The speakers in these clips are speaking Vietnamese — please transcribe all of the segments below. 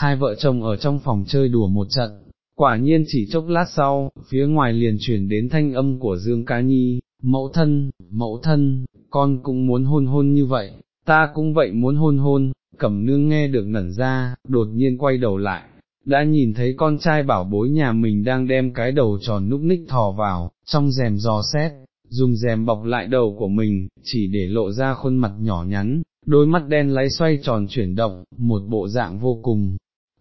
hai vợ chồng ở trong phòng chơi đùa một trận, quả nhiên chỉ chốc lát sau, phía ngoài liền chuyển đến thanh âm của Dương Ca Nhi, mẫu thân, mẫu thân, con cũng muốn hôn hôn như vậy, ta cũng vậy muốn hôn hôn, cẩm nương nghe được nẩn ra, đột nhiên quay đầu lại, đã nhìn thấy con trai bảo bối nhà mình đang đem cái đầu tròn núp ních thò vào, trong rèm giò xét, dùng rèm bọc lại đầu của mình, chỉ để lộ ra khuôn mặt nhỏ nhắn, đôi mắt đen láy xoay tròn chuyển động, một bộ dạng vô cùng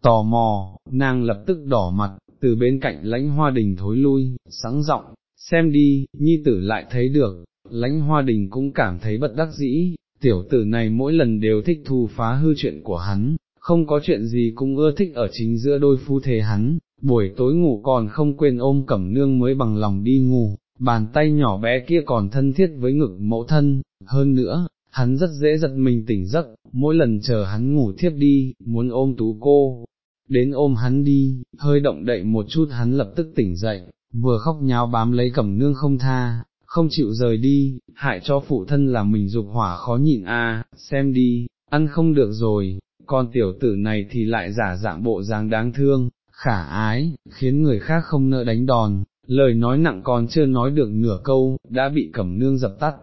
tò mò, nàng lập tức đỏ mặt, từ bên cạnh lãnh hoa đình thối lui, sáng giọng xem đi, nhi tử lại thấy được, lãnh hoa đình cũng cảm thấy bất đắc dĩ, tiểu tử này mỗi lần đều thích thù phá hư chuyện của hắn, không có chuyện gì cũng ưa thích ở chính giữa đôi phu thề hắn, buổi tối ngủ còn không quên ôm cẩm nương mới bằng lòng đi ngủ, bàn tay nhỏ bé kia còn thân thiết với ngực mẫu thân, hơn nữa, hắn rất dễ giật mình tỉnh giấc, mỗi lần chờ hắn ngủ thiếp đi, muốn ôm tú cô, đến ôm hắn đi, hơi động đậy một chút hắn lập tức tỉnh dậy, vừa khóc nháo bám lấy cẩm nương không tha, không chịu rời đi, hại cho phụ thân là mình dục hỏa khó nhịn a, xem đi, ăn không được rồi, con tiểu tử này thì lại giả dạng bộ dáng đáng thương, khả ái, khiến người khác không nỡ đánh đòn, lời nói nặng còn chưa nói được nửa câu, đã bị cẩm nương dập tắt,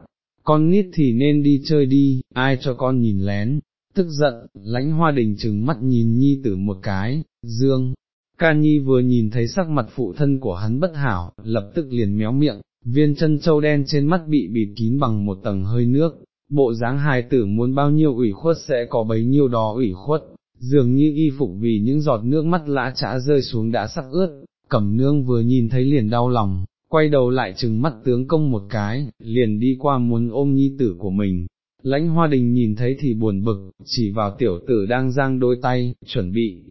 con nít thì nên đi chơi đi, ai cho con nhìn lén, tức giận, lãnh hoa đình chừng mắt nhìn nhi tử một cái, dương. Ca Nhi vừa nhìn thấy sắc mặt phụ thân của hắn bất hảo, lập tức liền méo miệng, viên chân châu đen trên mắt bị bịt kín bằng một tầng hơi nước, bộ dáng hài tử muốn bao nhiêu ủy khuất sẽ có bấy nhiêu đó ủy khuất, dường như y phục vì những giọt nước mắt lã trã rơi xuống đã sắc ướt, cẩm nương vừa nhìn thấy liền đau lòng, quay đầu lại chừng mắt tướng công một cái, liền đi qua muốn ôm nhi tử của mình. Lãnh hoa đình nhìn thấy thì buồn bực, chỉ vào tiểu tử đang giang đôi tay, chuẩn bị,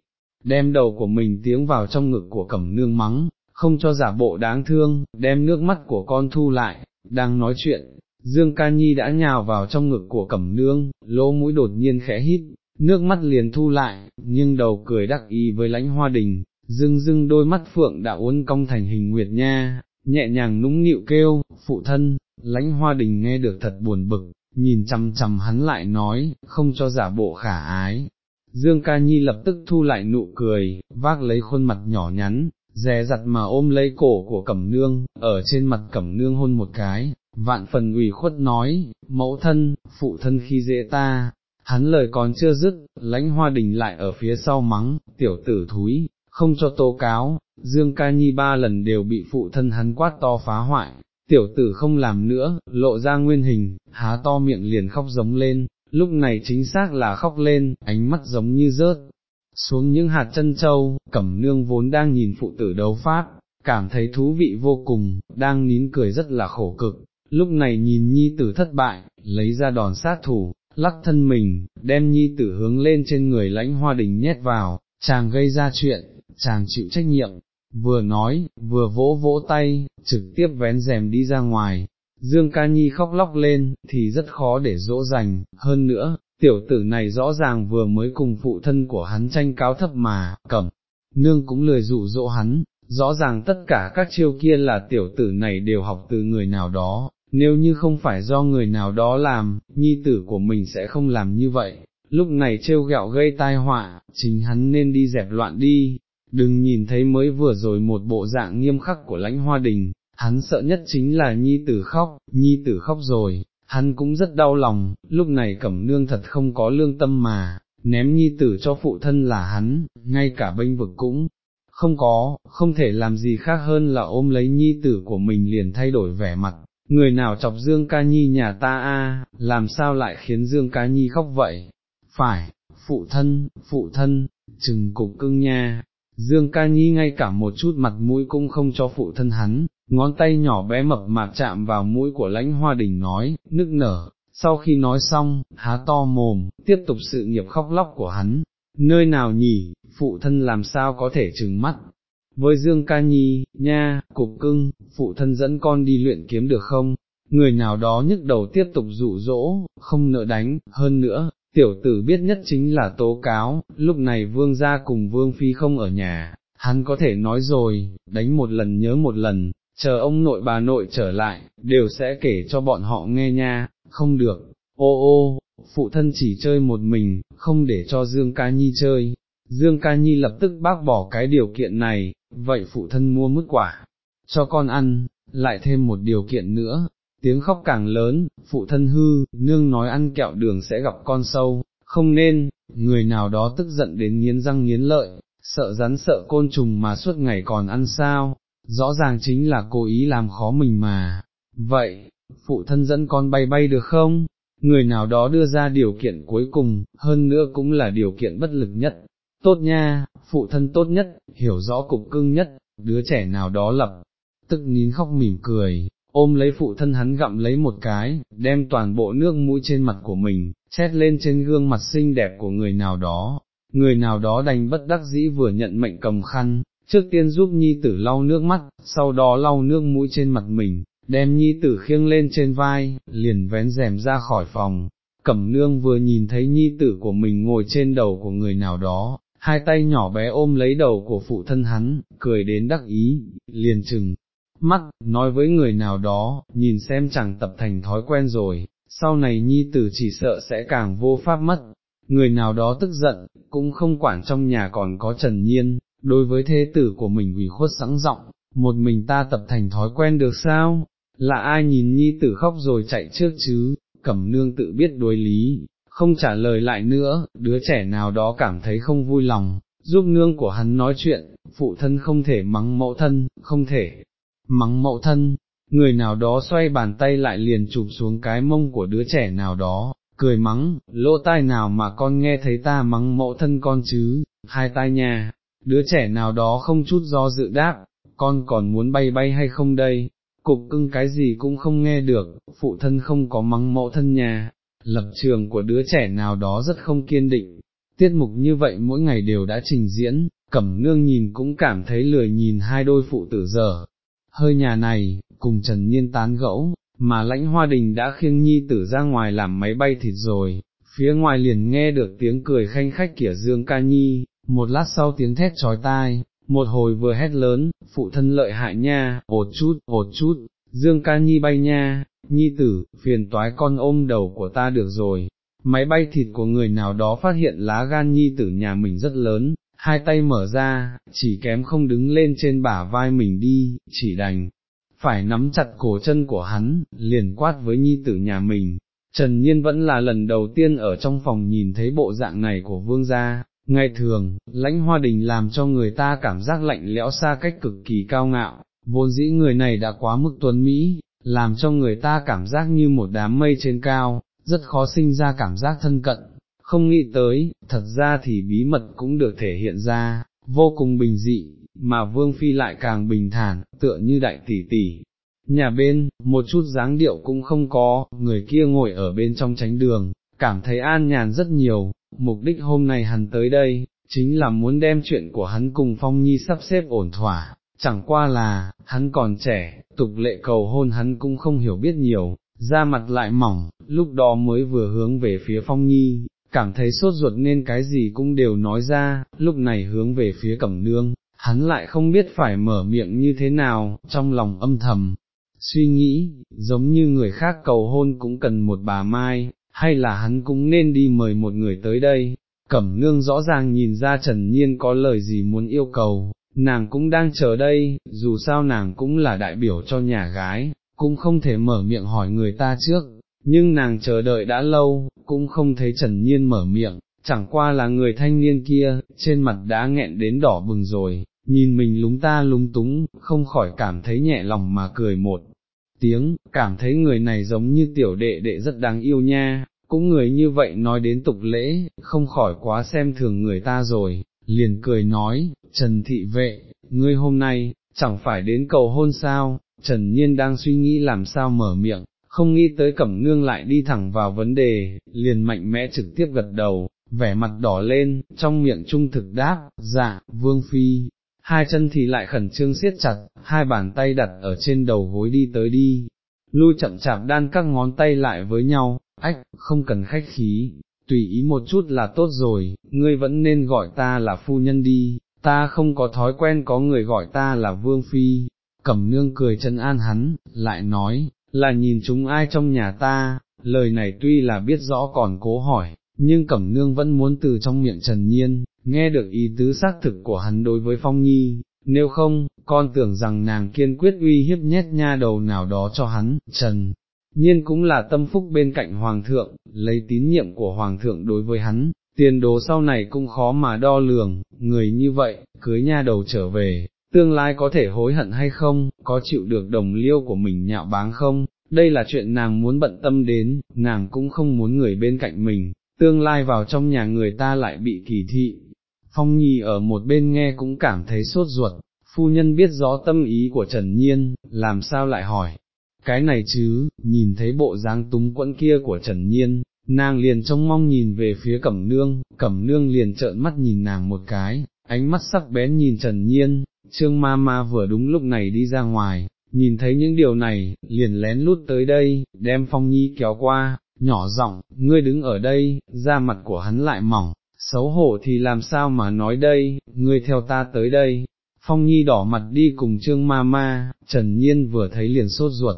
đem đầu của mình tiếng vào trong ngực của cẩm nương mắng, không cho giả bộ đáng thương, đem nước mắt của con thu lại, đang nói chuyện, Dương Ca Nhi đã nhào vào trong ngực của cẩm nương, lỗ mũi đột nhiên khẽ hít, nước mắt liền thu lại, nhưng đầu cười đắc ý với lãnh hoa đình, dưng dưng đôi mắt phượng đã uốn cong thành hình nguyệt nha, nhẹ nhàng nũng nịu kêu, phụ thân, lãnh hoa đình nghe được thật buồn bực, nhìn chằm chằm hắn lại nói, không cho giả bộ khả ái. Dương ca nhi lập tức thu lại nụ cười, vác lấy khuôn mặt nhỏ nhắn, dè dặt mà ôm lấy cổ của cẩm nương, ở trên mặt cẩm nương hôn một cái, vạn phần ủy khuất nói, mẫu thân, phụ thân khi dễ ta, hắn lời còn chưa dứt, lãnh hoa đình lại ở phía sau mắng, tiểu tử thúi, không cho tố cáo, Dương Ca Nhi ba lần đều bị phụ thân hắn quát to phá hoại, tiểu tử không làm nữa, lộ ra nguyên hình, há to miệng liền khóc giống lên, lúc này chính xác là khóc lên, ánh mắt giống như rớt, xuống những hạt chân châu, cẩm nương vốn đang nhìn phụ tử đấu pháp, cảm thấy thú vị vô cùng, đang nín cười rất là khổ cực, lúc này nhìn nhi tử thất bại, lấy ra đòn sát thủ, lắc thân mình, đem nhi tử hướng lên trên người lãnh hoa đình nhét vào, chàng gây ra chuyện, chàng chịu trách nhiệm, vừa nói, vừa vỗ vỗ tay, trực tiếp vén rèm đi ra ngoài. Dương Ca Nhi khóc lóc lên, thì rất khó để dỗ dành, hơn nữa, tiểu tử này rõ ràng vừa mới cùng phụ thân của hắn tranh cáo thấp mà, cẩm, nương cũng lười dụ dỗ hắn, rõ ràng tất cả các chiêu kia là tiểu tử này đều học từ người nào đó, nếu như không phải do người nào đó làm, nhi tử của mình sẽ không làm như vậy, lúc này trêu gạo gây tai họa, chính hắn nên đi dẹp loạn đi, đừng nhìn thấy mới vừa rồi một bộ dạng nghiêm khắc của lãnh hoa đình, hắn sợ nhất chính là nhi tử khóc, nhi tử khóc rồi, hắn cũng rất đau lòng, lúc này cẩm nương thật không có lương tâm mà, ném nhi tử cho phụ thân là hắn, ngay cả bênh vực cũng không có, không thể làm gì khác hơn là ôm lấy nhi tử của mình liền thay đổi vẻ mặt, người nào chọc Dương Ca Nhi nhà ta a, làm sao lại khiến Dương Ca Nhi khóc vậy? Phải, phụ thân, phụ thân, chừng cục cưng nha, Dương ca nhi ngay cả một chút mặt mũi cũng không cho phụ thân hắn, ngón tay nhỏ bé mập mạp chạm vào mũi của lãnh hoa đình nói, nức nở, sau khi nói xong, há to mồm, tiếp tục sự nghiệp khóc lóc của hắn, nơi nào nhỉ, phụ thân làm sao có thể trừng mắt. Với Dương ca nhi, nha, cục cưng, phụ thân dẫn con đi luyện kiếm được không? Người nào đó nhức đầu tiếp tục dụ dỗ, không nợ đánh, hơn nữa, Tiểu tử biết nhất chính là tố cáo, lúc này vương gia cùng vương phi không ở nhà, hắn có thể nói rồi, đánh một lần nhớ một lần, chờ ông nội bà nội trở lại, đều sẽ kể cho bọn họ nghe nha, không được, ô ô, phụ thân chỉ chơi một mình, không để cho Dương Ca Nhi chơi, Dương Ca Nhi lập tức bác bỏ cái điều kiện này, vậy phụ thân mua mứt quả, cho con ăn, lại thêm một điều kiện nữa, tiếng khóc càng lớn, phụ thân hư, nương nói ăn kẹo đường sẽ gặp con sâu, không nên, người nào đó tức giận đến nghiến răng nghiến lợi, sợ rắn sợ côn trùng mà suốt ngày còn ăn sao, rõ ràng chính là cố ý làm khó mình mà. Vậy, phụ thân dẫn con bay bay được không? Người nào đó đưa ra điều kiện cuối cùng, hơn nữa cũng là điều kiện bất lực nhất. Tốt nha, phụ thân tốt nhất, hiểu rõ cục cưng nhất, đứa trẻ nào đó lập, tức nín khóc mỉm cười, ôm lấy phụ thân hắn gặm lấy một cái, đem toàn bộ nước mũi trên mặt của mình, chét lên trên gương mặt xinh đẹp của người nào đó, người nào đó đành bất đắc dĩ vừa nhận mệnh cầm khăn, trước tiên giúp nhi tử lau nước mắt, sau đó lau nước mũi trên mặt mình, đem nhi tử khiêng lên trên vai, liền vén rèm ra khỏi phòng. Cẩm nương vừa nhìn thấy nhi tử của mình ngồi trên đầu của người nào đó, hai tay nhỏ bé ôm lấy đầu của phụ thân hắn, cười đến đắc ý, liền chừng, mắt, nói với người nào đó, nhìn xem chẳng tập thành thói quen rồi, sau này nhi tử chỉ sợ sẽ càng vô pháp mất. Người nào đó tức giận, cũng không quản trong nhà còn có Trần Nhiên, đối với thế tử của mình ủy khuất sẵn giọng, một mình ta tập thành thói quen được sao, là ai nhìn nhi tử khóc rồi chạy trước chứ, cẩm nương tự biết đối lý, không trả lời lại nữa, đứa trẻ nào đó cảm thấy không vui lòng, giúp nương của hắn nói chuyện, phụ thân không thể mắng mẫu thân, không thể mắng mậu thân, người nào đó xoay bàn tay lại liền chụp xuống cái mông của đứa trẻ nào đó, cười mắng, lỗ tai nào mà con nghe thấy ta mắng mẫu thân con chứ, hai tai nhà, đứa trẻ nào đó không chút do dự đáp, con còn muốn bay bay hay không đây, cục cưng cái gì cũng không nghe được, phụ thân không có mắng mẫu thân nhà, lập trường của đứa trẻ nào đó rất không kiên định, tiết mục như vậy mỗi ngày đều đã trình diễn, cẩm nương nhìn cũng cảm thấy lười nhìn hai đôi phụ tử dở, hơi nhà này, cùng Trần Nhiên tán gẫu, mà lãnh hoa đình đã khiêng nhi tử ra ngoài làm máy bay thịt rồi, phía ngoài liền nghe được tiếng cười khanh khách kỉa Dương ca nhi, một lát sau tiếng thét trói tai, một hồi vừa hét lớn, phụ thân lợi hại nha, ột chút, ột chút, Dương ca nhi bay nha, nhi tử, phiền toái con ôm đầu của ta được rồi. Máy bay thịt của người nào đó phát hiện lá gan nhi tử nhà mình rất lớn, hai tay mở ra, chỉ kém không đứng lên trên bả vai mình đi, chỉ đành, phải nắm chặt cổ chân của hắn, liền quát với nhi tử nhà mình. Trần Nhiên vẫn là lần đầu tiên ở trong phòng nhìn thấy bộ dạng này của vương gia, ngày thường, lãnh hoa đình làm cho người ta cảm giác lạnh lẽo xa cách cực kỳ cao ngạo, vốn dĩ người này đã quá mức tuấn Mỹ, làm cho người ta cảm giác như một đám mây trên cao, rất khó sinh ra cảm giác thân cận, không nghĩ tới, thật ra thì bí mật cũng được thể hiện ra, vô cùng bình dị, mà Vương Phi lại càng bình thản, tựa như đại tỷ tỷ. Nhà bên, một chút dáng điệu cũng không có, người kia ngồi ở bên trong tránh đường, cảm thấy an nhàn rất nhiều, mục đích hôm nay hắn tới đây, chính là muốn đem chuyện của hắn cùng Phong Nhi sắp xếp ổn thỏa, chẳng qua là, hắn còn trẻ, tục lệ cầu hôn hắn cũng không hiểu biết nhiều, da mặt lại mỏng, lúc đó mới vừa hướng về phía Phong Nhi, cảm thấy sốt ruột nên cái gì cũng đều nói ra, lúc này hướng về phía cẩm nương, hắn lại không biết phải mở miệng như thế nào, trong lòng âm thầm, suy nghĩ, giống như người khác cầu hôn cũng cần một bà mai, hay là hắn cũng nên đi mời một người tới đây, cẩm nương rõ ràng nhìn ra Trần Nhiên có lời gì muốn yêu cầu, nàng cũng đang chờ đây, dù sao nàng cũng là đại biểu cho nhà gái, cũng không thể mở miệng hỏi người ta trước, nhưng nàng chờ đợi đã lâu, cũng không thấy Trần Nhiên mở miệng, chẳng qua là người thanh niên kia, trên mặt đã nghẹn đến đỏ bừng rồi, nhìn mình lúng ta lúng túng, không khỏi cảm thấy nhẹ lòng mà cười một tiếng, cảm thấy người này giống như tiểu đệ đệ rất đáng yêu nha, cũng người như vậy nói đến tục lễ, không khỏi quá xem thường người ta rồi, liền cười nói, Trần Thị Vệ, ngươi hôm nay, chẳng phải đến cầu hôn sao, Trần Nhiên đang suy nghĩ làm sao mở miệng, không nghĩ tới cẩm nương lại đi thẳng vào vấn đề, liền mạnh mẽ trực tiếp gật đầu, vẻ mặt đỏ lên, trong miệng trung thực đáp, dạ, vương phi, hai chân thì lại khẩn trương siết chặt, hai bàn tay đặt ở trên đầu gối đi tới đi, lui chậm chạp đan các ngón tay lại với nhau, ách, không cần khách khí, tùy ý một chút là tốt rồi, ngươi vẫn nên gọi ta là phu nhân đi, ta không có thói quen có người gọi ta là vương phi, cẩm nương cười chân an hắn, lại nói, là nhìn chúng ai trong nhà ta, lời này tuy là biết rõ còn cố hỏi, nhưng Cẩm Nương vẫn muốn từ trong miệng Trần Nhiên, nghe được ý tứ xác thực của hắn đối với Phong Nhi, nếu không, con tưởng rằng nàng kiên quyết uy hiếp nhét nha đầu nào đó cho hắn, Trần. Nhiên cũng là tâm phúc bên cạnh Hoàng thượng, lấy tín nhiệm của Hoàng thượng đối với hắn, tiền đồ sau này cũng khó mà đo lường, người như vậy, cưới nha đầu trở về, tương lai có thể hối hận hay không, có chịu được đồng liêu của mình nhạo báng không, đây là chuyện nàng muốn bận tâm đến, nàng cũng không muốn người bên cạnh mình, tương lai vào trong nhà người ta lại bị kỳ thị. Phong Nhi ở một bên nghe cũng cảm thấy sốt ruột, phu nhân biết rõ tâm ý của Trần Nhiên, làm sao lại hỏi, cái này chứ, nhìn thấy bộ dáng túng quẫn kia của Trần Nhiên, nàng liền trông mong nhìn về phía Cẩm Nương, Cẩm Nương liền trợn mắt nhìn nàng một cái, ánh mắt sắc bén nhìn Trần Nhiên, Trương ma ma vừa đúng lúc này đi ra ngoài, nhìn thấy những điều này, liền lén lút tới đây, đem Phong Nhi kéo qua, nhỏ giọng, ngươi đứng ở đây, da mặt của hắn lại mỏng, xấu hổ thì làm sao mà nói đây, ngươi theo ta tới đây. Phong Nhi đỏ mặt đi cùng Trương Ma Ma, Trần Nhiên vừa thấy liền sốt ruột,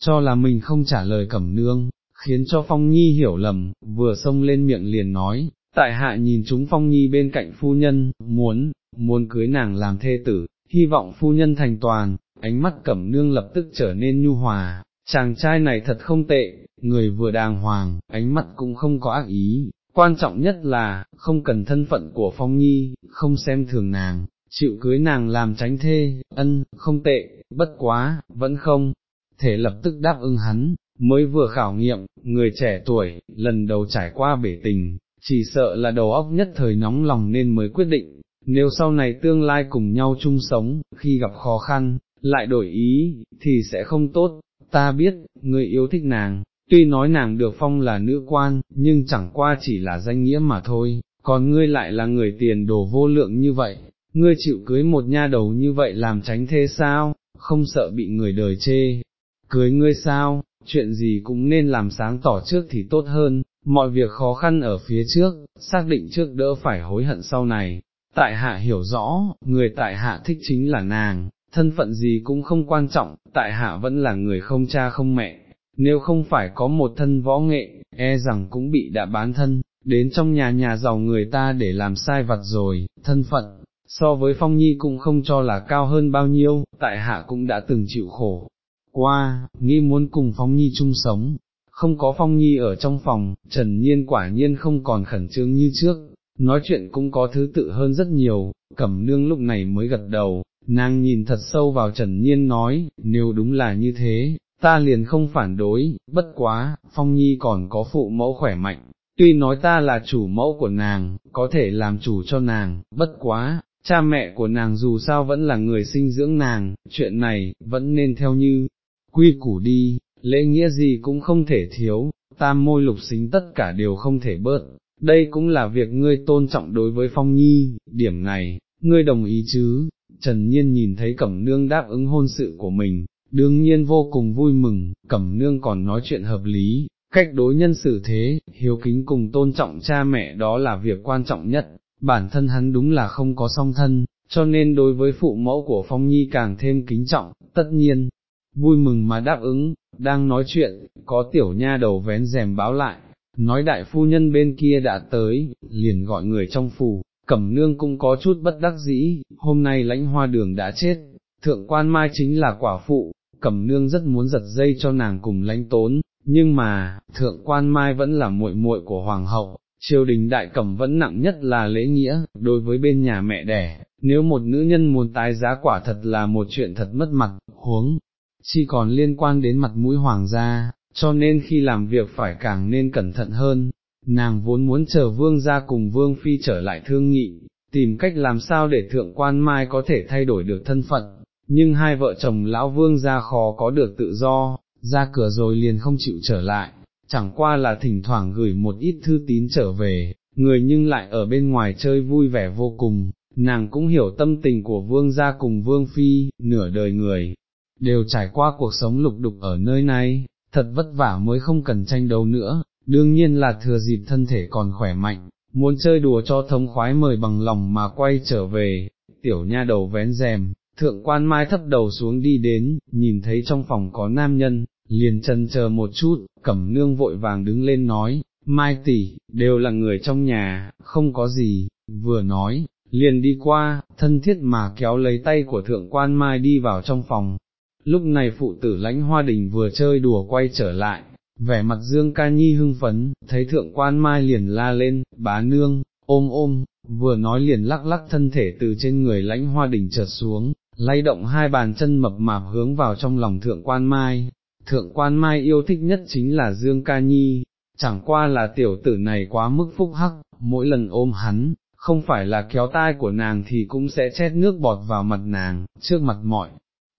cho là mình không trả lời cẩm nương, khiến cho Phong Nhi hiểu lầm, vừa xông lên miệng liền nói, tại hạ nhìn chúng Phong Nhi bên cạnh phu nhân, muốn, muốn cưới nàng làm thê tử, hy vọng phu nhân thành toàn, ánh mắt cẩm nương lập tức trở nên nhu hòa, chàng trai này thật không tệ, người vừa đàng hoàng, ánh mắt cũng không có ác ý, quan trọng nhất là, không cần thân phận của Phong Nhi, không xem thường nàng, chịu cưới nàng làm tránh thê, ân, không tệ, bất quá, vẫn không, thể lập tức đáp ứng hắn, mới vừa khảo nghiệm, người trẻ tuổi, lần đầu trải qua bể tình, chỉ sợ là đầu óc nhất thời nóng lòng nên mới quyết định, nếu sau này tương lai cùng nhau chung sống, khi gặp khó khăn, lại đổi ý, thì sẽ không tốt, ta biết, người yêu thích nàng, tuy nói nàng được phong là nữ quan, nhưng chẳng qua chỉ là danh nghĩa mà thôi, còn ngươi lại là người tiền đồ vô lượng như vậy, ngươi chịu cưới một nha đầu như vậy làm tránh thế sao, không sợ bị người đời chê, cưới ngươi sao, chuyện gì cũng nên làm sáng tỏ trước thì tốt hơn, mọi việc khó khăn ở phía trước, xác định trước đỡ phải hối hận sau này. Tại hạ hiểu rõ, người tại hạ thích chính là nàng, thân phận gì cũng không quan trọng, tại hạ vẫn là người không cha không mẹ, nếu không phải có một thân võ nghệ, e rằng cũng bị đã bán thân, đến trong nhà nhà giàu người ta để làm sai vặt rồi, thân phận, so với Phong Nhi cũng không cho là cao hơn bao nhiêu, tại hạ cũng đã từng chịu khổ. Qua, nghĩ muốn cùng Phong Nhi chung sống, không có Phong Nhi ở trong phòng, Trần Nhiên quả nhiên không còn khẩn trương như trước, nói chuyện cũng có thứ tự hơn rất nhiều, cẩm nương lúc này mới gật đầu, nàng nhìn thật sâu vào Trần Nhiên nói, nếu đúng là như thế, ta liền không phản đối, bất quá, Phong Nhi còn có phụ mẫu khỏe mạnh, tuy nói ta là chủ mẫu của nàng, có thể làm chủ cho nàng, bất quá, cha mẹ của nàng dù sao vẫn là người sinh dưỡng nàng, chuyện này, vẫn nên theo như, quy củ đi, lễ nghĩa gì cũng không thể thiếu, tam môi lục xính tất cả đều không thể bớt, đây cũng là việc ngươi tôn trọng đối với Phong Nhi, điểm này, ngươi đồng ý chứ, Trần Nhiên nhìn thấy Cẩm Nương đáp ứng hôn sự của mình, đương nhiên vô cùng vui mừng, Cẩm Nương còn nói chuyện hợp lý, cách đối nhân xử thế, hiếu kính cùng tôn trọng cha mẹ đó là việc quan trọng nhất, bản thân hắn đúng là không có song thân, cho nên đối với phụ mẫu của Phong Nhi càng thêm kính trọng, tất nhiên, vui mừng mà đáp ứng, đang nói chuyện, có tiểu nha đầu vén rèm báo lại, nói đại phu nhân bên kia đã tới, liền gọi người trong phủ, cẩm nương cũng có chút bất đắc dĩ, hôm nay lãnh hoa đường đã chết, thượng quan mai chính là quả phụ, cẩm nương rất muốn giật dây cho nàng cùng lãnh tốn, nhưng mà, thượng quan mai vẫn là muội muội của hoàng hậu, triều đình đại cẩm vẫn nặng nhất là lễ nghĩa, đối với bên nhà mẹ đẻ, nếu một nữ nhân muốn tái giá quả thật là một chuyện thật mất mặt, huống, chỉ còn liên quan đến mặt mũi hoàng gia, cho nên khi làm việc phải càng nên cẩn thận hơn, nàng vốn muốn chờ vương ra cùng vương phi trở lại thương nghị, tìm cách làm sao để thượng quan mai có thể thay đổi được thân phận, nhưng hai vợ chồng lão vương ra khó có được tự do, ra cửa rồi liền không chịu trở lại, chẳng qua là thỉnh thoảng gửi một ít thư tín trở về, người nhưng lại ở bên ngoài chơi vui vẻ vô cùng, nàng cũng hiểu tâm tình của vương gia cùng vương phi, nửa đời người, đều trải qua cuộc sống lục đục ở nơi này, thật vất vả mới không cần tranh đấu nữa, đương nhiên là thừa dịp thân thể còn khỏe mạnh, muốn chơi đùa cho thống khoái mời bằng lòng mà quay trở về, tiểu nha đầu vén rèm, thượng quan mai thấp đầu xuống đi đến, nhìn thấy trong phòng có nam nhân, liền chân chờ một chút, cẩm nương vội vàng đứng lên nói, mai tỷ, đều là người trong nhà, không có gì, vừa nói, liền đi qua, thân thiết mà kéo lấy tay của thượng quan mai đi vào trong phòng. Lúc này phụ tử lãnh hoa đình vừa chơi đùa quay trở lại, vẻ mặt Dương Ca Nhi hưng phấn, thấy thượng quan mai liền la lên, bá nương, ôm ôm, vừa nói liền lắc lắc thân thể từ trên người lãnh hoa đình chợt xuống, lay động hai bàn chân mập mạp hướng vào trong lòng thượng quan mai. Thượng quan mai yêu thích nhất chính là Dương Ca Nhi, chẳng qua là tiểu tử này quá mức phúc hắc, mỗi lần ôm hắn, không phải là kéo tai của nàng thì cũng sẽ chét nước bọt vào mặt nàng, trước mặt mọi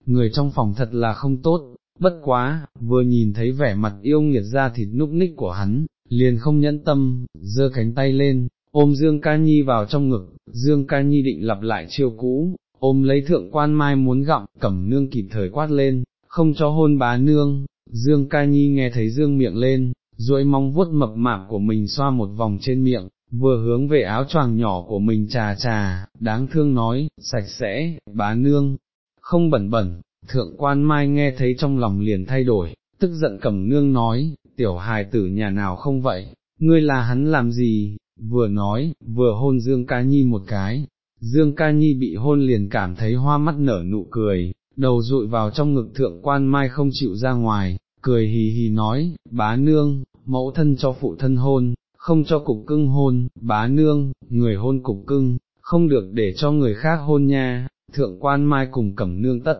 người trong phòng thật là không tốt, bất quá, vừa nhìn thấy vẻ mặt yêu nghiệt ra thịt núc ních của hắn, liền không nhẫn tâm, giơ cánh tay lên, ôm Dương Ca Nhi vào trong ngực, Dương Ca Nhi định lặp lại chiêu cũ, ôm lấy thượng quan mai muốn gặm, cẩm nương kịp thời quát lên, không cho hôn bá nương, Dương Ca Nhi nghe thấy Dương miệng lên, duỗi mong vuốt mập mạp của mình xoa một vòng trên miệng, vừa hướng về áo choàng nhỏ của mình trà trà, đáng thương nói, sạch sẽ, bá nương, không bẩn bẩn, thượng quan mai nghe thấy trong lòng liền thay đổi, tức giận cầm nương nói, tiểu hài tử nhà nào không vậy, ngươi là hắn làm gì, vừa nói, vừa hôn Dương Ca Nhi một cái, Dương Ca Nhi bị hôn liền cảm thấy hoa mắt nở nụ cười, đầu rụi vào trong ngực thượng quan mai không chịu ra ngoài, cười hì hì nói, bá nương, mẫu thân cho phụ thân hôn, không cho cục cưng hôn, bá nương, người hôn cục cưng, không được để cho người khác hôn nha, thượng quan mai cùng cẩm nương tất,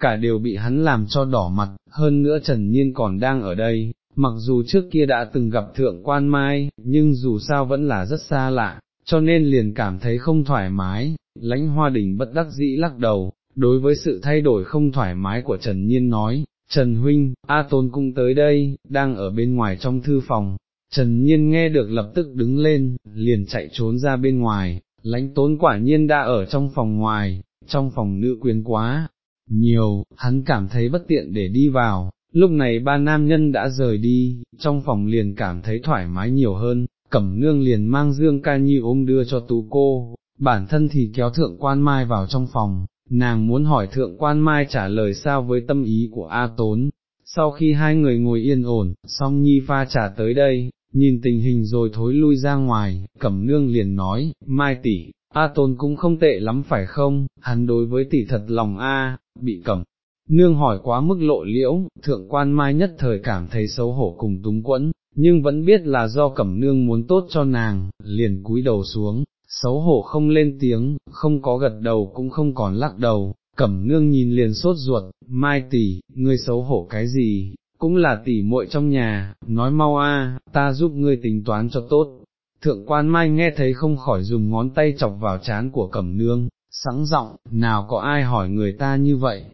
cả đều bị hắn làm cho đỏ mặt, hơn nữa Trần Nhiên còn đang ở đây, mặc dù trước kia đã từng gặp thượng quan mai, nhưng dù sao vẫn là rất xa lạ, cho nên liền cảm thấy không thoải mái, lãnh hoa đình bất đắc dĩ lắc đầu, đối với sự thay đổi không thoải mái của Trần Nhiên nói, Trần Huynh, A Tôn cũng tới đây, đang ở bên ngoài trong thư phòng, Trần Nhiên nghe được lập tức đứng lên, liền chạy trốn ra bên ngoài, lãnh tốn quả nhiên đã ở trong phòng ngoài, trong phòng nữ quyến quá, nhiều, hắn cảm thấy bất tiện để đi vào, lúc này ba nam nhân đã rời đi, trong phòng liền cảm thấy thoải mái nhiều hơn, cẩm nương liền mang Dương Ca Nhi ôm đưa cho tú cô, bản thân thì kéo thượng quan mai vào trong phòng, nàng muốn hỏi thượng quan mai trả lời sao với tâm ý của A Tốn. Sau khi hai người ngồi yên ổn, song nhi pha trả tới đây, nhìn tình hình rồi thối lui ra ngoài, cẩm nương liền nói, mai tỷ, A Tôn cũng không tệ lắm phải không, hắn đối với tỷ thật lòng A, bị cẩm. Nương hỏi quá mức lộ liễu, thượng quan mai nhất thời cảm thấy xấu hổ cùng túng quẫn, nhưng vẫn biết là do cẩm nương muốn tốt cho nàng, liền cúi đầu xuống, xấu hổ không lên tiếng, không có gật đầu cũng không còn lắc đầu, cẩm nương nhìn liền sốt ruột, mai tỷ, ngươi xấu hổ cái gì, cũng là tỷ muội trong nhà, nói mau a, ta giúp ngươi tính toán cho tốt. Thượng quan mai nghe thấy không khỏi dùng ngón tay chọc vào chán của cẩm nương, sẵn giọng, nào có ai hỏi người ta như vậy,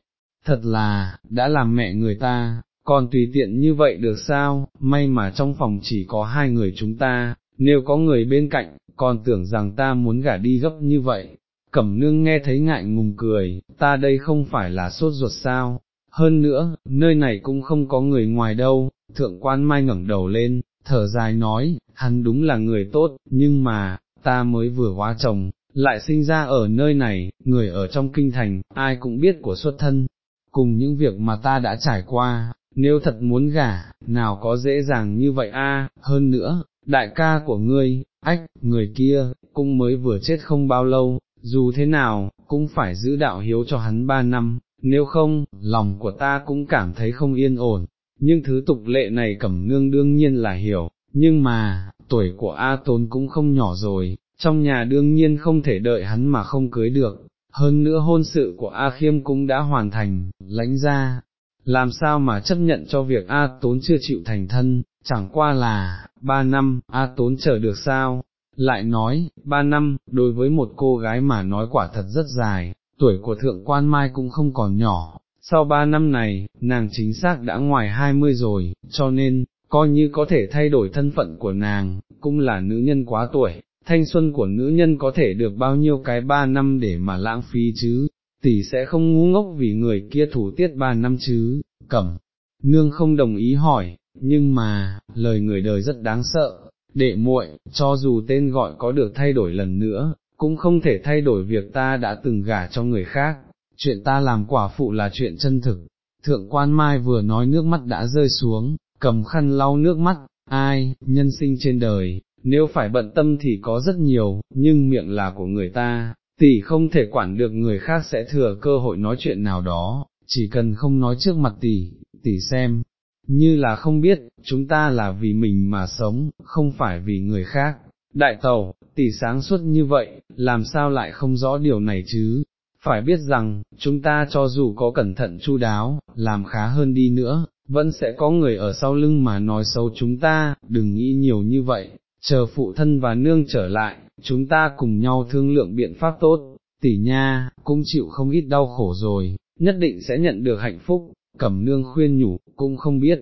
thật là, đã làm mẹ người ta, còn tùy tiện như vậy được sao, may mà trong phòng chỉ có hai người chúng ta, nếu có người bên cạnh, còn tưởng rằng ta muốn gả đi gấp như vậy. Cẩm nương nghe thấy ngại ngùng cười, ta đây không phải là sốt ruột sao, hơn nữa, nơi này cũng không có người ngoài đâu, thượng quan mai ngẩng đầu lên, thở dài nói, hắn đúng là người tốt, nhưng mà, ta mới vừa hóa chồng, lại sinh ra ở nơi này, người ở trong kinh thành, ai cũng biết của xuất thân, cùng những việc mà ta đã trải qua, nếu thật muốn gả, nào có dễ dàng như vậy a? hơn nữa, đại ca của ngươi, ách, người kia, cũng mới vừa chết không bao lâu, dù thế nào, cũng phải giữ đạo hiếu cho hắn ba năm, nếu không, lòng của ta cũng cảm thấy không yên ổn, nhưng thứ tục lệ này cẩm nương đương nhiên là hiểu, nhưng mà, tuổi của A Tôn cũng không nhỏ rồi, trong nhà đương nhiên không thể đợi hắn mà không cưới được, hơn nữa hôn sự của A Khiêm cũng đã hoàn thành, lãnh ra, làm sao mà chấp nhận cho việc A Tốn chưa chịu thành thân, chẳng qua là, ba năm, A Tốn chờ được sao, lại nói, ba năm, đối với một cô gái mà nói quả thật rất dài, tuổi của thượng quan mai cũng không còn nhỏ, sau ba năm này, nàng chính xác đã ngoài hai mươi rồi, cho nên, coi như có thể thay đổi thân phận của nàng, cũng là nữ nhân quá tuổi, thanh xuân của nữ nhân có thể được bao nhiêu cái ba năm để mà lãng phí chứ, tỷ sẽ không ngu ngốc vì người kia thủ tiết ba năm chứ, cẩm, nương không đồng ý hỏi, nhưng mà, lời người đời rất đáng sợ, đệ muội, cho dù tên gọi có được thay đổi lần nữa, cũng không thể thay đổi việc ta đã từng gả cho người khác, chuyện ta làm quả phụ là chuyện chân thực. Thượng quan mai vừa nói nước mắt đã rơi xuống, cầm khăn lau nước mắt, ai, nhân sinh trên đời, nếu phải bận tâm thì có rất nhiều, nhưng miệng là của người ta, tỷ không thể quản được người khác sẽ thừa cơ hội nói chuyện nào đó, chỉ cần không nói trước mặt tỷ, tỷ xem, như là không biết, chúng ta là vì mình mà sống, không phải vì người khác. Đại tàu, tỷ sáng suốt như vậy, làm sao lại không rõ điều này chứ? Phải biết rằng, chúng ta cho dù có cẩn thận chu đáo, làm khá hơn đi nữa, vẫn sẽ có người ở sau lưng mà nói xấu chúng ta, đừng nghĩ nhiều như vậy, chờ phụ thân và nương trở lại, chúng ta cùng nhau thương lượng biện pháp tốt, tỷ nha, cũng chịu không ít đau khổ rồi, nhất định sẽ nhận được hạnh phúc, cẩm nương khuyên nhủ, cũng không biết,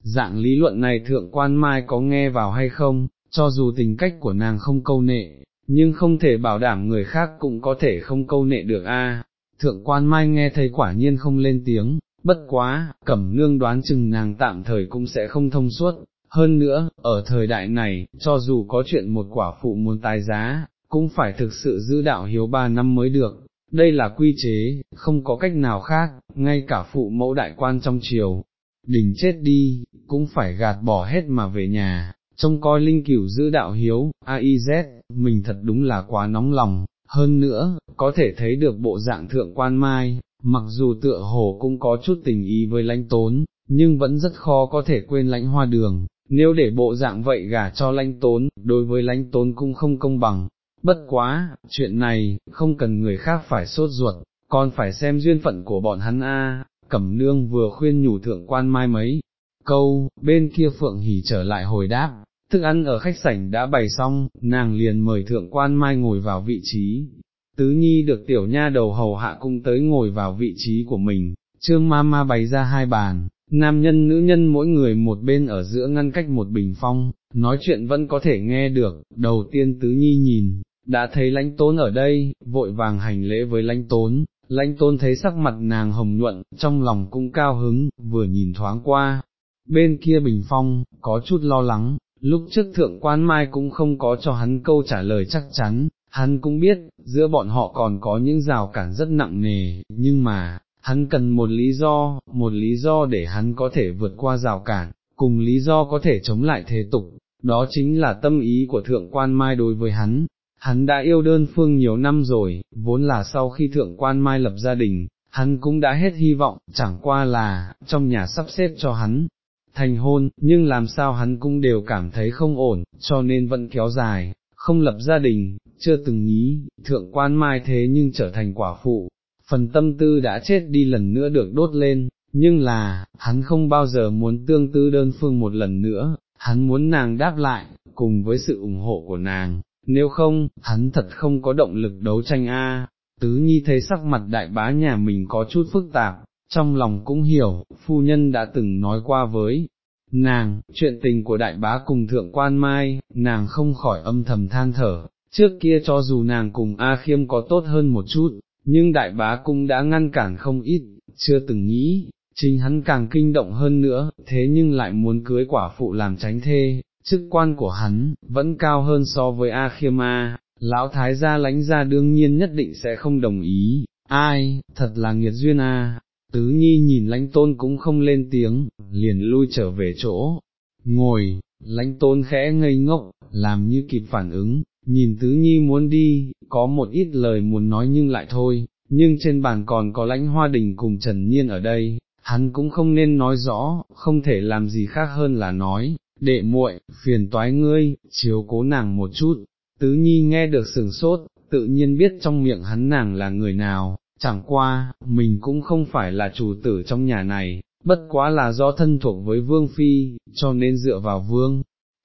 dạng lý luận này thượng quan mai có nghe vào hay không, cho dù tình cách của nàng không câu nệ, nhưng không thể bảo đảm người khác cũng có thể không câu nệ được a. Thượng quan mai nghe thấy quả nhiên không lên tiếng, bất quá, cẩm nương đoán chừng nàng tạm thời cũng sẽ không thông suốt, hơn nữa, ở thời đại này, cho dù có chuyện một quả phụ muốn tài giá, cũng phải thực sự giữ đạo hiếu ba năm mới được, đây là quy chế, không có cách nào khác, ngay cả phụ mẫu đại quan trong triều, đình chết đi, cũng phải gạt bỏ hết mà về nhà, trông coi linh cửu giữ đạo hiếu, AIZ, mình thật đúng là quá nóng lòng, hơn nữa, có thể thấy được bộ dạng thượng quan mai, mặc dù tựa hồ cũng có chút tình ý với lãnh tốn, nhưng vẫn rất khó có thể quên lãnh hoa đường, nếu để bộ dạng vậy gả cho lãnh tốn, đối với lãnh tốn cũng không công bằng, bất quá, chuyện này, không cần người khác phải sốt ruột, còn phải xem duyên phận của bọn hắn a. cẩm nương vừa khuyên nhủ thượng quan mai mấy, câu, bên kia phượng hỉ trở lại hồi đáp, thức ăn ở khách sảnh đã bày xong, nàng liền mời thượng quan mai ngồi vào vị trí, tứ nhi được tiểu nha đầu hầu hạ cung tới ngồi vào vị trí của mình, trương ma ma bày ra hai bàn, nam nhân nữ nhân mỗi người một bên ở giữa ngăn cách một bình phong, nói chuyện vẫn có thể nghe được, đầu tiên tứ nhi nhìn, đã thấy lãnh tốn ở đây, vội vàng hành lễ với lãnh tốn, lãnh tốn thấy sắc mặt nàng hồng nhuận, trong lòng cũng cao hứng, vừa nhìn thoáng qua, bên kia bình phong, có chút lo lắng, lúc trước thượng quan mai cũng không có cho hắn câu trả lời chắc chắn, hắn cũng biết, giữa bọn họ còn có những rào cản rất nặng nề, nhưng mà, hắn cần một lý do, một lý do để hắn có thể vượt qua rào cản, cùng lý do có thể chống lại thế tục, đó chính là tâm ý của thượng quan mai đối với hắn. Hắn đã yêu đơn phương nhiều năm rồi, vốn là sau khi thượng quan mai lập gia đình, hắn cũng đã hết hy vọng, chẳng qua là, trong nhà sắp xếp cho hắn, thành hôn, nhưng làm sao hắn cũng đều cảm thấy không ổn, cho nên vẫn kéo dài, không lập gia đình, chưa từng nghĩ, thượng quan mai thế nhưng trở thành quả phụ, phần tâm tư đã chết đi lần nữa được đốt lên, nhưng là, hắn không bao giờ muốn tương tư đơn phương một lần nữa, hắn muốn nàng đáp lại, cùng với sự ủng hộ của nàng, nếu không, hắn thật không có động lực đấu tranh a. Tứ Nhi thấy sắc mặt đại bá nhà mình có chút phức tạp, trong lòng cũng hiểu, phu nhân đã từng nói qua với nàng, chuyện tình của đại bá cùng thượng quan mai, nàng không khỏi âm thầm than thở, trước kia cho dù nàng cùng A Khiêm có tốt hơn một chút, nhưng đại bá cũng đã ngăn cản không ít, chưa từng nghĩ, chính hắn càng kinh động hơn nữa, thế nhưng lại muốn cưới quả phụ làm tránh thê, chức quan của hắn, vẫn cao hơn so với A Khiêm A, lão thái gia lãnh gia đương nhiên nhất định sẽ không đồng ý, ai, thật là nghiệt duyên A, tứ nhi nhìn lãnh tôn cũng không lên tiếng, liền lui trở về chỗ, ngồi, lãnh tôn khẽ ngây ngốc, làm như kịp phản ứng, nhìn tứ nhi muốn đi, có một ít lời muốn nói nhưng lại thôi, nhưng trên bàn còn có lãnh hoa đình cùng Trần Nhiên ở đây, hắn cũng không nên nói rõ, không thể làm gì khác hơn là nói, đệ muội, phiền toái ngươi, chiếu cố nàng một chút, tứ nhi nghe được sừng sốt, tự nhiên biết trong miệng hắn nàng là người nào, chẳng qua, mình cũng không phải là chủ tử trong nhà này, bất quá là do thân thuộc với vương phi, cho nên dựa vào vương,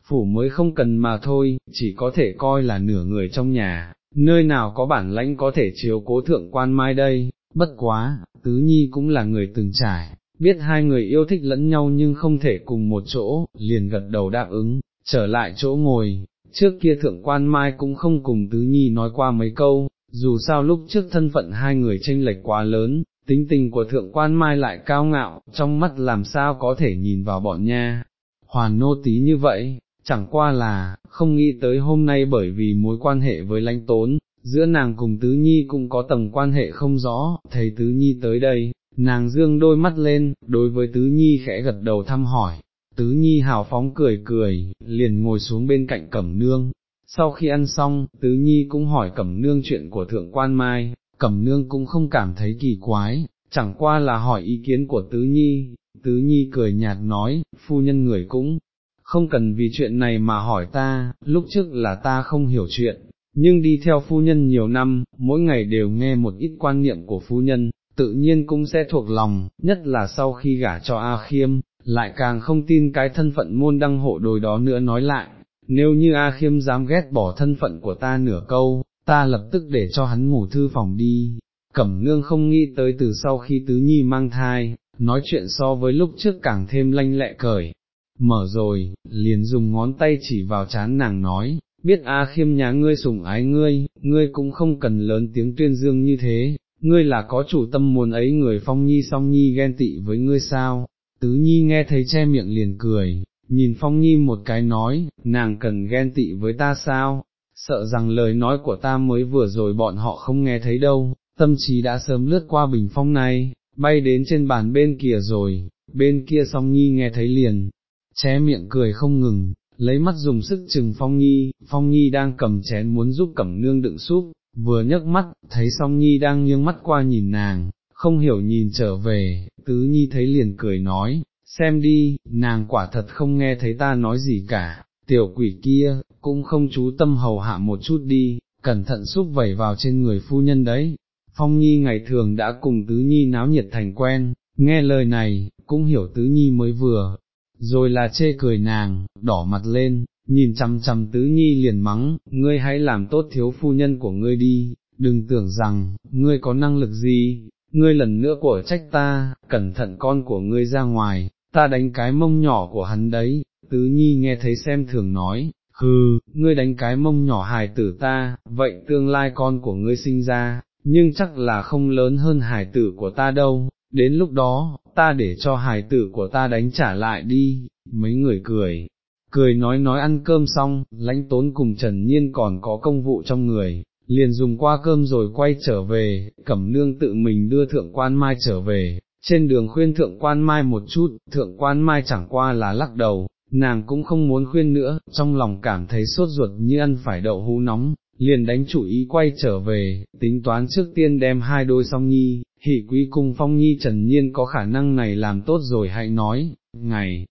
phủ mới không cần mà thôi, chỉ có thể coi là nửa người trong nhà, nơi nào có bản lãnh có thể chiếu cố thượng quan mai đây, bất quá, tứ nhi cũng là người từng trải, biết hai người yêu thích lẫn nhau nhưng không thể cùng một chỗ, liền gật đầu đáp ứng, trở lại chỗ ngồi, trước kia thượng quan mai cũng không cùng tứ nhi nói qua mấy câu, dù sao lúc trước thân phận hai người tranh lệch quá lớn, tính tình của thượng quan mai lại cao ngạo, trong mắt làm sao có thể nhìn vào bọn nha, hoàn nô tí như vậy, chẳng qua là, không nghĩ tới hôm nay bởi vì mối quan hệ với lãnh tốn, giữa nàng cùng tứ nhi cũng có tầng quan hệ không rõ, thấy tứ nhi tới đây, nàng dương đôi mắt lên, đối với tứ nhi khẽ gật đầu thăm hỏi, tứ nhi hào phóng cười cười, liền ngồi xuống bên cạnh cẩm nương. Sau khi ăn xong, tứ nhi cũng hỏi cẩm nương chuyện của thượng quan mai, cẩm nương cũng không cảm thấy kỳ quái, chẳng qua là hỏi ý kiến của tứ nhi, tứ nhi cười nhạt nói, phu nhân người cũng không cần vì chuyện này mà hỏi ta, lúc trước là ta không hiểu chuyện, nhưng đi theo phu nhân nhiều năm, mỗi ngày đều nghe một ít quan niệm của phu nhân, tự nhiên cũng sẽ thuộc lòng, nhất là sau khi gả cho A Khiêm, lại càng không tin cái thân phận môn đăng hộ đồi đó nữa nói lại, nếu như A Khiêm dám ghét bỏ thân phận của ta nửa câu, ta lập tức để cho hắn ngủ thư phòng đi. Cẩm nương không nghĩ tới từ sau khi tứ nhi mang thai, nói chuyện so với lúc trước càng thêm lanh lẹ cởi, mở rồi, liền dùng ngón tay chỉ vào chán nàng nói, biết A khiêm nhà ngươi sủng ái ngươi, ngươi cũng không cần lớn tiếng tuyên dương như thế, ngươi là có chủ tâm muốn ấy người phong nhi song nhi ghen tị với ngươi sao, tứ nhi nghe thấy che miệng liền cười, nhìn phong nhi một cái nói, nàng cần ghen tị với ta sao, sợ rằng lời nói của ta mới vừa rồi bọn họ không nghe thấy đâu, tâm trí đã sớm lướt qua bình phong này, bay đến trên bàn bên kia rồi, bên kia song nhi nghe thấy liền, ché miệng cười không ngừng, lấy mắt dùng sức chừng Phong Nhi, Phong Nhi đang cầm chén muốn giúp Cẩm Nương đựng súp, vừa nhấc mắt, thấy Song Nhi đang nghiêng mắt qua nhìn nàng, không hiểu nhìn trở về, Tứ Nhi thấy liền cười nói, xem đi, nàng quả thật không nghe thấy ta nói gì cả, tiểu quỷ kia, cũng không chú tâm hầu hạ một chút đi, cẩn thận xúc vẩy vào trên người phu nhân đấy. Phong Nhi ngày thường đã cùng Tứ Nhi náo nhiệt thành quen, nghe lời này, cũng hiểu Tứ Nhi mới vừa, rồi là chê cười nàng, đỏ mặt lên, nhìn chằm chằm tứ nhi liền mắng, ngươi hãy làm tốt thiếu phu nhân của ngươi đi, đừng tưởng rằng, ngươi có năng lực gì, ngươi lần nữa của trách ta, cẩn thận con của ngươi ra ngoài, ta đánh cái mông nhỏ của hắn đấy, tứ nhi nghe thấy xem thường nói, hừ, ngươi đánh cái mông nhỏ hài tử ta, vậy tương lai con của ngươi sinh ra, nhưng chắc là không lớn hơn hài tử của ta đâu, đến lúc đó, ta để cho hài tử của ta đánh trả lại đi, mấy người cười, cười nói nói ăn cơm xong, lãnh tốn cùng Trần Nhiên còn có công vụ trong người, liền dùng qua cơm rồi quay trở về, cẩm nương tự mình đưa thượng quan mai trở về, trên đường khuyên thượng quan mai một chút, thượng quan mai chẳng qua là lắc đầu, nàng cũng không muốn khuyên nữa, trong lòng cảm thấy sốt ruột như ăn phải đậu hú nóng, liền đánh chủ ý quay trở về, tính toán trước tiên đem hai đôi song nhi, hỷ quý cung phong nhi trần nhiên có khả năng này làm tốt rồi hãy nói, ngày.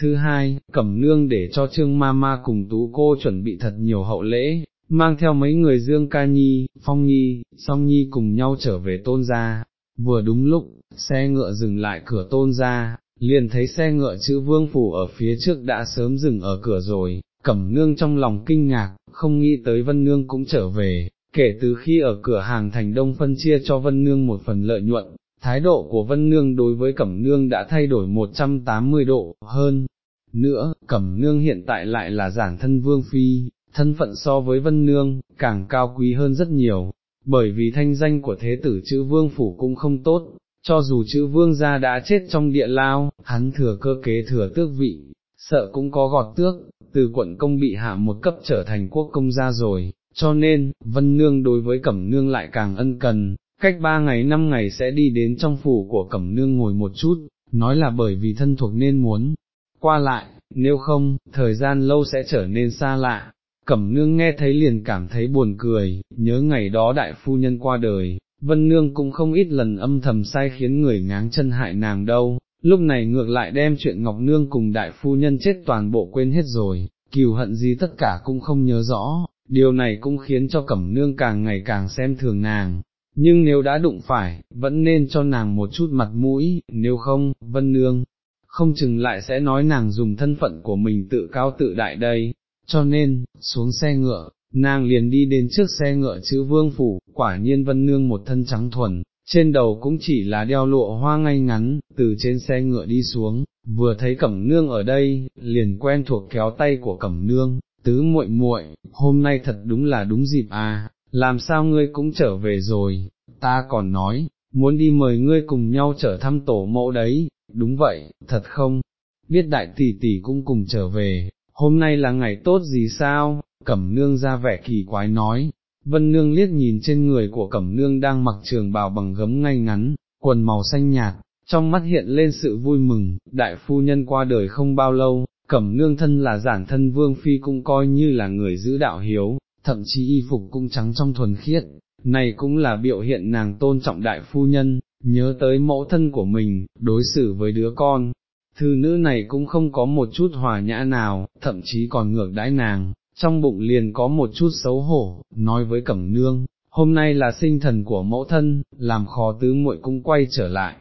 Thứ hai, cẩm nương để cho trương ma ma cùng tú cô chuẩn bị thật nhiều hậu lễ, mang theo mấy người dương ca nhi, phong nhi, song nhi cùng nhau trở về tôn gia. Vừa đúng lúc, xe ngựa dừng lại cửa tôn ra liền thấy xe ngựa chữ vương phủ ở phía trước đã sớm dừng ở cửa rồi, cẩm nương trong lòng kinh ngạc, không nghĩ tới vân nương cũng trở về, kể từ khi ở cửa hàng thành đông phân chia cho vân nương một phần lợi nhuận, thái độ của vân nương đối với cẩm nương đã thay đổi 180 độ, hơn. Nữa, cẩm nương hiện tại lại là giản thân vương phi, thân phận so với vân nương, càng cao quý hơn rất nhiều, bởi vì thanh danh của thế tử chữ vương phủ cũng không tốt, cho dù chữ vương gia đã chết trong địa lao, hắn thừa cơ kế thừa tước vị, sợ cũng có gọt tước, từ quận công bị hạ một cấp trở thành quốc công gia rồi, cho nên, vân nương đối với cẩm nương lại càng ân cần, cách ba ngày năm ngày sẽ đi đến trong phủ của cẩm nương ngồi một chút, nói là bởi vì thân thuộc nên muốn qua lại, nếu không, thời gian lâu sẽ trở nên xa lạ. Cẩm nương nghe thấy liền cảm thấy buồn cười, nhớ ngày đó đại phu nhân qua đời, vân nương cũng không ít lần âm thầm sai khiến người ngáng chân hại nàng đâu, lúc này ngược lại đem chuyện Ngọc Nương cùng đại phu nhân chết toàn bộ quên hết rồi, kiều hận gì tất cả cũng không nhớ rõ, điều này cũng khiến cho Cẩm Nương càng ngày càng xem thường nàng, nhưng nếu đã đụng phải, vẫn nên cho nàng một chút mặt mũi, nếu không, Vân Nương, không chừng lại sẽ nói nàng dùng thân phận của mình tự cao tự đại đây, cho nên, xuống xe ngựa, nàng liền đi đến trước xe ngựa chữ vương phủ, quả nhiên Vân Nương một thân trắng thuần, trên đầu cũng chỉ là đeo lụa hoa ngay ngắn, từ trên xe ngựa đi xuống, vừa thấy Cẩm Nương ở đây, liền quen thuộc kéo tay của Cẩm Nương, tứ muội muội, hôm nay thật đúng là đúng dịp à, làm sao ngươi cũng trở về rồi, ta còn nói, muốn đi mời ngươi cùng nhau trở thăm tổ mẫu đấy, đúng vậy, thật không, biết đại tỷ tỷ cũng cùng trở về, hôm nay là ngày tốt gì sao, Cẩm Nương ra vẻ kỳ quái nói, Vân Nương liếc nhìn trên người của Cẩm Nương đang mặc trường bào bằng gấm ngay ngắn, quần màu xanh nhạt, trong mắt hiện lên sự vui mừng, đại phu nhân qua đời không bao lâu, cẩm nương thân là giản thân vương phi cũng coi như là người giữ đạo hiếu, thậm chí y phục cũng trắng trong thuần khiết, này cũng là biểu hiện nàng tôn trọng đại phu nhân, nhớ tới mẫu thân của mình, đối xử với đứa con. Thư nữ này cũng không có một chút hòa nhã nào, thậm chí còn ngược đãi nàng, trong bụng liền có một chút xấu hổ, nói với cẩm nương, hôm nay là sinh thần của mẫu thân, làm khó tứ muội cũng quay trở lại.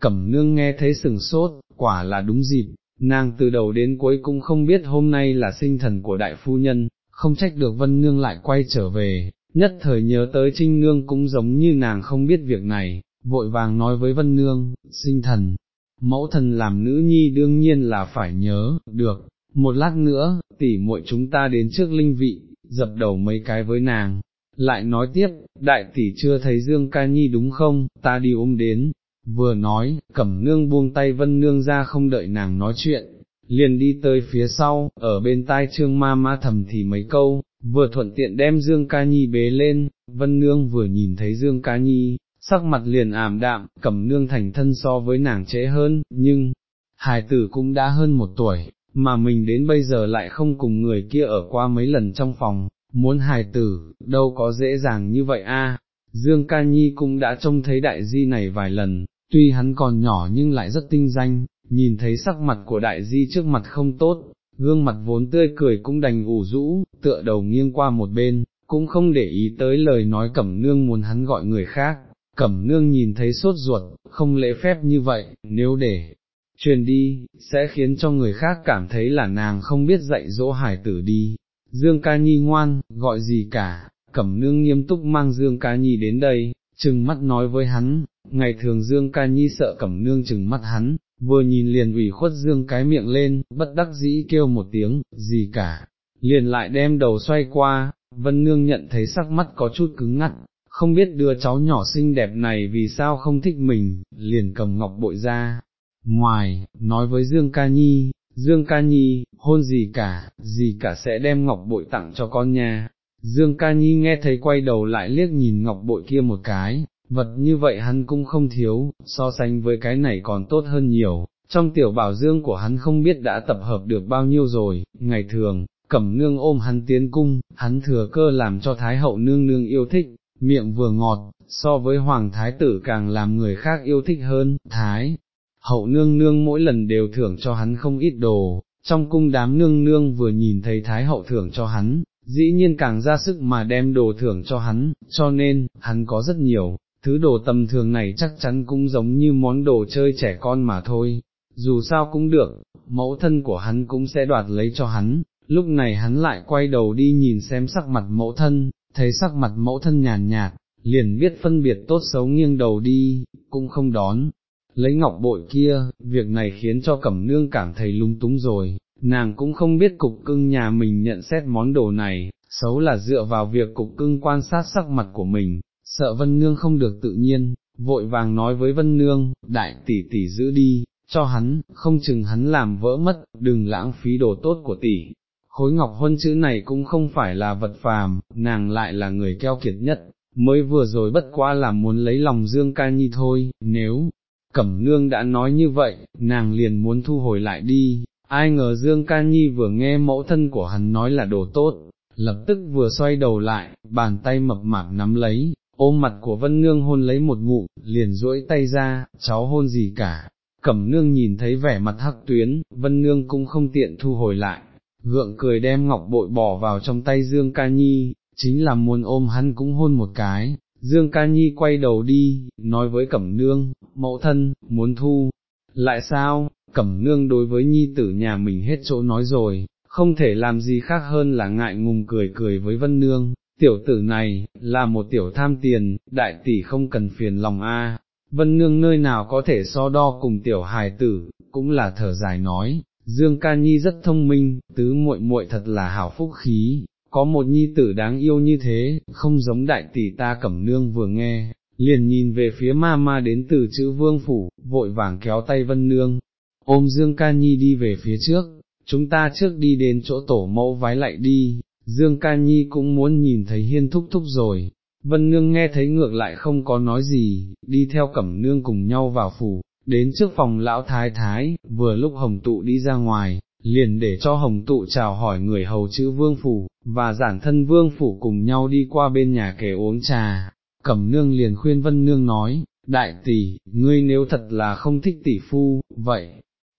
Cẩm nương nghe thấy sừng sốt, quả là đúng dịp, nàng từ đầu đến cuối cũng không biết hôm nay là sinh thần của đại phu nhân, không trách được vân nương lại quay trở về, nhất thời nhớ tới trinh nương cũng giống như nàng không biết việc này, vội vàng nói với vân nương, sinh thần, mẫu thần làm nữ nhi đương nhiên là phải nhớ, được, một lát nữa, tỉ muội chúng ta đến trước linh vị, dập đầu mấy cái với nàng, lại nói tiếp, đại tỷ chưa thấy Dương Ca Nhi đúng không, ta đi ôm đến, vừa nói, cẩm nương buông tay vân nương ra không đợi nàng nói chuyện, liền đi tới phía sau, ở bên tai trương ma ma thầm thì mấy câu, vừa thuận tiện đem Dương Ca Nhi bế lên, vân nương vừa nhìn thấy Dương Ca Nhi, sắc mặt liền ảm đạm, cẩm nương thành thân so với nàng trễ hơn, nhưng, hài tử cũng đã hơn một tuổi, mà mình đến bây giờ lại không cùng người kia ở qua mấy lần trong phòng, muốn hài tử, đâu có dễ dàng như vậy a. Dương Ca Nhi cũng đã trông thấy đại di này vài lần, tuy hắn còn nhỏ nhưng lại rất tinh danh, nhìn thấy sắc mặt của đại di trước mặt không tốt, gương mặt vốn tươi cười cũng đành ủ rũ, tựa đầu nghiêng qua một bên, cũng không để ý tới lời nói cẩm nương muốn hắn gọi người khác, cẩm nương nhìn thấy sốt ruột, không lễ phép như vậy, nếu để truyền đi, sẽ khiến cho người khác cảm thấy là nàng không biết dạy dỗ hải tử đi. Dương ca nhi ngoan, gọi gì cả, cẩm nương nghiêm túc mang Dương ca nhi đến đây, chừng mắt nói với hắn, ngày thường Dương ca nhi sợ cẩm nương chừng mắt hắn, vừa nhìn liền ủy khuất Dương cái miệng lên, bất đắc dĩ kêu một tiếng, gì cả, liền lại đem đầu xoay qua, vân nương nhận thấy sắc mắt có chút cứng ngắt, không biết đứa cháu nhỏ xinh đẹp này vì sao không thích mình, liền cầm ngọc bội ra, ngoài, nói với Dương Ca Nhi, Dương Ca Nhi, hôn gì cả, gì cả sẽ đem ngọc bội tặng cho con nha. Dương Ca Nhi nghe thấy quay đầu lại liếc nhìn ngọc bội kia một cái, vật như vậy hắn cũng không thiếu, so sánh với cái này còn tốt hơn nhiều, trong tiểu bảo dương của hắn không biết đã tập hợp được bao nhiêu rồi, ngày thường, cẩm nương ôm hắn tiến cung, hắn thừa cơ làm cho Thái hậu nương nương yêu thích, miệng vừa ngọt, so với Hoàng Thái tử càng làm người khác yêu thích hơn, Thái hậu nương nương mỗi lần đều thưởng cho hắn không ít đồ, trong cung đám nương nương vừa nhìn thấy Thái hậu thưởng cho hắn, dĩ nhiên càng ra sức mà đem đồ thưởng cho hắn, cho nên, hắn có rất nhiều, thứ đồ tầm thường này chắc chắn cũng giống như món đồ chơi trẻ con mà thôi, dù sao cũng được, mẫu thân của hắn cũng sẽ đoạt lấy cho hắn, lúc này hắn lại quay đầu đi nhìn xem sắc mặt mẫu thân, thấy sắc mặt mẫu thân nhàn nhạt, liền biết phân biệt tốt xấu nghiêng đầu đi, cũng không đón. Lấy ngọc bội kia, việc này khiến cho cẩm nương cảm thấy lung túng rồi, nàng cũng không biết cục cưng nhà mình nhận xét món đồ này, xấu là dựa vào việc cục cưng quan sát sắc mặt của mình, sợ vân nương không được tự nhiên, vội vàng nói với vân nương, đại tỷ tỷ giữ đi, cho hắn, không chừng hắn làm vỡ mất, đừng lãng phí đồ tốt của tỷ. Khối ngọc huân chữ này cũng không phải là vật phàm, nàng lại là người keo kiệt nhất, mới vừa rồi bất quá là muốn lấy lòng Dương Ca Nhi thôi, nếu, Cẩm Nương đã nói như vậy, nàng liền muốn thu hồi lại đi, ai ngờ Dương Ca Nhi vừa nghe mẫu thân của hắn nói là đồ tốt, lập tức vừa xoay đầu lại, bàn tay mập mạp nắm lấy, ôm mặt của Vân Nương hôn lấy một ngụm, liền duỗi tay ra, cháu hôn gì cả. Cẩm nương nhìn thấy vẻ mặt hắc tuyến, Vân Nương cũng không tiện thu hồi lại, gượng cười đem ngọc bội bỏ vào trong tay Dương Ca Nhi, chính là muốn ôm hắn cũng hôn một cái. Dương Ca Nhi quay đầu đi, nói với Cẩm Nương, mẫu thân, muốn thu, lại sao, Cẩm Nương đối với Nhi tử nhà mình hết chỗ nói rồi, không thể làm gì khác hơn là ngại ngùng cười cười với Vân Nương, tiểu tử này, là một tiểu tham tiền, đại tỷ không cần phiền lòng a. Vân Nương nơi nào có thể so đo cùng tiểu hài tử, cũng là thở dài nói, Dương Ca Nhi rất thông minh, tứ muội muội thật là hảo phúc khí, có một nhi tử đáng yêu như thế, không giống đại tỷ ta cẩm nương vừa nghe, liền nhìn về phía ma ma đến từ chữ vương phủ, vội vàng kéo tay vân nương, ôm Dương Ca Nhi đi về phía trước, chúng ta trước đi đến chỗ tổ mẫu vái lại đi, Dương Ca Nhi cũng muốn nhìn thấy hiên thúc thúc rồi. Vân Nương nghe thấy ngược lại không có nói gì, đi theo Cẩm Nương cùng nhau vào phủ, đến trước phòng lão thái thái, vừa lúc hồng tụ đi ra ngoài, liền để cho hồng tụ chào hỏi người hầu chữ vương phủ, và giản thân vương phủ cùng nhau đi qua bên nhà kẻ uống trà, cẩm nương liền khuyên vân nương nói, đại tỷ, ngươi nếu thật là không thích tỷ phu, vậy,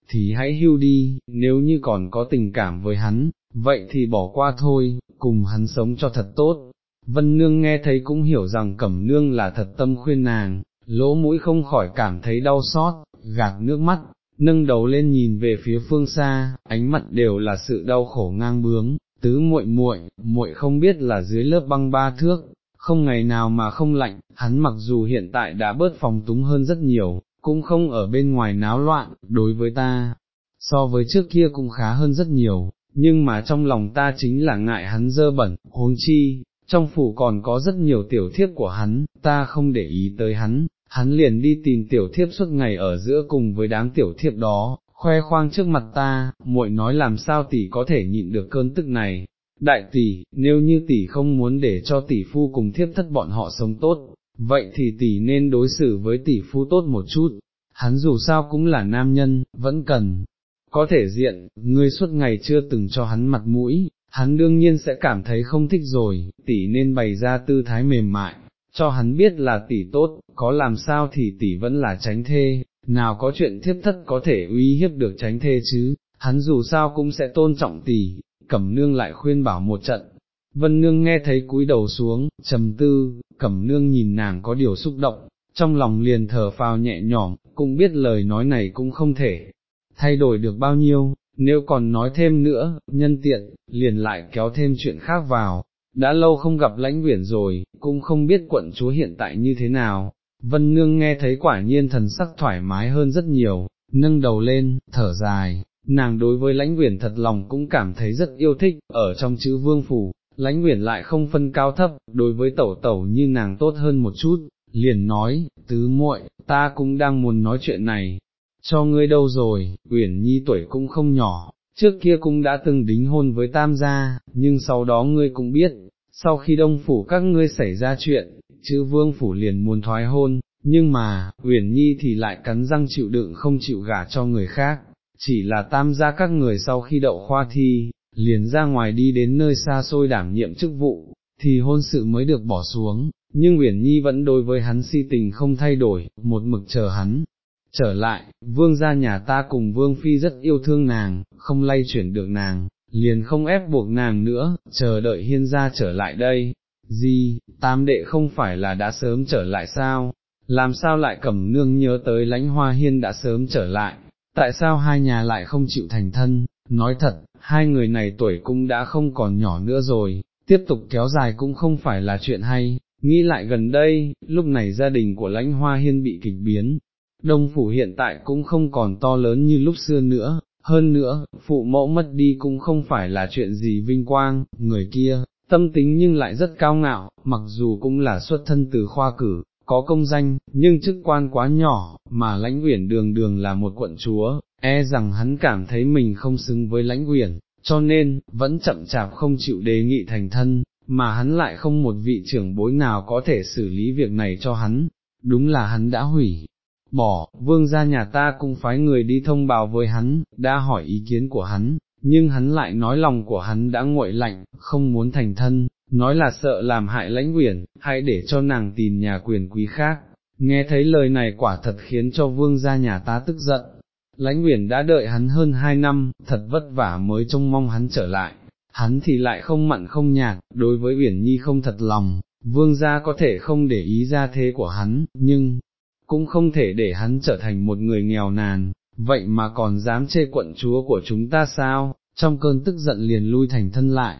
thì hãy hưu đi, nếu như còn có tình cảm với hắn, vậy thì bỏ qua thôi, cùng hắn sống cho thật tốt. Vân Nương nghe thấy cũng hiểu rằng Cẩm Nương là thật tâm khuyên nàng, lỗ mũi không khỏi cảm thấy đau xót, gạt nước mắt, nâng đầu lên nhìn về phía phương xa, ánh mặt đều là sự đau khổ ngang bướng, tứ muội muội, muội không biết là dưới lớp băng ba thước, không ngày nào mà không lạnh, hắn mặc dù hiện tại đã bớt phòng túng hơn rất nhiều, cũng không ở bên ngoài náo loạn, đối với ta, so với trước kia cũng khá hơn rất nhiều, nhưng mà trong lòng ta chính là ngại hắn dơ bẩn, huống chi, trong phủ còn có rất nhiều tiểu thiếp của hắn, ta không để ý tới hắn, hắn liền đi tìm tiểu thiếp suốt ngày ở giữa cùng với đám tiểu thiếp đó, khoe khoang trước mặt ta, muội nói làm sao tỷ có thể nhịn được cơn tức này. Đại tỷ, nếu như tỷ không muốn để cho tỷ phu cùng thiếp thất bọn họ sống tốt, vậy thì tỷ nên đối xử với tỷ phu tốt một chút, hắn dù sao cũng là nam nhân, vẫn cần, có thể diện, ngươi suốt ngày chưa từng cho hắn mặt mũi, hắn đương nhiên sẽ cảm thấy không thích rồi, tỷ nên bày ra tư thái mềm mại, cho hắn biết là tỷ tốt, có làm sao thì tỷ vẫn là tránh thê, nào có chuyện thiếp thất có thể uy hiếp được tránh thê chứ, hắn dù sao cũng sẽ tôn trọng tỷ, cẩm nương lại khuyên bảo một trận. Vân nương nghe thấy cúi đầu xuống, trầm tư, cẩm nương nhìn nàng có điều xúc động, trong lòng liền thở phào nhẹ nhõm, cũng biết lời nói này cũng không thể thay đổi được bao nhiêu, nếu còn nói thêm nữa, nhân tiện, liền lại kéo thêm chuyện khác vào, đã lâu không gặp lãnh quyển rồi, cũng không biết quận chúa hiện tại như thế nào, vân nương nghe thấy quả nhiên thần sắc thoải mái hơn rất nhiều, nâng đầu lên, thở dài, nàng đối với lãnh quyển thật lòng cũng cảm thấy rất yêu thích, ở trong chữ vương phủ, lãnh quyển lại không phân cao thấp, đối với tẩu tẩu như nàng tốt hơn một chút, liền nói, tứ muội, ta cũng đang muốn nói chuyện này, cho ngươi đâu rồi, Uyển Nhi tuổi cũng không nhỏ, trước kia cũng đã từng đính hôn với tam gia, nhưng sau đó ngươi cũng biết, sau khi đông phủ các ngươi xảy ra chuyện, chữ vương phủ liền muốn thoái hôn, nhưng mà, Uyển Nhi thì lại cắn răng chịu đựng không chịu gả cho người khác, chỉ là tam gia các người sau khi đậu khoa thi, liền ra ngoài đi đến nơi xa xôi đảm nhiệm chức vụ, thì hôn sự mới được bỏ xuống, nhưng Uyển Nhi vẫn đối với hắn si tình không thay đổi, một mực chờ hắn, Trở lại, vương gia nhà ta cùng vương phi rất yêu thương nàng, không lay chuyển được nàng, liền không ép buộc nàng nữa, chờ đợi hiên gia trở lại đây. Gì, tam đệ không phải là đã sớm trở lại sao? Làm sao lại cẩm nương nhớ tới lãnh hoa hiên đã sớm trở lại? Tại sao hai nhà lại không chịu thành thân? Nói thật, hai người này tuổi cũng đã không còn nhỏ nữa rồi, tiếp tục kéo dài cũng không phải là chuyện hay. Nghĩ lại gần đây, lúc này gia đình của lãnh hoa hiên bị kịch biến, Đông phủ hiện tại cũng không còn to lớn như lúc xưa nữa, hơn nữa, phụ mẫu mất đi cũng không phải là chuyện gì vinh quang, người kia, tâm tính nhưng lại rất cao ngạo, mặc dù cũng là xuất thân từ khoa cử, có công danh, nhưng chức quan quá nhỏ, mà lãnh uyển đường đường là một quận chúa, e rằng hắn cảm thấy mình không xứng với lãnh uyển, cho nên, vẫn chậm chạp không chịu đề nghị thành thân, mà hắn lại không một vị trưởng bối nào có thể xử lý việc này cho hắn, đúng là hắn đã hủy bỏ, vương gia nhà ta cũng phái người đi thông báo với hắn, đã hỏi ý kiến của hắn, nhưng hắn lại nói lòng của hắn đã nguội lạnh, không muốn thành thân, nói là sợ làm hại lãnh quyển, hãy để cho nàng tìm nhà quyền quý khác. Nghe thấy lời này quả thật khiến cho vương gia nhà ta tức giận, lãnh uyển đã đợi hắn hơn hai năm, thật vất vả mới trông mong hắn trở lại, hắn thì lại không mặn không nhạt, đối với uyển nhi không thật lòng, vương gia có thể không để ý ra thế của hắn, nhưng, cũng không thể để hắn trở thành một người nghèo nàn, vậy mà còn dám chê quận chúa của chúng ta sao, trong cơn tức giận liền lui thành thân lại.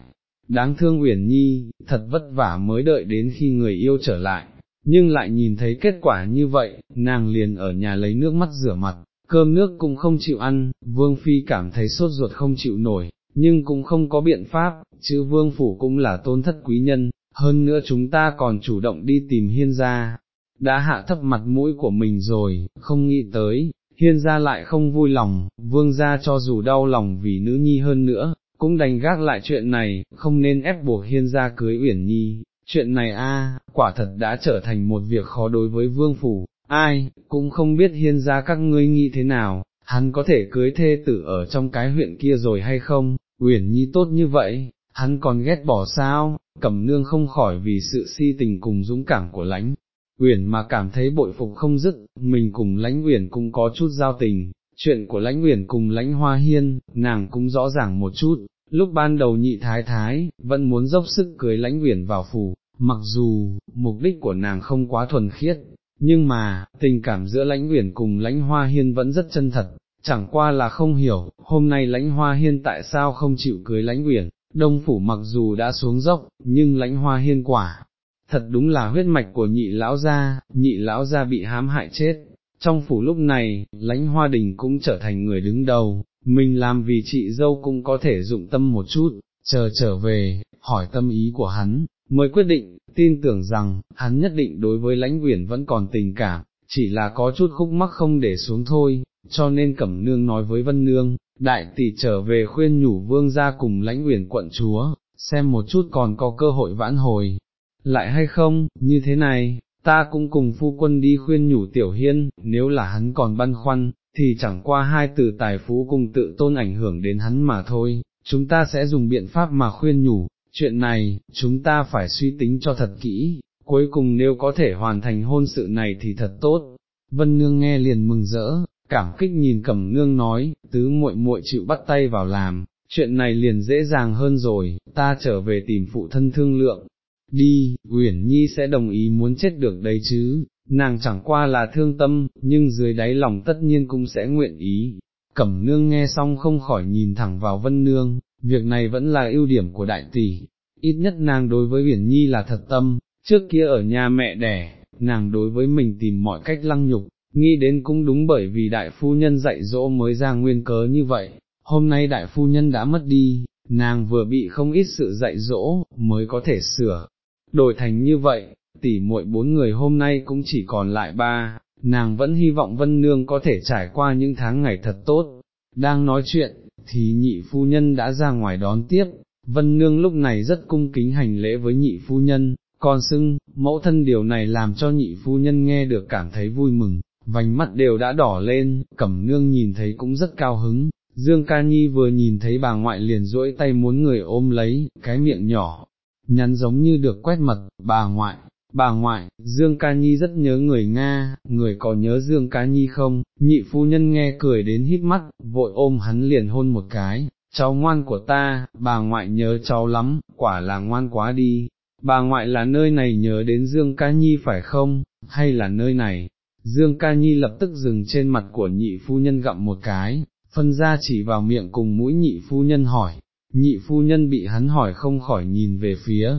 Đáng thương Uyển Nhi, thật vất vả mới đợi đến khi người yêu trở lại, nhưng lại nhìn thấy kết quả như vậy, nàng liền ở nhà lấy nước mắt rửa mặt, cơm nước cũng không chịu ăn, Vương Phi cảm thấy sốt ruột không chịu nổi, nhưng cũng không có biện pháp, chứ Vương Phủ cũng là tôn thất quý nhân, hơn nữa chúng ta còn chủ động đi tìm hiên gia, đã hạ thấp mặt mũi của mình rồi, không nghĩ tới, hiên gia lại không vui lòng, vương gia cho dù đau lòng vì nữ nhi hơn nữa, cũng đành gác lại chuyện này, không nên ép buộc hiên gia cưới uyển nhi. Chuyện này a, quả thật đã trở thành một việc khó đối với vương phủ, ai, cũng không biết hiên ra các ngươi nghĩ thế nào, hắn có thể cưới thê tử ở trong cái huyện kia rồi hay không, Uyển Nhi tốt như vậy, hắn còn ghét bỏ sao, cẩm nương không khỏi vì sự si tình cùng dũng cảm của lãnh. Uyển mà cảm thấy bội phục không dứt, mình cùng lãnh Uyển cũng có chút giao tình, chuyện của lãnh Uyển cùng lãnh Hoa Hiên, nàng cũng rõ ràng một chút, lúc ban đầu nhị thái thái, vẫn muốn dốc sức cưới lãnh Uyển vào phủ, mặc dù, mục đích của nàng không quá thuần khiết, nhưng mà, tình cảm giữa lãnh uyển cùng lãnh hoa hiên vẫn rất chân thật, chẳng qua là không hiểu, hôm nay lãnh hoa hiên tại sao không chịu cưới lãnh uyển, đông phủ mặc dù đã xuống dốc, nhưng lãnh hoa hiên quả, thật đúng là huyết mạch của nhị lão gia, nhị lão gia bị hãm hại chết. Trong phủ lúc này, lãnh hoa đình cũng trở thành người đứng đầu, mình làm vì chị dâu cũng có thể dụng tâm một chút, chờ trở về, hỏi tâm ý của hắn, mới quyết định, tin tưởng rằng, hắn nhất định đối với lãnh quyển vẫn còn tình cảm, chỉ là có chút khúc mắc không để xuống thôi, cho nên Cẩm Nương nói với Vân Nương, đại tỷ trở về khuyên nhủ vương ra cùng lãnh quyển quận chúa, xem một chút còn có cơ hội vãn hồi, lại hay không, như thế này, ta cũng cùng phu quân đi khuyên nhủ tiểu hiên, nếu là hắn còn băn khoăn, thì chẳng qua hai từ tài phú cùng tự tôn ảnh hưởng đến hắn mà thôi, chúng ta sẽ dùng biện pháp mà khuyên nhủ, chuyện này, chúng ta phải suy tính cho thật kỹ, cuối cùng nếu có thể hoàn thành hôn sự này thì thật tốt. Vân Nương nghe liền mừng rỡ, cảm kích nhìn Cẩm Nương nói, tứ muội muội chịu bắt tay vào làm, chuyện này liền dễ dàng hơn rồi, ta trở về tìm phụ thân thương lượng. Đi, Uyển Nhi sẽ đồng ý muốn chết được đấy chứ, nàng chẳng qua là thương tâm, nhưng dưới đáy lòng tất nhiên cũng sẽ nguyện ý. Cẩm nương nghe xong không khỏi nhìn thẳng vào vân nương, việc này vẫn là ưu điểm của đại tỷ, ít nhất nàng đối với Uyển Nhi là thật tâm, trước kia ở nhà mẹ đẻ, nàng đối với mình tìm mọi cách lăng nhục, nghĩ đến cũng đúng bởi vì đại phu nhân dạy dỗ mới ra nguyên cớ như vậy, hôm nay đại phu nhân đã mất đi, nàng vừa bị không ít sự dạy dỗ, mới có thể sửa, đổi thành như vậy, tỷ muội bốn người hôm nay cũng chỉ còn lại ba, nàng vẫn hy vọng Vân Nương có thể trải qua những tháng ngày thật tốt, đang nói chuyện, thì nhị phu nhân đã ra ngoài đón tiếp, Vân Nương lúc này rất cung kính hành lễ với nhị phu nhân, còn xưng, mẫu thân điều này làm cho nhị phu nhân nghe được cảm thấy vui mừng, vành mắt đều đã đỏ lên, cẩm nương nhìn thấy cũng rất cao hứng, Dương Ca Nhi vừa nhìn thấy bà ngoại liền duỗi tay muốn người ôm lấy, cái miệng nhỏ, nhắn giống như được quét mật, bà ngoại, bà ngoại, Dương Ca Nhi rất nhớ người Nga, người có nhớ Dương Ca Nhi không, nhị phu nhân nghe cười đến hít mắt, vội ôm hắn liền hôn một cái, cháu ngoan của ta, bà ngoại nhớ cháu lắm, quả là ngoan quá đi, bà ngoại là nơi này nhớ đến Dương Ca Nhi phải không, hay là nơi này, Dương Ca Nhi lập tức dừng trên mặt của nhị phu nhân gặm một cái, phân ra chỉ vào miệng cùng mũi nhị phu nhân hỏi, nhị phu nhân bị hắn hỏi không khỏi nhìn về phía,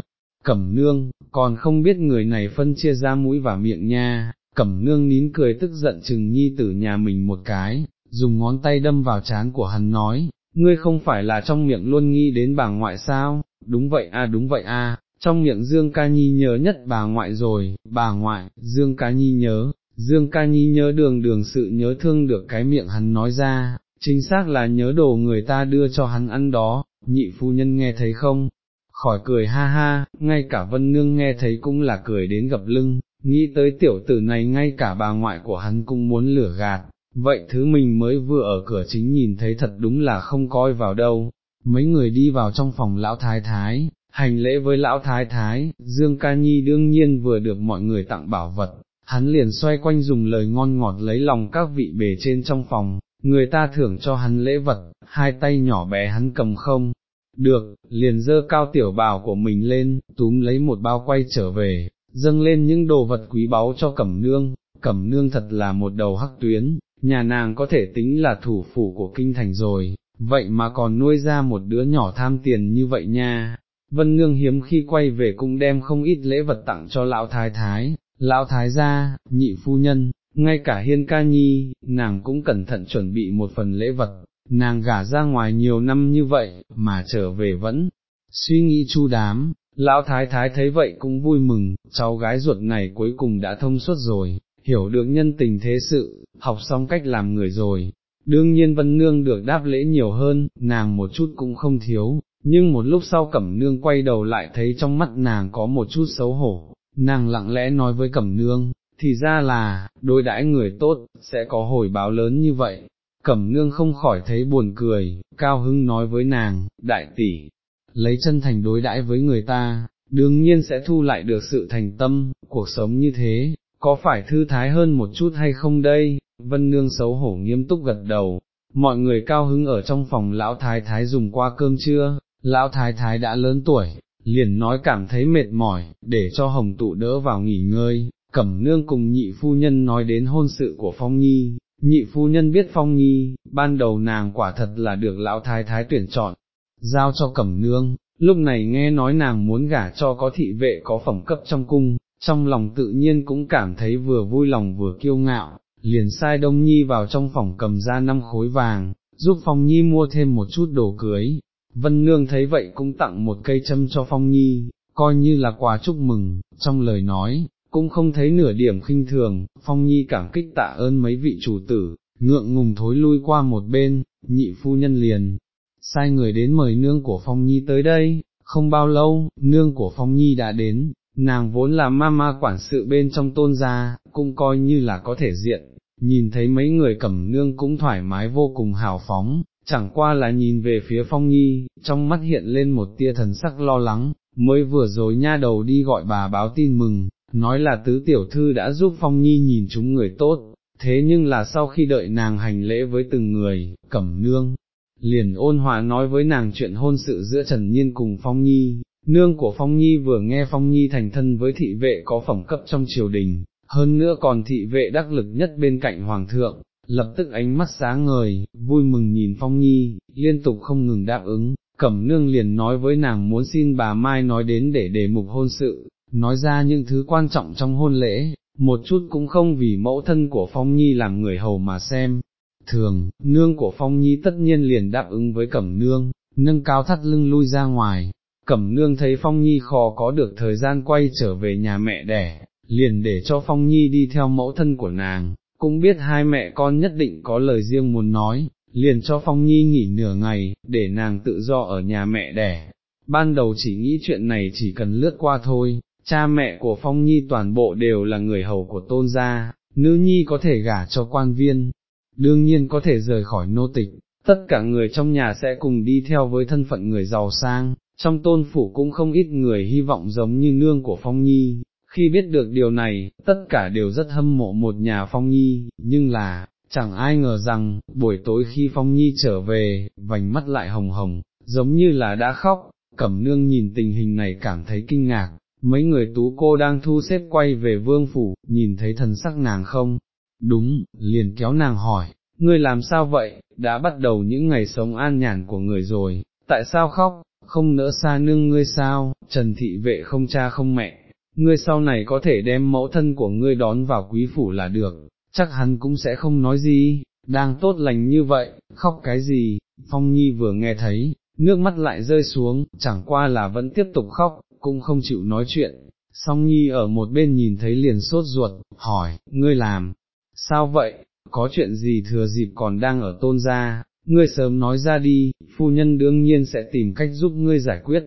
cẩm nương, còn không biết người này phân chia ra mũi và miệng nha, cẩm nương nín cười tức giận chừng nhi tử nhà mình một cái, dùng ngón tay đâm vào trán của hắn nói, ngươi không phải là trong miệng luôn nghi đến bà ngoại sao, đúng vậy a đúng vậy a. trong miệng Dương Ca Nhi nhớ nhất bà ngoại rồi, bà ngoại, Dương Ca Nhi nhớ, Dương Ca Nhi nhớ đường đường sự nhớ thương được cái miệng hắn nói ra, chính xác là nhớ đồ người ta đưa cho hắn ăn đó, nhị phu nhân nghe thấy không, khỏi cười ha ha, ngay cả vân nương nghe thấy cũng là cười đến gập lưng, nghĩ tới tiểu tử này ngay cả bà ngoại của hắn cũng muốn lửa gạt, vậy thứ mình mới vừa ở cửa chính nhìn thấy thật đúng là không coi vào đâu, mấy người đi vào trong phòng lão thái thái, hành lễ với lão thái thái, Dương Ca Nhi đương nhiên vừa được mọi người tặng bảo vật, hắn liền xoay quanh dùng lời ngon ngọt lấy lòng các vị bề trên trong phòng, người ta thưởng cho hắn lễ vật, hai tay nhỏ bé hắn cầm không, được, liền dơ cao tiểu bào của mình lên, túm lấy một bao quay trở về, dâng lên những đồ vật quý báu cho cẩm nương, cẩm nương thật là một đầu hắc tuyến, nhà nàng có thể tính là thủ phủ của kinh thành rồi, vậy mà còn nuôi ra một đứa nhỏ tham tiền như vậy nha. Vân Nương hiếm khi quay về cũng đem không ít lễ vật tặng cho lão thái thái, lão thái gia, nhị phu nhân, ngay cả hiên ca nhi, nàng cũng cẩn thận chuẩn bị một phần lễ vật, nàng gả ra ngoài nhiều năm như vậy, mà trở về vẫn, suy nghĩ chu đám, lão thái thái thấy vậy cũng vui mừng, cháu gái ruột này cuối cùng đã thông suốt rồi, hiểu được nhân tình thế sự, học xong cách làm người rồi. Đương nhiên Vân Nương được đáp lễ nhiều hơn, nàng một chút cũng không thiếu, nhưng một lúc sau Cẩm Nương quay đầu lại thấy trong mắt nàng có một chút xấu hổ, nàng lặng lẽ nói với Cẩm Nương, thì ra là, đối đãi người tốt, sẽ có hồi báo lớn như vậy. Cẩm nương không khỏi thấy buồn cười, cao hưng nói với nàng, đại tỷ, lấy chân thành đối đãi với người ta, đương nhiên sẽ thu lại được sự thành tâm, cuộc sống như thế, có phải thư thái hơn một chút hay không đây, vân nương xấu hổ nghiêm túc gật đầu, mọi người cao hứng ở trong phòng lão thái thái dùng qua cơm trưa, lão thái thái đã lớn tuổi, liền nói cảm thấy mệt mỏi, để cho hồng tụ đỡ vào nghỉ ngơi, cẩm nương cùng nhị phu nhân nói đến hôn sự của Phong Nhi, nhị phu nhân biết Phong Nhi, ban đầu nàng quả thật là được lão thái thái tuyển chọn, giao cho cẩm nương, lúc này nghe nói nàng muốn gả cho có thị vệ có phẩm cấp trong cung, trong lòng tự nhiên cũng cảm thấy vừa vui lòng vừa kiêu ngạo, liền sai Đông Nhi vào trong phòng cầm ra năm khối vàng, giúp Phong Nhi mua thêm một chút đồ cưới. Vân Nương thấy vậy cũng tặng một cây châm cho Phong Nhi, coi như là quà chúc mừng, trong lời nói, cũng không thấy nửa điểm khinh thường, Phong Nhi cảm kích tạ ơn mấy vị chủ tử, ngượng ngùng thối lui qua một bên, nhị phu nhân liền, sai người đến mời nương của Phong Nhi tới đây, không bao lâu, nương của Phong Nhi đã đến, nàng vốn là mama quản sự bên trong tôn gia, cũng coi như là có thể diện, nhìn thấy mấy người cẩm nương cũng thoải mái vô cùng hào phóng, chẳng qua là nhìn về phía Phong Nhi, trong mắt hiện lên một tia thần sắc lo lắng, mới vừa rồi nha đầu đi gọi bà báo tin mừng, nói là tứ tiểu thư đã giúp Phong Nhi nhìn chúng người tốt, thế nhưng là sau khi đợi nàng hành lễ với từng người, cẩm nương, liền ôn hòa nói với nàng chuyện hôn sự giữa Trần Nhiên cùng Phong Nhi, nương của Phong Nhi vừa nghe Phong Nhi thành thân với thị vệ có phẩm cấp trong triều đình, hơn nữa còn thị vệ đắc lực nhất bên cạnh Hoàng thượng, lập tức ánh mắt sáng ngời, vui mừng nhìn Phong Nhi, liên tục không ngừng đáp ứng, Cẩm Nương liền nói với nàng muốn xin bà Mai nói đến để đề mục hôn sự, nói ra những thứ quan trọng trong hôn lễ, một chút cũng không vì mẫu thân của Phong Nhi làm người hầu mà xem. Thường, nương của Phong Nhi tất nhiên liền đáp ứng với Cẩm Nương, nâng cao thắt lưng lui ra ngoài, Cẩm Nương thấy Phong Nhi khó có được thời gian quay trở về nhà mẹ đẻ, liền để cho Phong Nhi đi theo mẫu thân của nàng, cũng biết hai mẹ con nhất định có lời riêng muốn nói, liền cho Phong Nhi nghỉ nửa ngày, để nàng tự do ở nhà mẹ đẻ. Ban đầu chỉ nghĩ chuyện này chỉ cần lướt qua thôi, cha mẹ của Phong Nhi toàn bộ đều là người hầu của tôn gia, nữ nhi có thể gả cho quan viên, đương nhiên có thể rời khỏi nô tịch, tất cả người trong nhà sẽ cùng đi theo với thân phận người giàu sang, trong tôn phủ cũng không ít người hy vọng giống như nương của Phong Nhi. Khi biết được điều này, tất cả đều rất hâm mộ một nhà Phong Nhi, nhưng là, chẳng ai ngờ rằng, buổi tối khi Phong Nhi trở về, vành mắt lại hồng hồng, giống như là đã khóc, cẩm nương nhìn tình hình này cảm thấy kinh ngạc, mấy người tú cô đang thu xếp quay về vương phủ, nhìn thấy thần sắc nàng không, đúng, liền kéo nàng hỏi, ngươi làm sao vậy, đã bắt đầu những ngày sống an nhàn của người rồi, tại sao khóc, không nỡ xa nương ngươi sao, trần thị vệ không cha không mẹ, ngươi sau này có thể đem mẫu thân của ngươi đón vào quý phủ là được, chắc hắn cũng sẽ không nói gì, đang tốt lành như vậy, khóc cái gì, phong nhi vừa nghe thấy, nước mắt lại rơi xuống, chẳng qua là vẫn tiếp tục khóc, cũng không chịu nói chuyện, song nhi ở một bên nhìn thấy liền sốt ruột, hỏi, ngươi làm, sao vậy, có chuyện gì thừa dịp còn đang ở tôn gia, ngươi sớm nói ra đi, phu nhân đương nhiên sẽ tìm cách giúp ngươi giải quyết.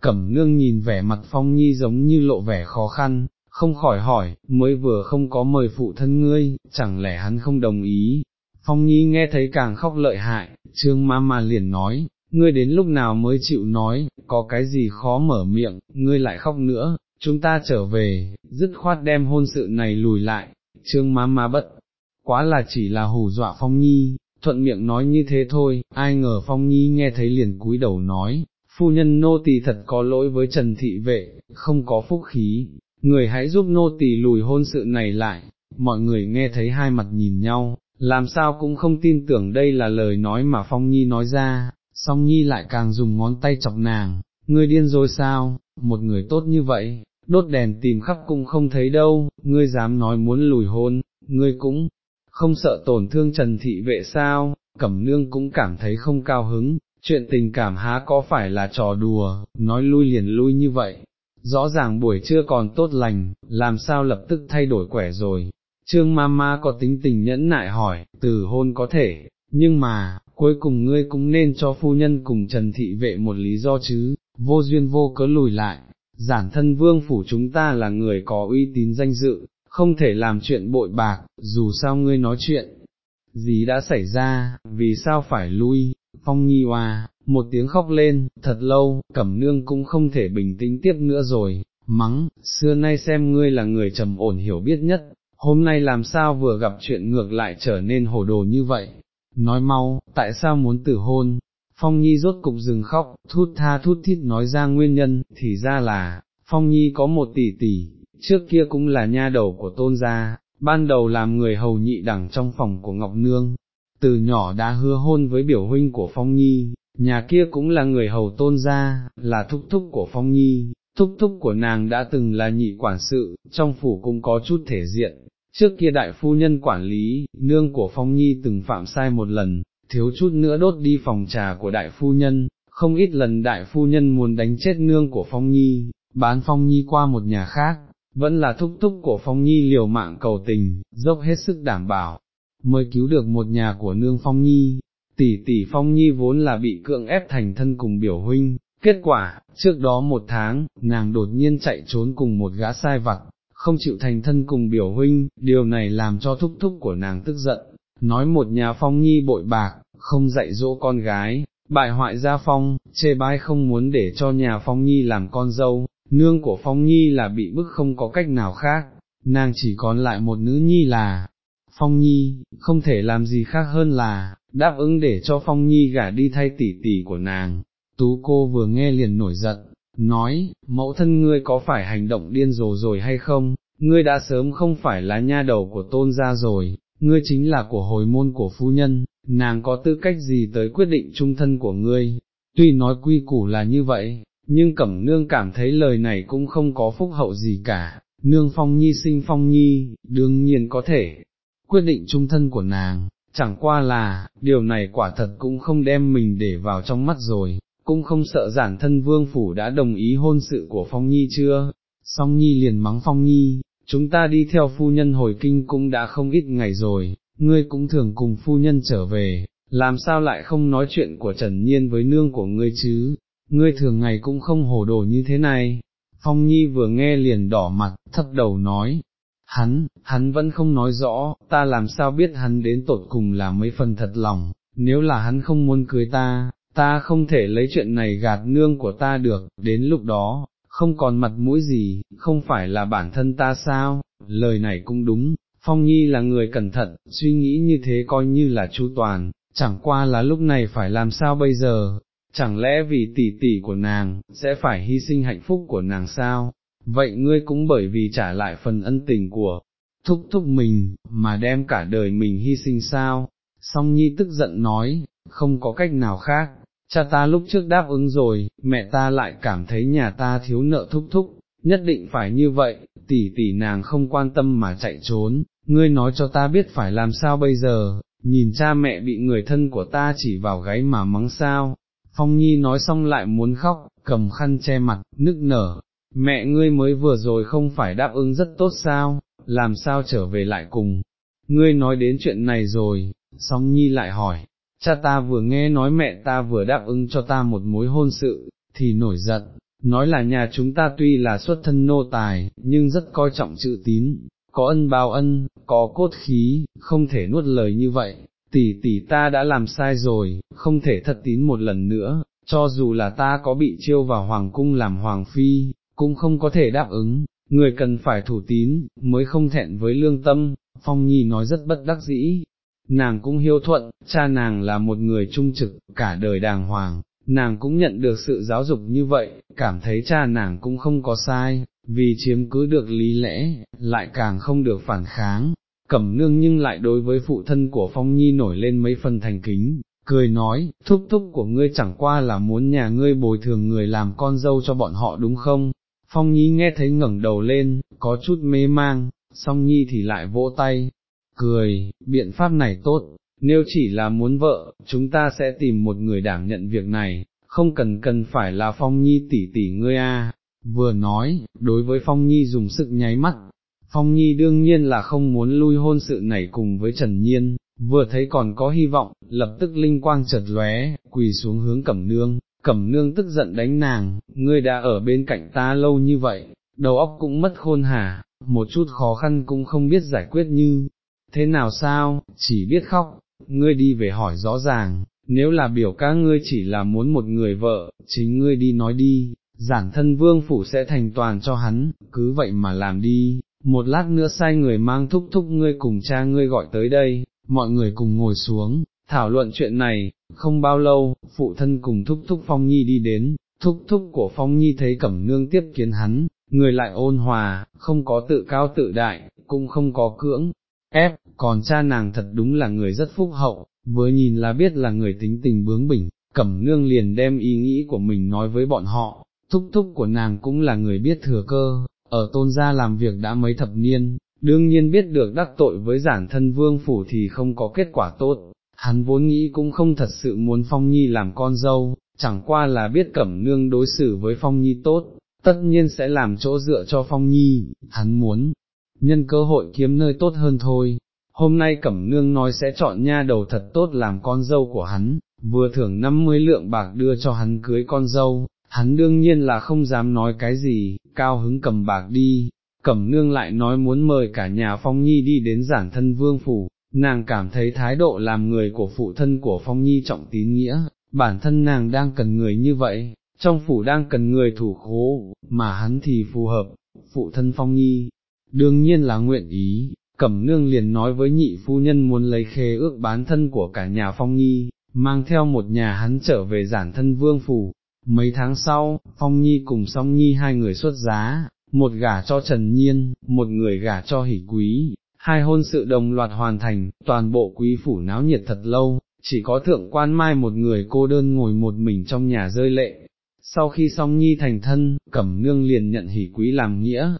Cẩm nương nhìn vẻ mặt phong nhi giống như lộ vẻ khó khăn, không khỏi hỏi, mới vừa không có mời phụ thân ngươi, chẳng lẽ hắn không đồng ý. Phong nhi nghe thấy càng khóc lợi hại, trương ma ma liền nói, ngươi đến lúc nào mới chịu nói, có cái gì khó mở miệng, ngươi lại khóc nữa, chúng ta trở về, dứt khoát đem hôn sự này lùi lại, trương Má Má bất, quá là chỉ là hù dọa phong nhi, thuận miệng nói như thế thôi, ai ngờ Phong Nhi nghe thấy liền cúi đầu nói, phu nhân nô tỳ thật có lỗi với Trần Thị Vệ, không có phúc khí, người hãy giúp nô tỳ lùi hôn sự này lại, mọi người nghe thấy hai mặt nhìn nhau, làm sao cũng không tin tưởng đây là lời nói mà Phong Nhi nói ra, song Nhi lại càng dùng ngón tay chọc nàng, ngươi điên rồi sao, một người tốt như vậy, đốt đèn tìm khắp cũng không thấy đâu, ngươi dám nói muốn lùi hôn, ngươi cũng không sợ tổn thương Trần Thị vệ sao, Cẩm Nương cũng cảm thấy không cao hứng, chuyện tình cảm há có phải là trò đùa, nói lui liền lui như vậy, rõ ràng buổi trưa còn tốt lành, làm sao lập tức thay đổi quẻ rồi. Trương Mama có tính tình nhẫn nại hỏi, từ hôn có thể, nhưng mà, cuối cùng ngươi cũng nên cho phu nhân cùng Trần Thị vệ một lý do chứ, vô duyên vô cớ lùi lại, giản thân vương phủ chúng ta là người có uy tín danh dự, không thể làm chuyện bội bạc, dù sao ngươi nói chuyện, gì đã xảy ra, vì sao phải lui, phong nhi hoa, một tiếng khóc lên, thật lâu, cẩm nương cũng không thể bình tĩnh tiếp nữa rồi, mắng, xưa nay xem ngươi là người trầm ổn hiểu biết nhất, hôm nay làm sao vừa gặp chuyện ngược lại trở nên hồ đồ như vậy, nói mau, tại sao muốn tử hôn, Phong Nhi rốt cục dừng khóc, thút tha thút thít nói ra nguyên nhân, thì ra là, Phong Nhi có một tỷ tỷ, trước kia cũng là nha đầu của tôn gia, ban đầu làm người hầu nhị đẳng trong phòng của Ngọc Nương, từ nhỏ đã hứa hôn với biểu huynh của Phong Nhi, nhà kia cũng là người hầu tôn gia, là thúc thúc của Phong Nhi, thúc thúc của nàng đã từng là nhị quản sự, trong phủ cũng có chút thể diện, trước kia đại phu nhân quản lý, nương của Phong Nhi từng phạm sai một lần, thiếu chút nữa đốt đi phòng trà của đại phu nhân, không ít lần đại phu nhân muốn đánh chết nương của Phong Nhi, bán Phong Nhi qua một nhà khác, vẫn là thúc thúc của Phong Nhi liều mạng cầu tình, dốc hết sức đảm bảo, mới cứu được một nhà của nương Phong Nhi, tỷ tỷ Phong Nhi vốn là bị cưỡng ép thành thân cùng biểu huynh, kết quả, trước đó một tháng, nàng đột nhiên chạy trốn cùng một gã sai vặt, không chịu thành thân cùng biểu huynh, điều này làm cho thúc thúc của nàng tức giận, nói một nhà Phong Nhi bội bạc, không dạy dỗ con gái, bại hoại gia Phong, chê bai không muốn để cho nhà Phong Nhi làm con dâu, nương của Phong Nhi là bị bức không có cách nào khác, nàng chỉ còn lại một nữ nhi là, Phong Nhi, không thể làm gì khác hơn là, đáp ứng để cho Phong Nhi gả đi thay tỷ tỷ của nàng. Tú cô vừa nghe liền nổi giận, nói, mẫu thân ngươi có phải hành động điên rồ rồi hay không, ngươi đã sớm không phải là nha đầu của tôn gia rồi, ngươi chính là của hồi môn của phu nhân, nàng có tư cách gì tới quyết định trung thân của ngươi, tuy nói quy củ là như vậy, nhưng cẩm nương cảm thấy lời này cũng không có phúc hậu gì cả, nương phong nhi sinh phong nhi, đương nhiên có thể, quyết định trung thân của nàng, chẳng qua là, điều này quả thật cũng không đem mình để vào trong mắt rồi, cũng không sợ giản thân vương phủ đã đồng ý hôn sự của phong nhi chưa, song nhi liền mắng phong nhi, chúng ta đi theo phu nhân hồi kinh cũng đã không ít ngày rồi, ngươi cũng thường cùng phu nhân trở về, làm sao lại không nói chuyện của Trần Nhiên với nương của ngươi chứ, ngươi thường ngày cũng không hồ đồ như thế này. Phong Nhi vừa nghe liền đỏ mặt, thấp đầu nói, hắn, hắn vẫn không nói rõ, ta làm sao biết hắn đến tột cùng là mấy phần thật lòng, nếu là hắn không muốn cưới ta, ta không thể lấy chuyện này gạt nương của ta được, đến lúc đó, không còn mặt mũi gì, không phải là bản thân ta sao, lời này cũng đúng, Phong Nhi là người cẩn thận, suy nghĩ như thế coi như là chu toàn, chẳng qua là lúc này phải làm sao bây giờ, chẳng lẽ vì tỷ tỷ của nàng, sẽ phải hy sinh hạnh phúc của nàng sao, vậy ngươi cũng bởi vì trả lại phần ân tình của thúc thúc mình, mà đem cả đời mình hy sinh sao, song nhi tức giận nói, không có cách nào khác, cha ta lúc trước đáp ứng rồi, mẹ ta lại cảm thấy nhà ta thiếu nợ thúc thúc, nhất định phải như vậy, tỷ tỷ nàng không quan tâm mà chạy trốn, ngươi nói cho ta biết phải làm sao bây giờ, nhìn cha mẹ bị người thân của ta chỉ vào gáy mà mắng sao, Phong Nhi nói xong lại muốn khóc, cầm khăn che mặt, nức nở, mẹ ngươi mới vừa rồi không phải đáp ứng rất tốt sao, làm sao trở về lại cùng, ngươi nói đến chuyện này rồi, song Nhi lại hỏi, cha ta vừa nghe nói mẹ ta vừa đáp ứng cho ta một mối hôn sự, thì nổi giận, nói là nhà chúng ta tuy là xuất thân nô tài, nhưng rất coi trọng chữ tín, có ân bao ân, có cốt khí, không thể nuốt lời như vậy, tỷ tỷ ta đã làm sai rồi, không thể thật tín một lần nữa, cho dù là ta có bị chiêu vào hoàng cung làm hoàng phi, cũng không có thể đáp ứng, người cần phải thủ tín, mới không thẹn với lương tâm, Phong Nhi nói rất bất đắc dĩ. Nàng cũng hiếu thuận, cha nàng là một người trung trực, cả đời đàng hoàng, nàng cũng nhận được sự giáo dục như vậy, cảm thấy cha nàng cũng không có sai, vì chiếm cứ được lý lẽ, lại càng không được phản kháng, cẩm nương nhưng lại đối với phụ thân của Phong Nhi nổi lên mấy phần thành kính, cười nói, thúc thúc của ngươi chẳng qua là muốn nhà ngươi bồi thường người làm con dâu cho bọn họ đúng không? Phong Nhi nghe thấy ngẩng đầu lên, có chút mê mang, song Nhi thì lại vỗ tay, cười, biện pháp này tốt, nếu chỉ là muốn vợ, chúng ta sẽ tìm một người đảm nhận việc này, không cần cần phải là Phong Nhi tỷ tỷ ngươi a. Vừa nói, đối với Phong Nhi dùng sức nháy mắt, Phong Nhi đương nhiên là không muốn lui hôn sự này cùng với Trần Nhiên, vừa thấy còn có hy vọng, lập tức linh quang chợt lóe, quỳ xuống hướng Cẩm Nương, Cẩm Nương tức giận đánh nàng, ngươi đã ở bên cạnh ta lâu như vậy, đầu óc cũng mất khôn hà, một chút khó khăn cũng không biết giải quyết như, thế nào sao, chỉ biết khóc, ngươi đi về hỏi rõ ràng, nếu là biểu ca ngươi chỉ là muốn một người vợ, chính ngươi đi nói đi, giản thân vương phủ sẽ thành toàn cho hắn, cứ vậy mà làm đi, một lát nữa sai người mang thúc thúc ngươi cùng cha ngươi gọi tới đây, mọi người cùng ngồi xuống, thảo luận chuyện này, không bao lâu, phụ thân cùng thúc thúc Phong Nhi đi đến, thúc thúc của Phong Nhi thấy Cẩm Nương tiếp kiến hắn, người lại ôn hòa, không có tự cao tự đại, cũng không có cưỡng, ép, còn cha nàng thật đúng là người rất phúc hậu, vừa nhìn là biết là người tính tình bướng bỉnh, Cẩm Nương liền đem ý nghĩ của mình nói với bọn họ, thúc thúc của nàng cũng là người biết thừa cơ, ở tôn gia làm việc đã mấy thập niên, đương nhiên biết được đắc tội với giản thân vương phủ thì không có kết quả tốt, hắn vốn nghĩ cũng không thật sự muốn Phong Nhi làm con dâu, chẳng qua là biết Cẩm Nương đối xử với Phong Nhi tốt, tất nhiên sẽ làm chỗ dựa cho Phong Nhi, hắn muốn, nhân cơ hội kiếm nơi tốt hơn thôi. Hôm nay Cẩm Nương nói sẽ chọn nha đầu thật tốt làm con dâu của hắn, vừa thưởng 50 lượng bạc đưa cho hắn cưới con dâu, hắn đương nhiên là không dám nói cái gì, cao hứng cầm bạc đi, Cẩm Nương lại nói muốn mời cả nhà Phong Nhi đi đến giản thân vương phủ, nàng cảm thấy thái độ làm người của phụ thân của Phong Nhi trọng tín nghĩa, bản thân nàng đang cần người như vậy, trong phủ đang cần người thủ khố, mà hắn thì phù hợp, phụ thân Phong Nhi, đương nhiên là nguyện ý, Cẩm Nương liền nói với nhị phu nhân muốn lấy khế ước bán thân của cả nhà Phong Nhi, mang theo một nhà hắn trở về giản thân vương phủ. Mấy tháng sau, Phong Nhi cùng Song Nhi hai người xuất giá, một gả cho Trần Nhiên, một người gả cho Hỷ Quý, hai hôn sự đồng loạt hoàn thành, toàn bộ quý phủ náo nhiệt thật lâu, chỉ có thượng quan mai một người cô đơn ngồi một mình trong nhà rơi lệ. Sau khi song nhi thành thân, cẩm nương liền nhận hỷ quý làm nghĩa.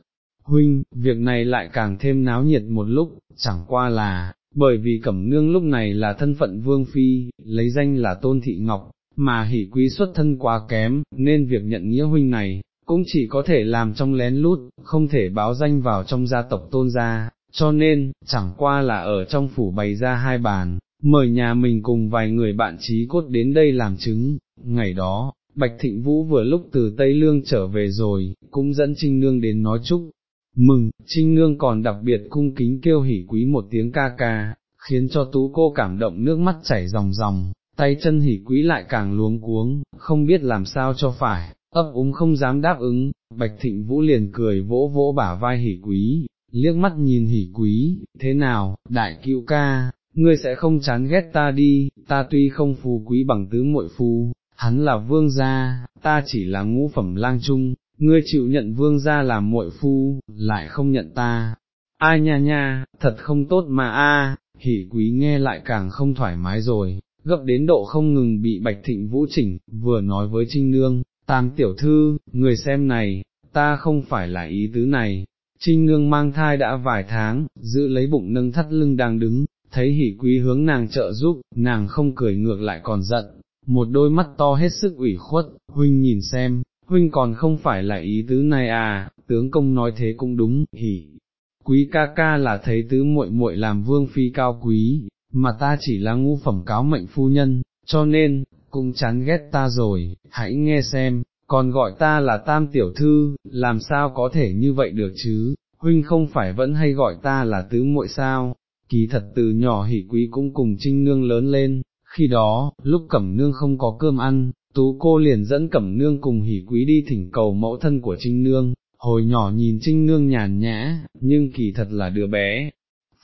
Huynh, việc này lại càng thêm náo nhiệt một lúc, chẳng qua là, bởi vì cẩm nương lúc này là thân phận vương phi, lấy danh là tôn thị ngọc, mà hỷ quý xuất thân quá kém, nên việc nhận nghĩa huynh này, cũng chỉ có thể làm trong lén lút, không thể báo danh vào trong gia tộc tôn gia, cho nên, chẳng qua là ở trong phủ bày ra hai bàn, mời nhà mình cùng vài người bạn trí cốt đến đây làm chứng, ngày đó, Bạch Thịnh Vũ vừa lúc từ Tây Lương trở về rồi, cũng dẫn Trinh Nương đến nói chúc, mừng, Trinh Nương còn đặc biệt cung kính kêu hỉ quý một tiếng ca ca, khiến cho tú cô cảm động nước mắt chảy ròng ròng, tay chân hỉ quý lại càng luống cuống, không biết làm sao cho phải, ấp úng không dám đáp ứng, Bạch Thịnh Vũ liền cười vỗ vỗ bả vai hỉ quý, liếc mắt nhìn hỉ quý, thế nào, đại cựu ca, ngươi sẽ không chán ghét ta đi, ta tuy không phù quý bằng tứ muội phu, hắn là vương gia, ta chỉ là ngũ phẩm lang trung, ngươi chịu nhận vương gia làm muội phu, lại không nhận ta. Ai nha nha, thật không tốt mà a, hỉ quý nghe lại càng không thoải mái rồi, gấp đến độ không ngừng bị bạch thịnh vũ chỉnh, vừa nói với trinh nương, tam tiểu thư, người xem này, ta không phải là ý tứ này, Trinh nương mang thai đã vài tháng, giữ lấy bụng nâng thắt lưng đang đứng, thấy hỉ quý hướng nàng trợ giúp, nàng không cười ngược lại còn giận, một đôi mắt to hết sức ủy khuất, huynh nhìn xem, huynh còn không phải là ý tứ này à, tướng công nói thế cũng đúng, hỉ. Quý ca ca là thấy tứ muội muội làm vương phi cao quý, mà ta chỉ là ngu phẩm cáo mệnh phu nhân, cho nên, cũng chán ghét ta rồi, hãy nghe xem, còn gọi ta là tam tiểu thư, làm sao có thể như vậy được chứ, huynh không phải vẫn hay gọi ta là tứ muội sao, kỳ thật từ nhỏ hỷ quý cũng cùng trinh nương lớn lên, khi đó, lúc cẩm nương không có cơm ăn, tú cô liền dẫn cẩm nương cùng hỉ quý đi thỉnh cầu mẫu thân của trinh nương, hồi nhỏ nhìn trinh nương nhàn nhã, nhưng kỳ thật là đứa bé,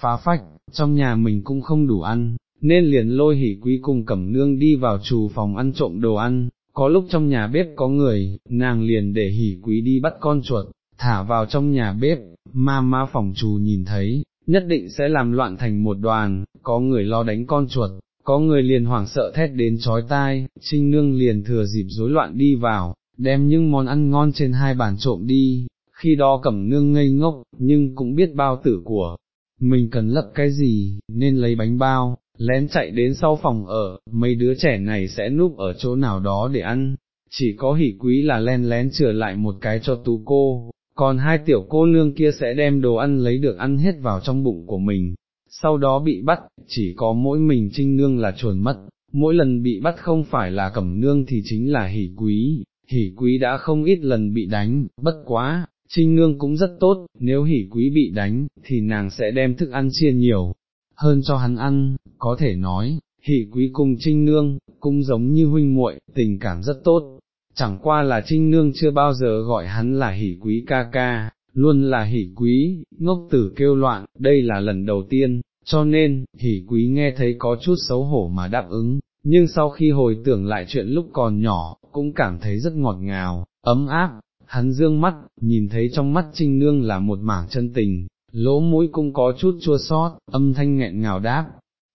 phá phách, trong nhà mình cũng không đủ ăn, nên liền lôi hỉ quý cùng cẩm nương đi vào trù phòng ăn trộm đồ ăn, có lúc trong nhà bếp có người, nàng liền để hỉ quý đi bắt con chuột, thả vào trong nhà bếp, ma ma phòng trù nhìn thấy, nhất định sẽ làm loạn thành một đoàn, có người lo đánh con chuột, có người liền hoảng sợ thét đến chói tai, trinh nương liền thừa dịp rối loạn đi vào, đem những món ăn ngon trên hai bàn trộm đi, khi đó cẩm nương ngây ngốc, nhưng cũng biết bao tử của, mình cần lấp cái gì, nên lấy bánh bao, lén chạy đến sau phòng ở, mấy đứa trẻ này sẽ núp ở chỗ nào đó để ăn, chỉ có hỉ quý là len lén trở lại một cái cho tú cô, còn hai tiểu cô nương kia sẽ đem đồ ăn lấy được ăn hết vào trong bụng của mình, sau đó bị bắt, chỉ có mỗi mình trinh nương là chuồn mất, mỗi lần bị bắt không phải là cẩm nương thì chính là hỉ quý, hỉ quý đã không ít lần bị đánh, bất quá, Trinh Nương cũng rất tốt, nếu hỉ quý bị đánh, thì nàng sẽ đem thức ăn chia nhiều, hơn cho hắn ăn, có thể nói, hỉ quý cùng Trinh Nương, cũng giống như huynh muội, tình cảm rất tốt, chẳng qua là Trinh Nương chưa bao giờ gọi hắn là hỉ quý ca ca, luôn là hỉ quý, ngốc tử kêu loạn, đây là lần đầu tiên, cho nên, hỉ quý nghe thấy có chút xấu hổ mà đáp ứng, nhưng sau khi hồi tưởng lại chuyện lúc còn nhỏ, cũng cảm thấy rất ngọt ngào, ấm áp, hắn dương mắt, nhìn thấy trong mắt Trinh Nương là một mảng chân tình, lỗ mũi cũng có chút chua sót, âm thanh nghẹn ngào đáp,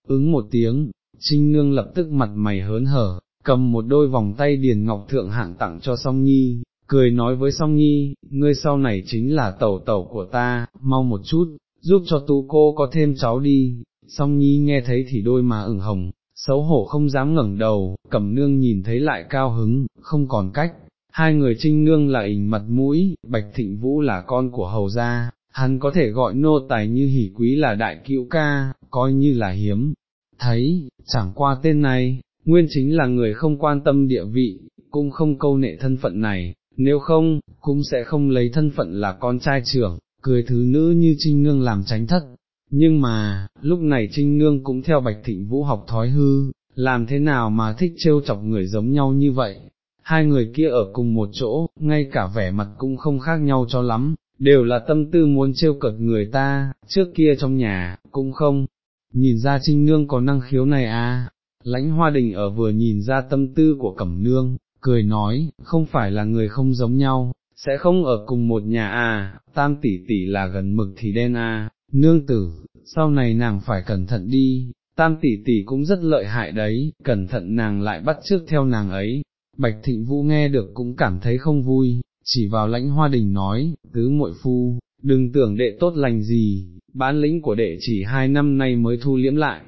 ứng một tiếng, Trinh Nương lập tức mặt mày hớn hở, cầm một đôi vòng tay điền ngọc thượng hạng tặng cho song nhi, cười nói với song nhi, ngươi sau này chính là tẩu tẩu của ta, mau một chút, giúp cho tú cô có thêm cháu đi, song nhi nghe thấy thì đôi má ửng hồng, xấu hổ không dám ngẩng đầu, cẩm nương nhìn thấy lại cao hứng, không còn cách, hai người trinh nương là ỉnh mặt mũi, bạch thịnh vũ là con của hầu gia, hắn có thể gọi nô tài như hỉ quý là đại cữu ca, coi như là hiếm, thấy, chẳng qua tên này, nguyên chính là người không quan tâm địa vị, cũng không câu nệ thân phận này, nếu không, cũng sẽ không lấy thân phận là con trai trưởng, cười thứ nữ như Trinh Nương làm tránh thất. Nhưng mà, lúc này Trinh Nương cũng theo Bạch Thịnh Vũ học thói hư, làm thế nào mà thích trêu chọc người giống nhau như vậy. Hai người kia ở cùng một chỗ, ngay cả vẻ mặt cũng không khác nhau cho lắm, đều là tâm tư muốn trêu cợt người ta, trước kia trong nhà, cũng không, nhìn ra trinh nương có năng khiếu này à, lãnh hoa đình ở vừa nhìn ra tâm tư của cẩm nương, cười nói, không phải là người không giống nhau, sẽ không ở cùng một nhà à, tam tỷ tỷ là gần mực thì đen à, nương tử, sau này nàng phải cẩn thận đi, tam tỷ tỷ cũng rất lợi hại đấy, cẩn thận nàng lại bắt trước theo nàng ấy, bạch thịnh vũ nghe được cũng cảm thấy không vui, chỉ vào lãnh hoa đình nói, tứ muội phu, đừng tưởng đệ tốt lành gì, bán lĩnh của đệ chỉ hai năm nay mới thu liễm lại.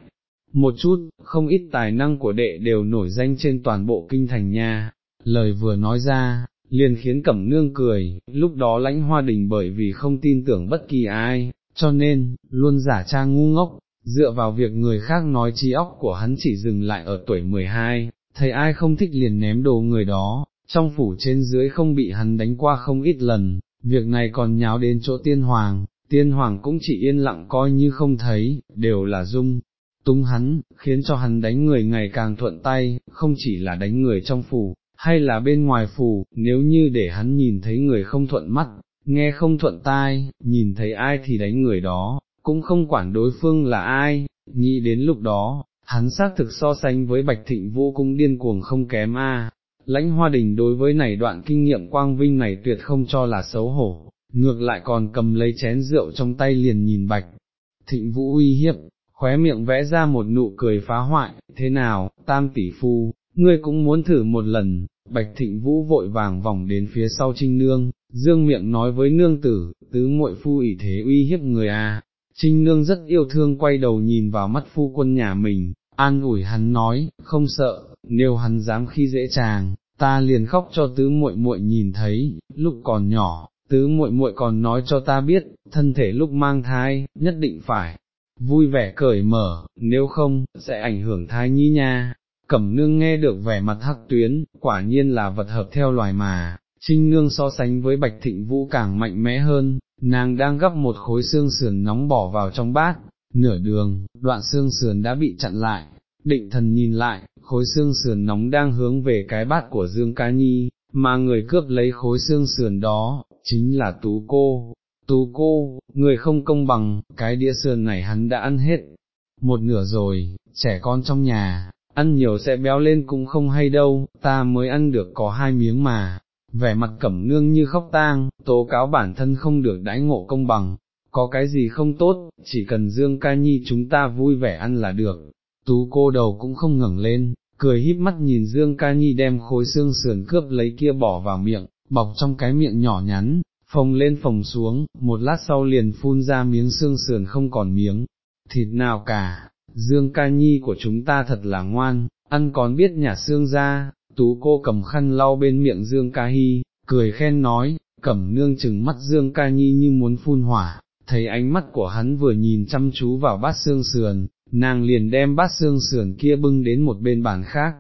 Một chút, không ít tài năng của đệ đều nổi danh trên toàn bộ kinh thành nha, lời vừa nói ra, liền khiến cẩm nương cười, lúc đó lãnh hoa đình bởi vì không tin tưởng bất kỳ ai, cho nên, luôn giả trang ngu ngốc, dựa vào việc người khác nói trí óc của hắn chỉ dừng lại ở tuổi 12, thấy ai không thích liền ném đồ người đó, trong phủ trên dưới không bị hắn đánh qua không ít lần, việc này còn nháo đến chỗ tiên hoàng, tiên hoàng cũng chỉ yên lặng coi như không thấy, đều là dung. Tung hắn, khiến cho hắn đánh người ngày càng thuận tay, không chỉ là đánh người trong phủ, hay là bên ngoài phủ, nếu như để hắn nhìn thấy người không thuận mắt, nghe không thuận tai, nhìn thấy ai thì đánh người đó, cũng không quản đối phương là ai, nghĩ đến lúc đó, hắn xác thực so sánh với Bạch Thịnh Vũ cũng điên cuồng không kém a. Lãnh hoa đình đối với này đoạn kinh nghiệm quang vinh này tuyệt không cho là xấu hổ, ngược lại còn cầm lấy chén rượu trong tay liền nhìn bạch, thịnh vũ uy hiếp, khóe miệng vẽ ra một nụ cười phá hoại, thế nào, tam tỷ phu, ngươi cũng muốn thử một lần, bạch thịnh vũ vội vàng vòng đến phía sau trinh nương, dương miệng nói với nương tử, tứ muội phu ỷ thế uy hiếp người à, trinh nương rất yêu thương quay đầu nhìn vào mắt phu quân nhà mình, an ủi hắn nói, không sợ, nếu hắn dám khi dễ chàng, ta liền khóc cho tứ muội muội nhìn thấy, lúc còn nhỏ, tứ muội muội còn nói cho ta biết, thân thể lúc mang thai, nhất định phải vui vẻ cởi mở, nếu không, sẽ ảnh hưởng thai nhi nha. Cẩm nương nghe được vẻ mặt hắc tuyến, quả nhiên là vật hợp theo loài mà, trinh nương so sánh với bạch thịnh vũ càng mạnh mẽ hơn, nàng đang gấp một khối xương sườn nóng bỏ vào trong bát, nửa đường, đoạn xương sườn đã bị chặn lại, định thần nhìn lại, khối xương sườn nóng đang hướng về cái bát của Dương Ca Nhi, mà người cướp lấy khối xương sườn đó, chính là Tú Cô. Tú Cô, người không công bằng, cái đĩa sườn này hắn đã ăn hết, một nửa rồi, trẻ con trong nhà, ăn nhiều sẽ béo lên cũng không hay đâu, ta mới ăn được có hai miếng mà, vẻ mặt cẩm nương như khóc tang, tố cáo bản thân không được đãi ngộ công bằng, có cái gì không tốt, chỉ cần Dương Ca Nhi chúng ta vui vẻ ăn là được, tú cô đầu cũng không ngẩng lên, cười híp mắt nhìn Dương Ca Nhi đem khối xương sườn cướp lấy kia bỏ vào miệng, bọc trong cái miệng nhỏ nhắn, phồng lên phồng xuống, một lát sau liền phun ra miếng xương sườn không còn miếng, thịt nào cả, Dương Ca Nhi của chúng ta thật là ngoan, ăn còn biết nhả xương ra, tú cô cầm khăn lau bên miệng Dương Ca Hi, cười khen nói, cẩm nương chừng mắt Dương Ca Nhi như muốn phun hỏa, thấy ánh mắt của hắn vừa nhìn chăm chú vào bát xương sườn, nàng liền đem bát xương sườn kia bưng đến một bên bàn khác,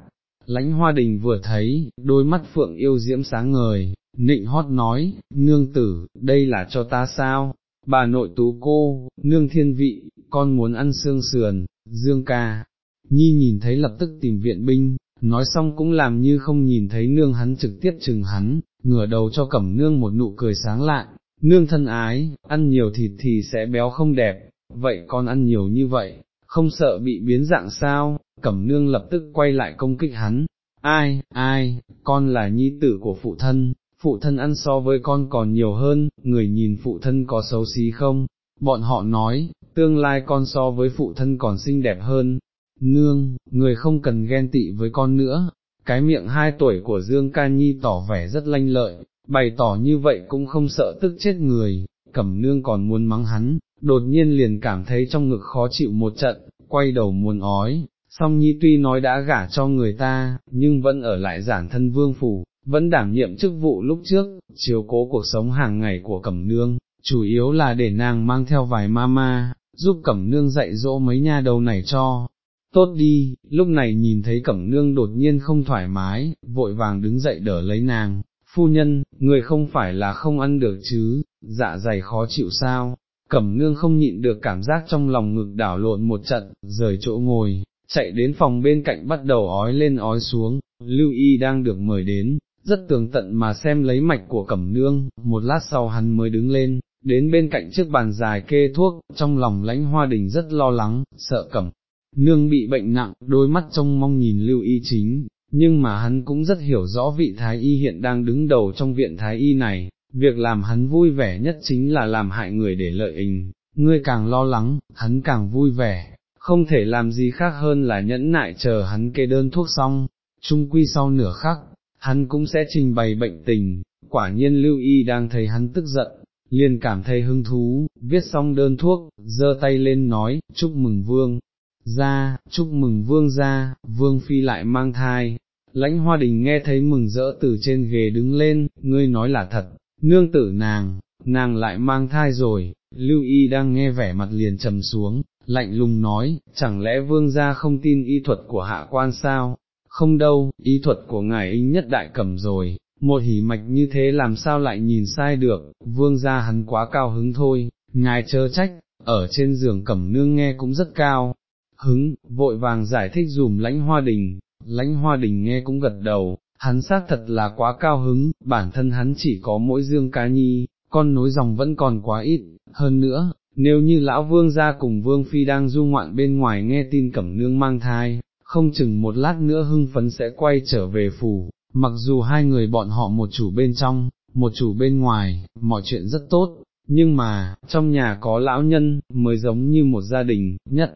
lãnh hoa đình vừa thấy, đôi mắt phượng yêu diễm sáng ngời, nịnh hót nói, nương tử, đây là cho ta sao, bà nội tú cô, nương thiên vị, con muốn ăn xương sườn, dương ca, nhi nhìn thấy lập tức tìm viện binh, nói xong cũng làm như không nhìn thấy nương hắn trực tiếp chừng hắn, ngửa đầu cho cẩm nương một nụ cười sáng lạ, nương thân ái, ăn nhiều thịt thì sẽ béo không đẹp, vậy con ăn nhiều như vậy, không sợ bị biến dạng sao, cẩm nương lập tức quay lại công kích hắn, ai, ai, con là nhi tử của phụ thân, phụ thân ăn so với con còn nhiều hơn, người nhìn phụ thân có xấu xí không, bọn họ nói, tương lai con so với phụ thân còn xinh đẹp hơn, nương, người không cần ghen tị với con nữa, cái miệng hai tuổi của Dương Ca Nhi tỏ vẻ rất lanh lợi, bày tỏ như vậy cũng không sợ tức chết người, cẩm nương còn muốn mắng hắn, đột nhiên liền cảm thấy trong ngực khó chịu một trận, quay đầu muốn ói, song nhi tuy nói đã gả cho người ta, nhưng vẫn ở lại giản thân vương phủ, vẫn đảm nhiệm chức vụ lúc trước, chiếu cố cuộc sống hàng ngày của cẩm nương, chủ yếu là để nàng mang theo vài mama, giúp cẩm nương dạy dỗ mấy nha đầu này cho. Tốt đi, lúc này nhìn thấy cẩm nương đột nhiên không thoải mái, vội vàng đứng dậy đỡ lấy nàng, phu nhân, người không phải là không ăn được chứ, dạ dày khó chịu sao, cẩm nương không nhịn được cảm giác trong lòng ngực đảo lộn một trận, rời chỗ ngồi, chạy đến phòng bên cạnh bắt đầu ói lên ói xuống, lưu y đang được mời đến, rất tường tận mà xem lấy mạch của cẩm nương, một lát sau hắn mới đứng lên, đến bên cạnh chiếc bàn dài kê thuốc, trong lòng lãnh hoa đình rất lo lắng, sợ cẩm. Nương bị bệnh nặng, đôi mắt trông mong nhìn lưu y chính, nhưng mà hắn cũng rất hiểu rõ vị thái y hiện đang đứng đầu trong viện thái y này, việc làm hắn vui vẻ nhất chính là làm hại người để lợi ình, ngươi càng lo lắng, hắn càng vui vẻ, không thể làm gì khác hơn là nhẫn nại chờ hắn kê đơn thuốc xong, chung quy sau nửa khắc, hắn cũng sẽ trình bày bệnh tình, quả nhiên lưu y đang thấy hắn tức giận, liền cảm thấy hứng thú, viết xong đơn thuốc, giơ tay lên nói, chúc mừng vương, ra, chúc mừng vương ra, vương phi lại mang thai. Lãnh hoa đình nghe thấy mừng rỡ từ trên ghế đứng lên, ngươi nói là thật, nương tử nàng, nàng lại mang thai rồi, lưu y đang nghe vẻ mặt liền trầm xuống, lạnh lùng nói, chẳng lẽ vương gia không tin y thuật của hạ quan sao, không đâu, y thuật của ngài ính nhất đại cầm rồi, một hỉ mạch như thế làm sao lại nhìn sai được, vương gia hắn quá cao hứng thôi, ngài chớ trách, ở trên giường cẩm nương nghe cũng rất cao, hứng, vội vàng giải thích dùm lãnh hoa đình, lãnh hoa đình nghe cũng gật đầu, hắn xác thật là quá cao hứng, bản thân hắn chỉ có mỗi dương cá nhi, con nối dòng vẫn còn quá ít, hơn nữa, nếu như lão vương gia cùng vương phi đang du ngoạn bên ngoài nghe tin cẩm nương mang thai, không chừng một lát nữa hưng phấn sẽ quay trở về phủ, mặc dù hai người bọn họ một chủ bên trong, một chủ bên ngoài, mọi chuyện rất tốt, nhưng mà, trong nhà có lão nhân, mới giống như một gia đình, nhất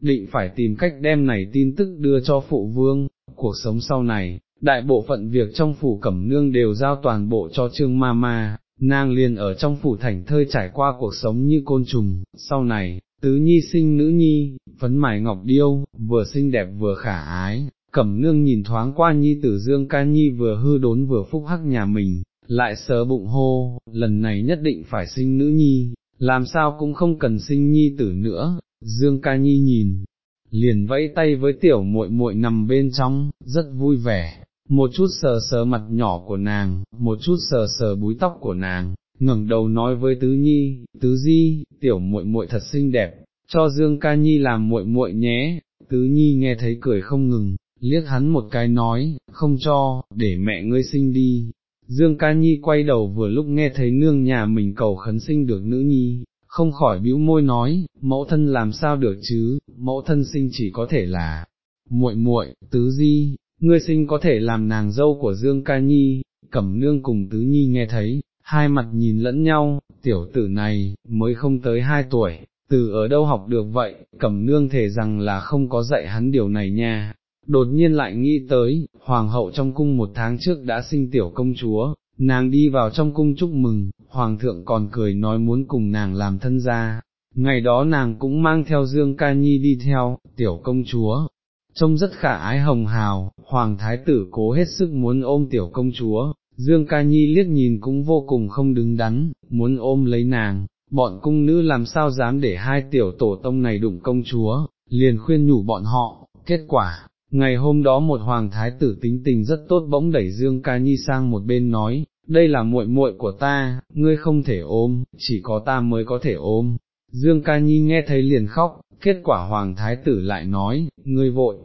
định phải tìm cách đem này tin tức đưa cho phụ vương, cuộc sống sau này, đại bộ phận việc trong phủ cẩm nương đều giao toàn bộ cho trương ma ma, nàng liền ở trong phủ thành thơi trải qua cuộc sống như côn trùng, sau này, tứ nhi sinh nữ nhi, phấn mải ngọc điêu, vừa xinh đẹp vừa khả ái, cẩm nương nhìn thoáng qua nhi tử dương ca nhi vừa hư đốn vừa phúc hắc nhà mình, lại sờ bụng hô, lần này nhất định phải sinh nữ nhi, làm sao cũng không cần sinh nhi tử nữa, dương ca nhi nhìn, liền vẫy tay với tiểu muội muội nằm bên trong, rất vui vẻ, một chút sờ sờ mặt nhỏ của nàng, một chút sờ sờ búi tóc của nàng, ngẩng đầu nói với tứ nhi, tứ di, tiểu muội muội thật xinh đẹp, cho Dương ca nhi làm muội muội nhé, tứ nhi nghe thấy cười không ngừng, liếc hắn một cái nói, không cho, để mẹ ngươi sinh đi. Dương ca nhi quay đầu vừa lúc nghe thấy nương nhà mình cầu khấn sinh được nữ nhi, không khỏi bĩu môi nói, mẫu thân làm sao được chứ, mẫu thân sinh chỉ có thể là, muội muội, tứ di, ngươi sinh có thể làm nàng dâu của Dương Ca Nhi, cẩm nương cùng tứ nhi nghe thấy, hai mặt nhìn lẫn nhau, tiểu tử này, mới không tới hai tuổi, từ ở đâu học được vậy, cẩm nương thể rằng là không có dạy hắn điều này nha. Đột nhiên lại nghĩ tới, hoàng hậu trong cung một tháng trước đã sinh tiểu công chúa, nàng đi vào trong cung chúc mừng, hoàng thượng còn cười nói muốn cùng nàng làm thân gia, ngày đó nàng cũng mang theo Dương Ca Nhi đi theo, tiểu công chúa, trông rất khả ái hồng hào, hoàng thái tử cố hết sức muốn ôm tiểu công chúa, Dương Ca Nhi liếc nhìn cũng vô cùng không đứng đắn, muốn ôm lấy nàng, bọn cung nữ làm sao dám để hai tiểu tổ tông này đụng công chúa, liền khuyên nhủ bọn họ, kết quả, Ngày hôm đó một hoàng thái tử tính tình rất tốt bỗng đẩy Dương Ca Nhi sang một bên nói, đây là muội muội của ta, ngươi không thể ôm, chỉ có ta mới có thể ôm. Dương Ca Nhi nghe thấy liền khóc, kết quả hoàng thái tử lại nói, ngươi vội.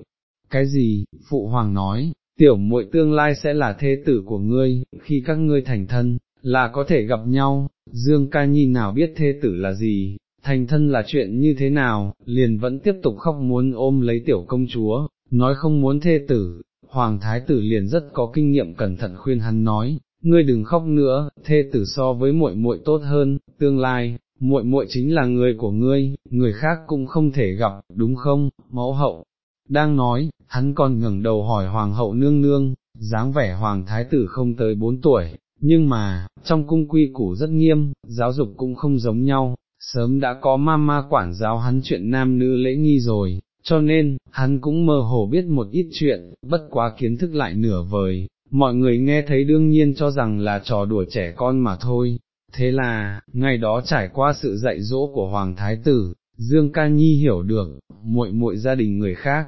Cái gì? Phụ hoàng nói, tiểu muội tương lai sẽ là thế tử của ngươi, khi các ngươi thành thân, là có thể gặp nhau. Dương Ca Nhi nào biết thế tử là gì, thành thân là chuyện như thế nào, liền vẫn tiếp tục khóc muốn ôm lấy tiểu công chúa, nói không muốn thê tử, hoàng thái tử liền rất có kinh nghiệm cẩn thận khuyên hắn nói, ngươi đừng khóc nữa, thê tử so với muội muội tốt hơn, tương lai, muội muội chính là người của ngươi, người khác cũng không thể gặp, đúng không, mẫu hậu. Đang nói, hắn còn ngẩng đầu hỏi hoàng hậu nương nương, dáng vẻ hoàng thái tử không tới bốn tuổi, nhưng mà, trong cung quy củ rất nghiêm, giáo dục cũng không giống nhau, sớm đã có ma ma quản giáo hắn chuyện nam nữ lễ nghi rồi, cho nên, hắn cũng mơ hồ biết một ít chuyện, bất quá kiến thức lại nửa vời, mọi người nghe thấy đương nhiên cho rằng là trò đùa trẻ con mà thôi. Thế là, ngày đó trải qua sự dạy dỗ của Hoàng Thái Tử, Dương Ca Nhi hiểu được, muội muội gia đình người khác,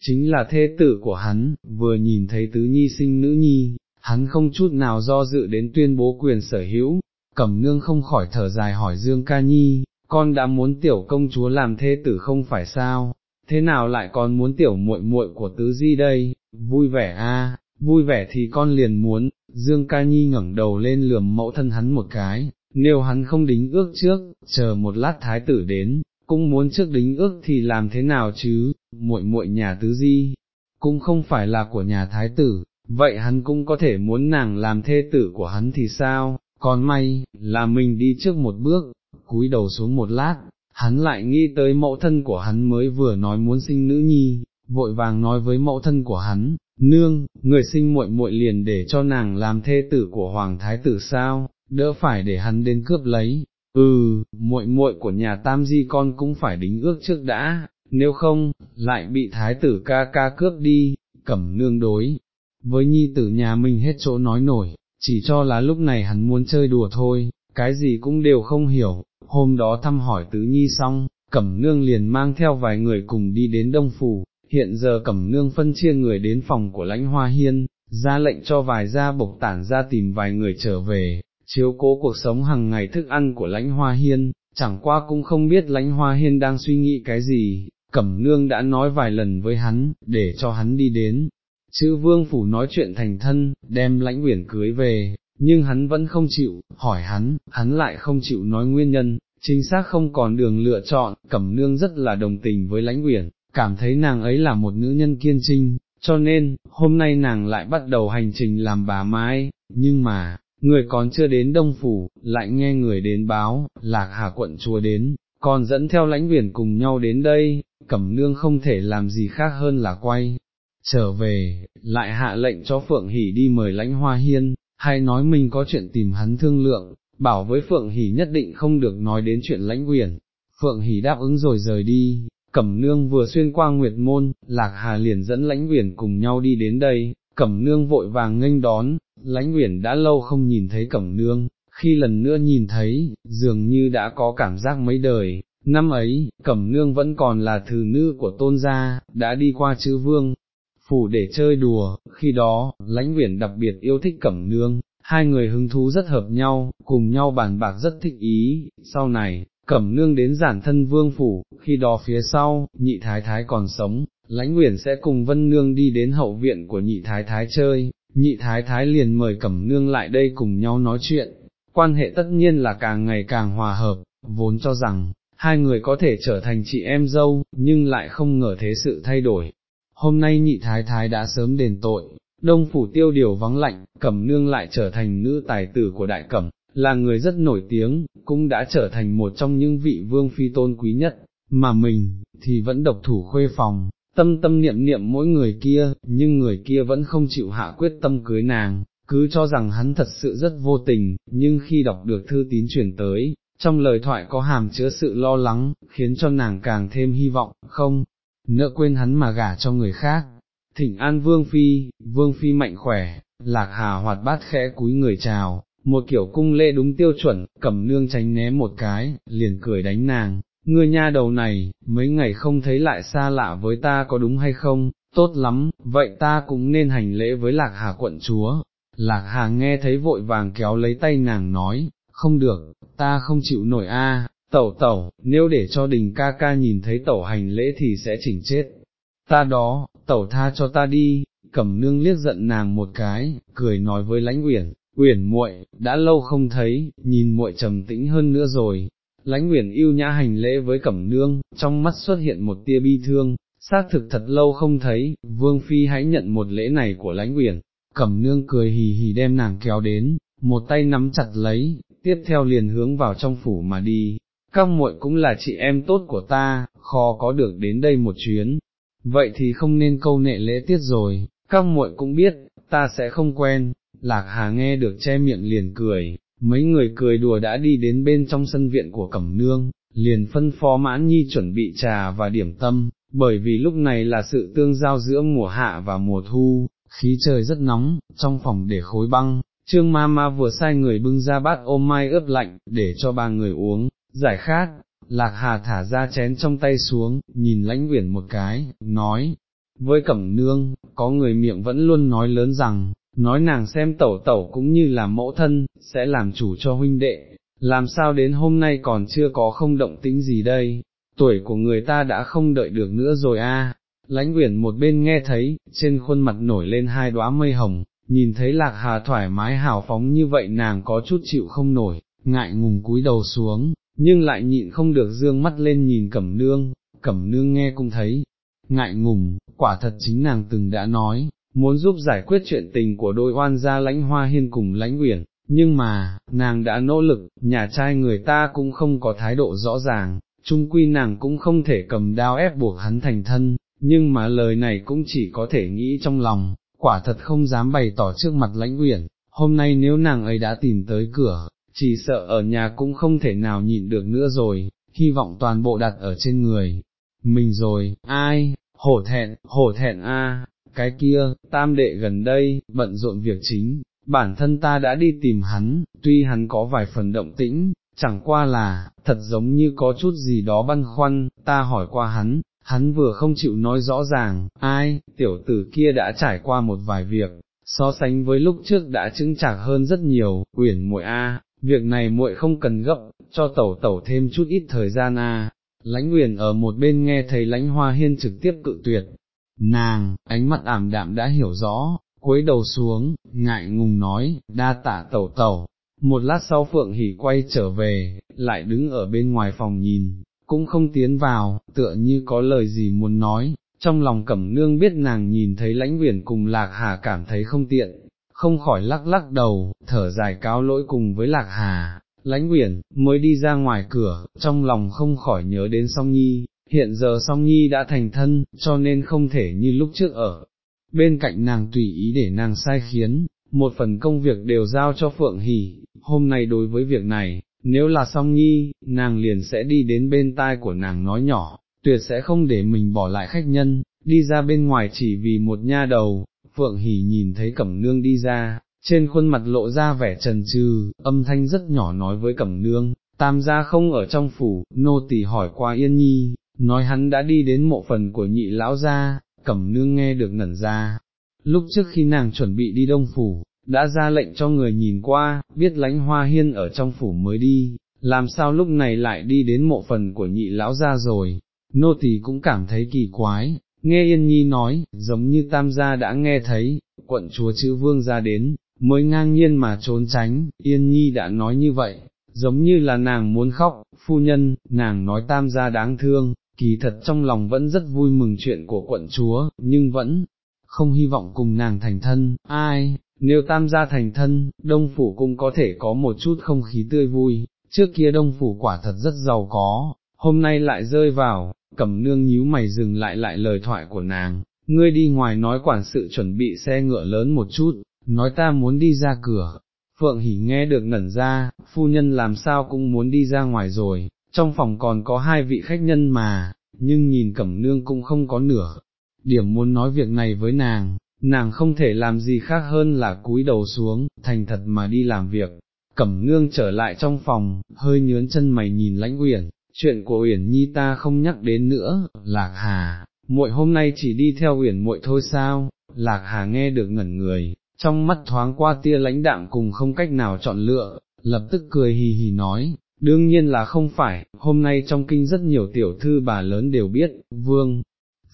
chính là thê tử của hắn, vừa nhìn thấy tứ nhi sinh nữ nhi, hắn không chút nào do dự đến tuyên bố quyền sở hữu, cẩm nương không khỏi thở dài hỏi Dương Ca Nhi, con đã muốn tiểu công chúa làm thê tử không phải sao, thế nào lại còn muốn tiểu muội muội của tứ di đây, vui vẻ a, vui vẻ thì con liền muốn, Dương Ca Nhi ngẩng đầu lên lườm mẫu thân hắn một cái, nếu hắn không đính ước trước, chờ một lát thái tử đến, cũng muốn trước đính ước thì làm thế nào chứ, muội muội nhà tứ di, cũng không phải là của nhà thái tử, vậy hắn cũng có thể muốn nàng làm thê tử của hắn thì sao, còn may, là mình đi trước một bước, cúi đầu xuống một lát, hắn lại nghĩ tới mẫu thân của hắn mới vừa nói muốn sinh nữ nhi, vội vàng nói với mẫu thân của hắn, nương, người sinh muội muội liền để cho nàng làm thê tử của hoàng thái tử sao, đỡ phải để hắn đến cướp lấy, ừ, muội muội của nhà tam di con cũng phải đính ước trước đã, nếu không, lại bị thái tử ca ca cướp đi, cẩm nương đối, với nhi tử nhà mình hết chỗ nói nổi, chỉ cho là lúc này hắn muốn chơi đùa thôi, cái gì cũng đều không hiểu, hôm đó thăm hỏi tứ nhi xong, cẩm nương liền mang theo vài người cùng đi đến đông phủ, hiện giờ cẩm nương phân chia người đến phòng của lãnh hoa hiên, ra lệnh cho vài gia bộc tản ra tìm vài người trở về, chiếu cố cuộc sống hàng ngày thức ăn của lãnh hoa hiên, chẳng qua cũng không biết lãnh hoa hiên đang suy nghĩ cái gì, cẩm nương đã nói vài lần với hắn, để cho hắn đi đến. Chữ vương phủ nói chuyện thành thân, đem lãnh uyển cưới về, nhưng hắn vẫn không chịu, hỏi hắn, hắn lại không chịu nói nguyên nhân, chính xác không còn đường lựa chọn, cẩm nương rất là đồng tình với lãnh uyển, cảm thấy nàng ấy là một nữ nhân kiên trinh, cho nên, hôm nay nàng lại bắt đầu hành trình làm bà mái, nhưng mà, người còn chưa đến Đông Phủ, lại nghe người đến báo, lạc hà quận chúa đến, còn dẫn theo lãnh viển cùng nhau đến đây, cẩm nương không thể làm gì khác hơn là quay. Trở về, lại hạ lệnh cho Phượng Hỷ đi mời lãnh hoa hiên, hay nói mình có chuyện tìm hắn thương lượng, bảo với Phượng Hỷ nhất định không được nói đến chuyện lãnh quyển. Phượng Hỷ đáp ứng rồi rời đi, Cẩm nương vừa xuyên qua nguyệt môn, lạc hà liền dẫn lãnh quyển cùng nhau đi đến đây, cẩm nương vội vàng nghênh đón, lãnh uyển đã lâu không nhìn thấy cẩm nương, khi lần nữa nhìn thấy, dường như đã có cảm giác mấy đời, năm ấy, cẩm nương vẫn còn là thứ nữ của tôn gia, đã đi qua chữ vương, phủ để chơi đùa, khi đó, lãnh uyển đặc biệt yêu thích cẩm nương, hai người hứng thú rất hợp nhau, cùng nhau bàn bạc rất thích ý, sau này, cẩm nương đến giản thân vương phủ, khi đó phía sau, nhị thái thái còn sống, lãnh nguyện sẽ cùng vân nương đi đến hậu viện của nhị thái thái chơi, nhị thái thái liền mời cẩm nương lại đây cùng nhau nói chuyện, quan hệ tất nhiên là càng ngày càng hòa hợp, vốn cho rằng, hai người có thể trở thành chị em dâu, nhưng lại không ngờ thế sự thay đổi. Hôm nay nhị thái thái đã sớm đền tội, đông phủ tiêu điều vắng lạnh, cẩm nương lại trở thành nữ tài tử của đại cẩm, là người rất nổi tiếng, cũng đã trở thành một trong những vị vương phi tôn quý nhất, mà mình, thì vẫn độc thủ khuê phòng, tâm tâm niệm niệm mỗi người kia, nhưng người kia vẫn không chịu hạ quyết tâm cưới nàng, cứ cho rằng hắn thật sự rất vô tình, nhưng khi đọc được thư tín chuyển tới, trong lời thoại có hàm chứa sự lo lắng, khiến cho nàng càng thêm hy vọng, không, nỡ quên hắn mà gả cho người khác. Thỉnh an vương phi, vương phi mạnh khỏe, lạc hà hoạt bát khẽ cúi người chào, một kiểu cung lễ đúng tiêu chuẩn, cầm nương tránh né một cái, liền cười đánh nàng, ngươi nha đầu này, mấy ngày không thấy lại xa lạ với ta có đúng hay không, tốt lắm, vậy ta cũng nên hành lễ với lạc hà quận chúa. Lạc hà nghe thấy vội vàng kéo lấy tay nàng nói, không được, ta không chịu nổi a. tẩu tẩu, nếu để cho đình ca ca nhìn thấy tẩu hành lễ thì sẽ chỉnh chết. Ta đó, tẩu tha cho ta đi, cẩm nương liếc giận nàng một cái, cười nói với lãnh uyển, uyển muội, đã lâu không thấy, nhìn muội trầm tĩnh hơn nữa rồi. Lãnh nguyện yêu nhã hành lễ với cẩm nương, trong mắt xuất hiện một tia bi thương, xác thực thật lâu không thấy, vương phi hãy nhận một lễ này của lãnh nguyện, Cẩm nương cười hì hì đem nàng kéo đến, một tay nắm chặt lấy, tiếp theo liền hướng vào trong phủ mà đi. Các muội cũng là chị em tốt của ta, khó có được đến đây một chuyến. Vậy thì không nên câu nệ lễ tiết rồi, các muội cũng biết, ta sẽ không quen, lạc hà nghe được che miệng liền cười, mấy người cười đùa đã đi đến bên trong sân viện của Cẩm Nương, liền phân phó mãn nhi chuẩn bị trà và điểm tâm, bởi vì lúc này là sự tương giao giữa mùa hạ và mùa thu, khí trời rất nóng, trong phòng để khối băng, trương ma ma vừa sai người bưng ra bát ôm mai ướp lạnh, để cho ba người uống, giải khát, lạc hà thả ra chén trong tay xuống, nhìn lãnh uyển một cái, nói, với cẩm nương, có người miệng vẫn luôn nói lớn rằng, nói nàng xem tẩu tẩu cũng như là mẫu thân, sẽ làm chủ cho huynh đệ, làm sao đến hôm nay còn chưa có không động tĩnh gì đây, tuổi của người ta đã không đợi được nữa rồi a. Lãnh uyển một bên nghe thấy, trên khuôn mặt nổi lên hai đóa mây hồng, nhìn thấy lạc hà thoải mái hào phóng như vậy nàng có chút chịu không nổi, ngại ngùng cúi đầu xuống, nhưng lại nhịn không được dương mắt lên nhìn cẩm nương, cẩm nương nghe cũng thấy, ngại ngùng, quả thật chính nàng từng đã nói, muốn giúp giải quyết chuyện tình của đôi oan gia lãnh hoa hiên cùng lãnh uyển, nhưng mà, nàng đã nỗ lực, nhà trai người ta cũng không có thái độ rõ ràng, chung quy nàng cũng không thể cầm đao ép buộc hắn thành thân, nhưng mà lời này cũng chỉ có thể nghĩ trong lòng, quả thật không dám bày tỏ trước mặt lãnh uyển, hôm nay nếu nàng ấy đã tìm tới cửa, chỉ sợ ở nhà cũng không thể nào nhịn được nữa rồi, hy vọng toàn bộ đặt ở trên người. Mình rồi, ai, hổ thẹn, hổ thẹn a, cái kia, tam đệ gần đây, bận rộn việc chính, bản thân ta đã đi tìm hắn, tuy hắn có vài phần động tĩnh, chẳng qua là, thật giống như có chút gì đó băn khoăn, ta hỏi qua hắn, hắn vừa không chịu nói rõ ràng, ai, tiểu tử kia đã trải qua một vài việc, so sánh với lúc trước đã chứng chạc hơn rất nhiều, uyển muội a, việc này muội không cần gấp, cho tẩu tẩu thêm chút ít thời gian a. Lãnh Uyển ở một bên nghe thấy lãnh hoa hiên trực tiếp cự tuyệt, nàng, ánh mắt ảm đạm đã hiểu rõ, cúi đầu xuống, ngại ngùng nói, đa tạ tẩu tẩu, một lát sau Phượng Hỷ quay trở về, lại đứng ở bên ngoài phòng nhìn, cũng không tiến vào, tựa như có lời gì muốn nói, trong lòng cẩm nương biết nàng nhìn thấy lãnh viển cùng lạc hà cảm thấy không tiện, không khỏi lắc lắc đầu, thở dài cáo lỗi cùng với lạc hà, lãnh Uyển mới đi ra ngoài cửa, trong lòng không khỏi nhớ đến song nhi, hiện giờ song nhi đã thành thân, cho nên không thể như lúc trước ở, bên cạnh nàng tùy ý để nàng sai khiến, một phần công việc đều giao cho Phượng Hỷ, hôm nay đối với việc này, nếu là song nhi, nàng liền sẽ đi đến bên tai của nàng nói nhỏ, tuyệt sẽ không để mình bỏ lại khách nhân, đi ra bên ngoài chỉ vì một nha đầu, Phượng Hỷ nhìn thấy Cẩm Nương đi ra, trên khuôn mặt lộ ra vẻ trần trừ, âm thanh rất nhỏ nói với Cẩm Nương, tam gia không ở trong phủ, nô tỳ hỏi qua Yên Nhi, nói hắn đã đi đến mộ phần của nhị lão gia, Cẩm Nương nghe được ngẩn ra. Lúc trước khi nàng chuẩn bị đi đông phủ, đã ra lệnh cho người nhìn qua, biết lánh hoa hiên ở trong phủ mới đi, làm sao lúc này lại đi đến mộ phần của nhị lão gia rồi, nô tỳ cũng cảm thấy kỳ quái, nghe Yên Nhi nói, giống như tam gia đã nghe thấy, quận chúa chữ vương ra đến, mới ngang nhiên mà trốn tránh, Yên Nhi đã nói như vậy, giống như là nàng muốn khóc, phu nhân, nàng nói tam gia đáng thương, kỳ thật trong lòng vẫn rất vui mừng chuyện của quận chúa, nhưng vẫn không hy vọng cùng nàng thành thân, ai, nếu tam gia thành thân, đông phủ cũng có thể có một chút không khí tươi vui, trước kia đông phủ quả thật rất giàu có, hôm nay lại rơi vào, cẩm nương nhíu mày dừng lại lại lời thoại của nàng, ngươi đi ngoài nói quản sự chuẩn bị xe ngựa lớn một chút, nói ta muốn đi ra cửa. Phượng hỉ nghe được ngẩn ra, phu nhân làm sao cũng muốn đi ra ngoài rồi, trong phòng còn có hai vị khách nhân mà, nhưng nhìn cẩm nương cũng không có nửa, điểm muốn nói việc này với nàng, nàng không thể làm gì khác hơn là cúi đầu xuống, thành thật mà đi làm việc. Cẩm nương trở lại trong phòng, hơi nhớn chân mày nhìn lãnh uyển, chuyện của uyển nhi ta không nhắc đến nữa, lạc hà, muội hôm nay chỉ đi theo uyển muội thôi sao, lạc hà nghe được ngẩn người, trong mắt thoáng qua tia lãnh đạm cùng không cách nào chọn lựa, lập tức cười hì hì nói, đương nhiên là không phải, hôm nay trong kinh rất nhiều tiểu thư bà lớn đều biết, vương,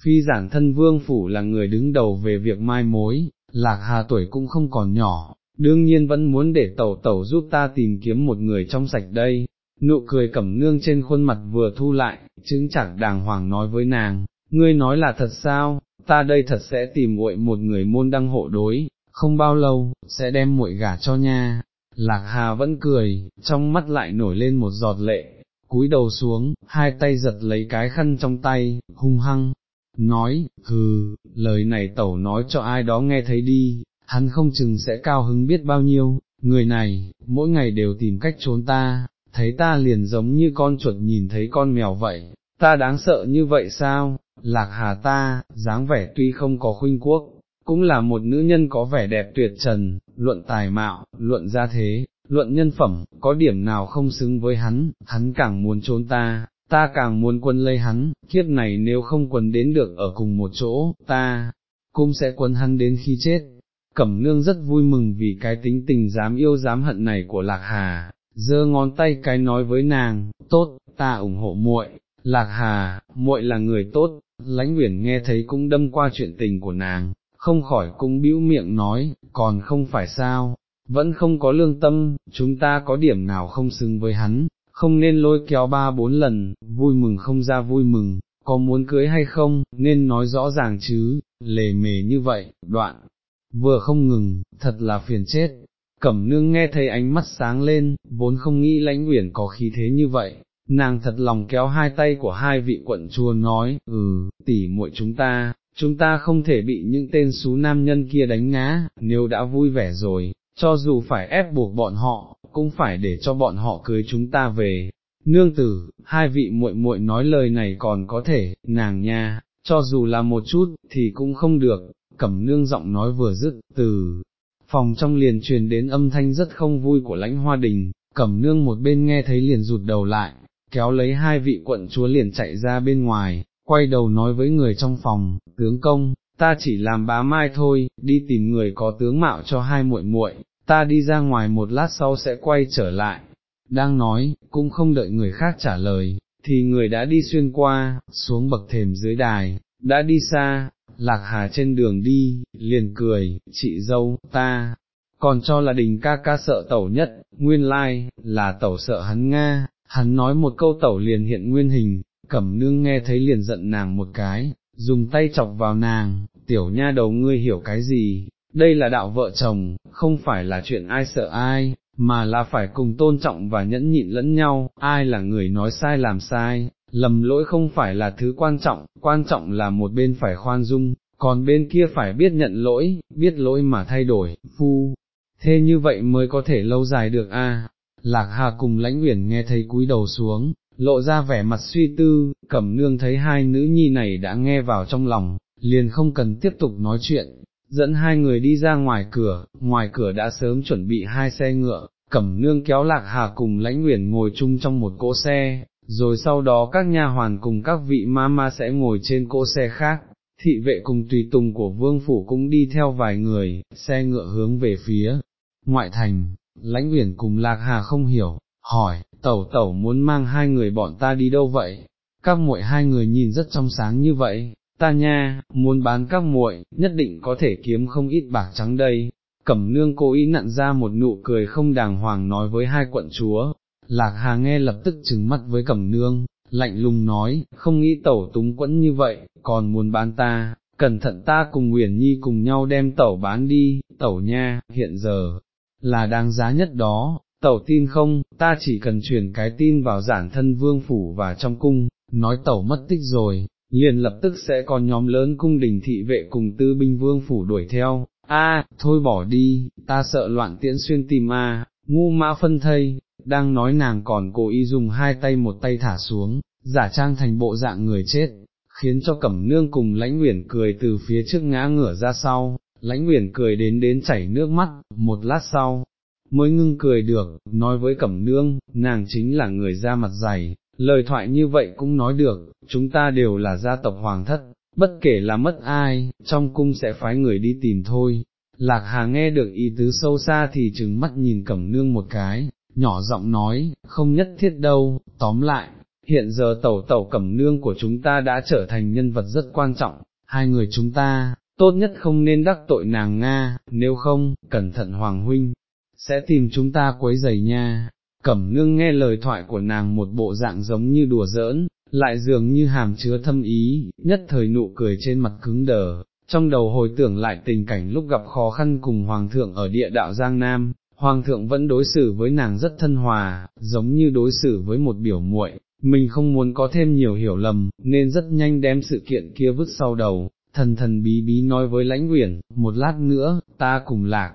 phi giản thân vương phủ là người đứng đầu về việc mai mối, lạc hà tuổi cũng không còn nhỏ, đương nhiên vẫn muốn để tẩu tẩu giúp ta tìm kiếm một người trong sạch đây. Nụ cười cẩm nương trên khuôn mặt vừa thu lại, chứng chẳng đàng hoàng nói với nàng, ngươi nói là thật sao, ta đây thật sẽ tìm muội một người môn đăng hộ đối, không bao lâu, sẽ đem muội gả cho nha. Lạc Hà vẫn cười, trong mắt lại nổi lên một giọt lệ, cúi đầu xuống, hai tay giật lấy cái khăn trong tay, hung hăng, nói, hừ, lời này tẩu nói cho ai đó nghe thấy đi, hắn không chừng sẽ cao hứng biết bao nhiêu, người này, mỗi ngày đều tìm cách trốn ta, thấy ta liền giống như con chuột nhìn thấy con mèo vậy, ta đáng sợ như vậy sao, lạc hà ta, dáng vẻ tuy không có khuynh quốc, cũng là một nữ nhân có vẻ đẹp tuyệt trần, luận tài mạo, luận gia thế, luận nhân phẩm, có điểm nào không xứng với hắn, hắn càng muốn trốn ta, ta càng muốn quân lây hắn, kiếp này nếu không quần đến được ở cùng một chỗ, ta, cũng sẽ quân hắn đến khi chết. Cẩm nương rất vui mừng vì cái tính tình dám yêu dám hận này của Lạc Hà, giơ ngón tay cái nói với nàng, tốt, ta ủng hộ muội. Lạc Hà, muội là người tốt, lãnh uyển nghe thấy cũng đâm qua chuyện tình của nàng, không khỏi cũng bĩu miệng nói, còn không phải sao, vẫn không có lương tâm, chúng ta có điểm nào không xứng với hắn, không nên lôi kéo ba bốn lần, vui mừng không ra vui mừng, có muốn cưới hay không, nên nói rõ ràng chứ, lề mề như vậy, đoạn, vừa không ngừng, thật là phiền chết. Cẩm nương nghe thấy ánh mắt sáng lên, vốn không nghĩ lãnh uyển có khí thế như vậy, nàng thật lòng kéo hai tay của hai vị quận chùa nói, ừ, tỉ muội chúng ta, chúng ta không thể bị những tên xú nam nhân kia đánh ngá, nếu đã vui vẻ rồi, cho dù phải ép buộc bọn họ, cũng phải để cho bọn họ cưới chúng ta về. Nương tử, hai vị muội muội nói lời này còn có thể, nàng nha, cho dù là một chút, thì cũng không được, cẩm nương giọng nói vừa dứt, từ phòng trong liền truyền đến âm thanh rất không vui của lãnh hoa đình, cẩm nương một bên nghe thấy liền rụt đầu lại, kéo lấy hai vị quận chúa liền chạy ra bên ngoài, quay đầu nói với người trong phòng, tướng công, ta chỉ làm bá mai thôi, đi tìm người có tướng mạo cho hai muội muội, ta đi ra ngoài một lát sau sẽ quay trở lại. Đang nói, cũng không đợi người khác trả lời, thì người đã đi xuyên qua, xuống bậc thềm dưới đài, đã đi xa, lạc hà trên đường đi, liền cười, chị dâu, ta, còn cho là đình ca ca sợ tẩu nhất, nguyên lai, là tẩu sợ hắn Nga, hắn nói một câu tẩu liền hiện nguyên hình, cẩm nương nghe thấy liền giận nàng một cái, dùng tay chọc vào nàng, tiểu nha đầu ngươi hiểu cái gì, đây là đạo vợ chồng, không phải là chuyện ai sợ ai, mà là phải cùng tôn trọng và nhẫn nhịn lẫn nhau, ai là người nói sai làm sai, lầm lỗi không phải là thứ quan trọng, quan trọng là một bên phải khoan dung, còn bên kia phải biết nhận lỗi, biết lỗi mà thay đổi, phu, thế như vậy mới có thể lâu dài được a. Lạc Hà cùng lãnh uyển nghe thấy cúi đầu xuống, lộ ra vẻ mặt suy tư, cẩm nương thấy hai nữ nhi này đã nghe vào trong lòng, liền không cần tiếp tục nói chuyện, dẫn hai người đi ra ngoài cửa, ngoài cửa đã sớm chuẩn bị hai xe ngựa, cẩm nương kéo lạc hà cùng lãnh nguyện ngồi chung trong một cỗ xe, rồi sau đó các nha hoàn cùng các vị ma ma sẽ ngồi trên cỗ xe khác. Thị vệ cùng tùy tùng của vương phủ cũng đi theo vài người, xe ngựa hướng về phía ngoại thành, lãnh uyển cùng lạc hà không hiểu, hỏi, tẩu tẩu muốn mang hai người bọn ta đi đâu vậy? Các muội hai người nhìn rất trong sáng như vậy, ta nha, muốn bán các muội, nhất định có thể kiếm không ít bạc trắng đây. Cẩm nương cố ý nặn ra một nụ cười không đàng hoàng nói với hai quận chúa, lạc hà nghe lập tức trừng mắt với cẩm nương, lạnh lùng nói, không nghĩ tẩu túng quẫn như vậy, còn muốn bán ta, cẩn thận ta cùng nguyễn Nhi cùng nhau đem tẩu bán đi, tẩu nha, hiện giờ, là đáng giá nhất đó, tẩu tin không, ta chỉ cần truyền cái tin vào giản thân vương phủ và trong cung, nói tẩu mất tích rồi, liền lập tức sẽ có nhóm lớn cung đình thị vệ cùng tư binh vương phủ đuổi theo, a, thôi bỏ đi, ta sợ loạn tiễn xuyên tìm a, ngu mã phân thây, đang nói nàng còn cố ý dùng hai tay một tay thả xuống, giả trang thành bộ dạng người chết, khiến cho cẩm nương cùng lãnh nguyện cười từ phía trước ngã ngửa ra sau, lãnh uyển cười đến đến chảy nước mắt, một lát sau, mới ngưng cười được, nói với cẩm nương, nàng chính là người da mặt dày, lời thoại như vậy cũng nói được, chúng ta đều là gia tộc hoàng thất, bất kể là mất ai, trong cung sẽ phái người đi tìm thôi. Lạc Hà nghe được ý tứ sâu xa thì trừng mắt nhìn cẩm nương một cái, nhỏ giọng nói, không nhất thiết đâu, tóm lại, hiện giờ tẩu tẩu cẩm nương của chúng ta đã trở thành nhân vật rất quan trọng, hai người chúng ta, tốt nhất không nên đắc tội nàng Nga, nếu không, cẩn thận Hoàng Huynh, sẽ tìm chúng ta quấy giày nha. Cẩm nương nghe lời thoại của nàng một bộ dạng giống như đùa giỡn, lại dường như hàm chứa thâm ý, nhất thời nụ cười trên mặt cứng đờ, trong đầu hồi tưởng lại tình cảnh lúc gặp khó khăn cùng Hoàng thượng ở địa đạo Giang Nam, Hoàng thượng vẫn đối xử với nàng rất thân hòa, giống như đối xử với một biểu muội. mình không muốn có thêm nhiều hiểu lầm, nên rất nhanh đem sự kiện kia vứt sau đầu, thần thần bí bí nói với lãnh uyển, một lát nữa, ta cùng lạc.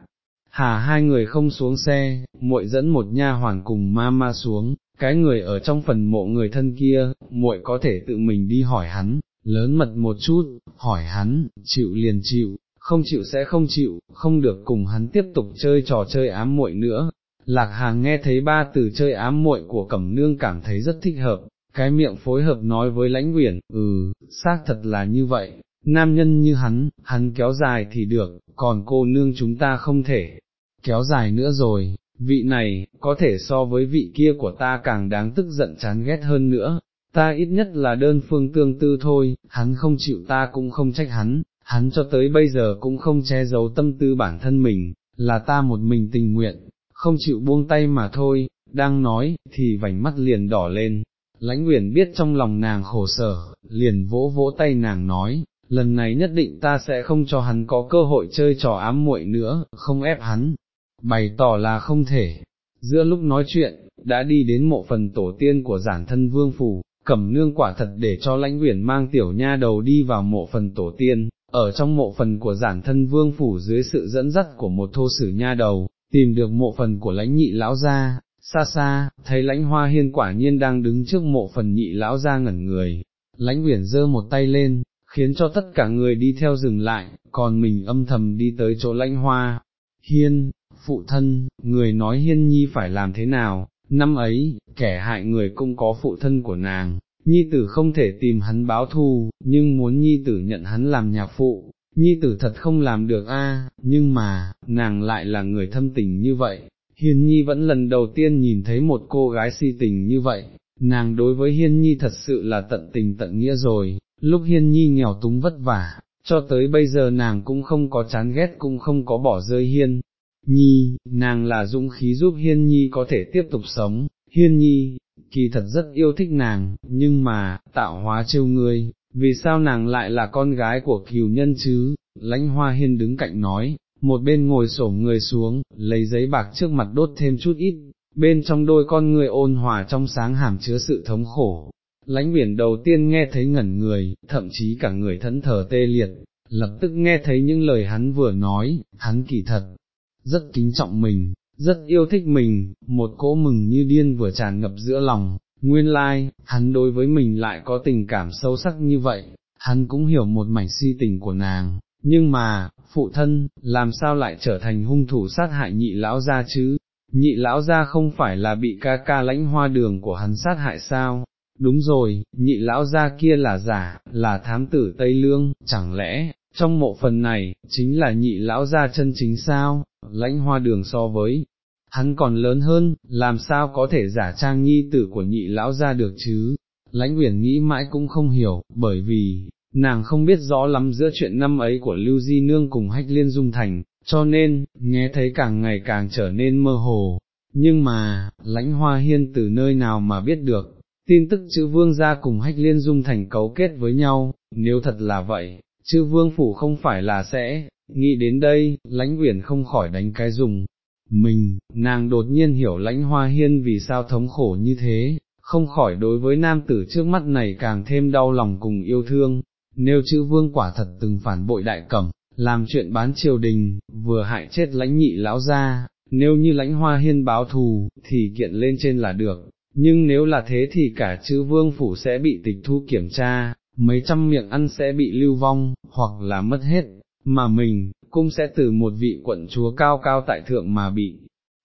Hà hai người không xuống xe, muội dẫn một nha hoàn cùng ma ma xuống, cái người ở trong phần mộ người thân kia, muội có thể tự mình đi hỏi hắn, lớn mật một chút, hỏi hắn, chịu liền chịu, không chịu sẽ không chịu, không được cùng hắn tiếp tục chơi trò chơi ám muội nữa. Lạc Hàng nghe thấy ba từ chơi ám muội của Cẩm Nương cảm thấy rất thích hợp, cái miệng phối hợp nói với lãnh uyển, ừ, xác thật là như vậy, nam nhân như hắn, hắn kéo dài thì được, còn cô nương chúng ta không thể, kéo dài nữa rồi, vị này, có thể so với vị kia của ta càng đáng tức giận chán ghét hơn nữa, ta ít nhất là đơn phương tương tư thôi, hắn không chịu ta cũng không trách hắn, hắn cho tới bây giờ cũng không che giấu tâm tư bản thân mình, là ta một mình tình nguyện, không chịu buông tay mà thôi, đang nói, thì vành mắt liền đỏ lên, lãnh Uyển biết trong lòng nàng khổ sở, liền vỗ vỗ tay nàng nói, lần này nhất định ta sẽ không cho hắn có cơ hội chơi trò ám muội nữa, không ép hắn, bày tỏ là không thể. Giữa lúc nói chuyện, đã đi đến mộ phần tổ tiên của giản thân vương phủ, cẩm nương quả thật để cho lãnh uyển mang tiểu nha đầu đi vào mộ phần tổ tiên, ở trong mộ phần của giản thân vương phủ dưới sự dẫn dắt của một thô sử nha đầu, tìm được mộ phần của lãnh nhị lão gia, xa xa, thấy lãnh hoa hiên quả nhiên đang đứng trước mộ phần nhị lão gia ngẩn người, lãnh uyển giơ một tay lên, khiến cho tất cả người đi theo dừng lại, còn mình âm thầm đi tới chỗ lãnh hoa, hiên, phụ thân, người nói hiên nhi phải làm thế nào, năm ấy, kẻ hại người cũng có phụ thân của nàng, nhi tử không thể tìm hắn báo thù, nhưng muốn nhi tử nhận hắn làm nhạc phụ, nhi tử thật không làm được a, nhưng mà, nàng lại là người thâm tình như vậy, hiên nhi vẫn lần đầu tiên nhìn thấy một cô gái si tình như vậy, nàng đối với hiên nhi thật sự là tận tình tận nghĩa rồi, lúc hiên nhi nghèo túng vất vả, cho tới bây giờ nàng cũng không có chán ghét cũng không có bỏ rơi hiên. Nhi, nàng là dũng khí giúp Hiên Nhi có thể tiếp tục sống, Hiên Nhi, kỳ thật rất yêu thích nàng, nhưng mà, tạo hóa trêu ngươi, vì sao nàng lại là con gái của kiều nhân chứ, lãnh hoa hiên đứng cạnh nói, một bên ngồi sổ người xuống, lấy giấy bạc trước mặt đốt thêm chút ít, bên trong đôi con người ôn hòa trong sáng hàm chứa sự thống khổ. Lãnh biển đầu tiên nghe thấy ngẩn người, thậm chí cả người thẫn thờ tê liệt, lập tức nghe thấy những lời hắn vừa nói, hắn kỳ thật, rất kính trọng mình, rất yêu thích mình, một cỗ mừng như điên vừa tràn ngập giữa lòng, nguyên lai, like, hắn đối với mình lại có tình cảm sâu sắc như vậy, hắn cũng hiểu một mảnh si tình của nàng, nhưng mà, phụ thân, làm sao lại trở thành hung thủ sát hại nhị lão gia chứ, nhị lão gia không phải là bị ca ca lãnh hoa đường của hắn sát hại sao? Đúng rồi, nhị lão gia kia là giả, là thám tử Tây Lương, chẳng lẽ, trong mộ phần này, chính là nhị lão gia chân chính sao, lãnh hoa đường so với, hắn còn lớn hơn, làm sao có thể giả trang nhi tử của nhị lão gia được chứ, lãnh uyển nghĩ mãi cũng không hiểu, bởi vì, nàng không biết rõ lắm giữa chuyện năm ấy của Lưu Di Nương cùng Hách Liên Dung Thành, cho nên, nghe thấy càng ngày càng trở nên mơ hồ, nhưng mà, lãnh hoa hiên từ nơi nào mà biết được, tin tức chữ vương gia cùng Hách Liên Dung Thành cấu kết với nhau, nếu thật là vậy, chữ vương phủ không phải là sẽ, nghĩ đến đây, lãnh uyển không khỏi đánh cái dùng. Mình, nàng đột nhiên hiểu lãnh hoa hiên vì sao thống khổ như thế, không khỏi đối với nam tử trước mắt này càng thêm đau lòng cùng yêu thương, nếu chữ vương quả thật từng phản bội đại cẩm, làm chuyện bán triều đình, vừa hại chết lãnh nhị lão ra, nếu như lãnh hoa hiên báo thù, thì kiện lên trên là được, nhưng nếu là thế thì cả chữ vương phủ sẽ bị tịch thu kiểm tra, mấy trăm miệng ăn sẽ bị lưu vong, hoặc là mất hết, mà mình, cũng sẽ từ một vị quận chúa cao cao tại thượng mà bị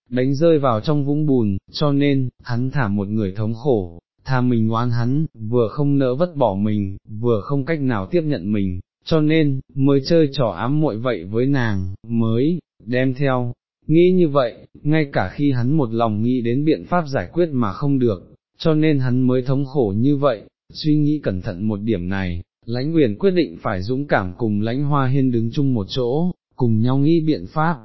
đánh rơi vào trong vũng bùn, cho nên, hắn thả một người thống khổ, tha mình oán hắn, vừa không nỡ vất bỏ mình, vừa không cách nào tiếp nhận mình, cho nên, mới chơi trò ám muội vậy với nàng, mới, đem theo, nghĩ như vậy, ngay cả khi hắn một lòng nghĩ đến biện pháp giải quyết mà không được, cho nên hắn mới thống khổ như vậy, suy nghĩ cẩn thận một điểm này, lãnh huyền quyết định phải dũng cảm cùng lãnh hoa hiên đứng chung một chỗ, cùng nhau nghĩ biện pháp,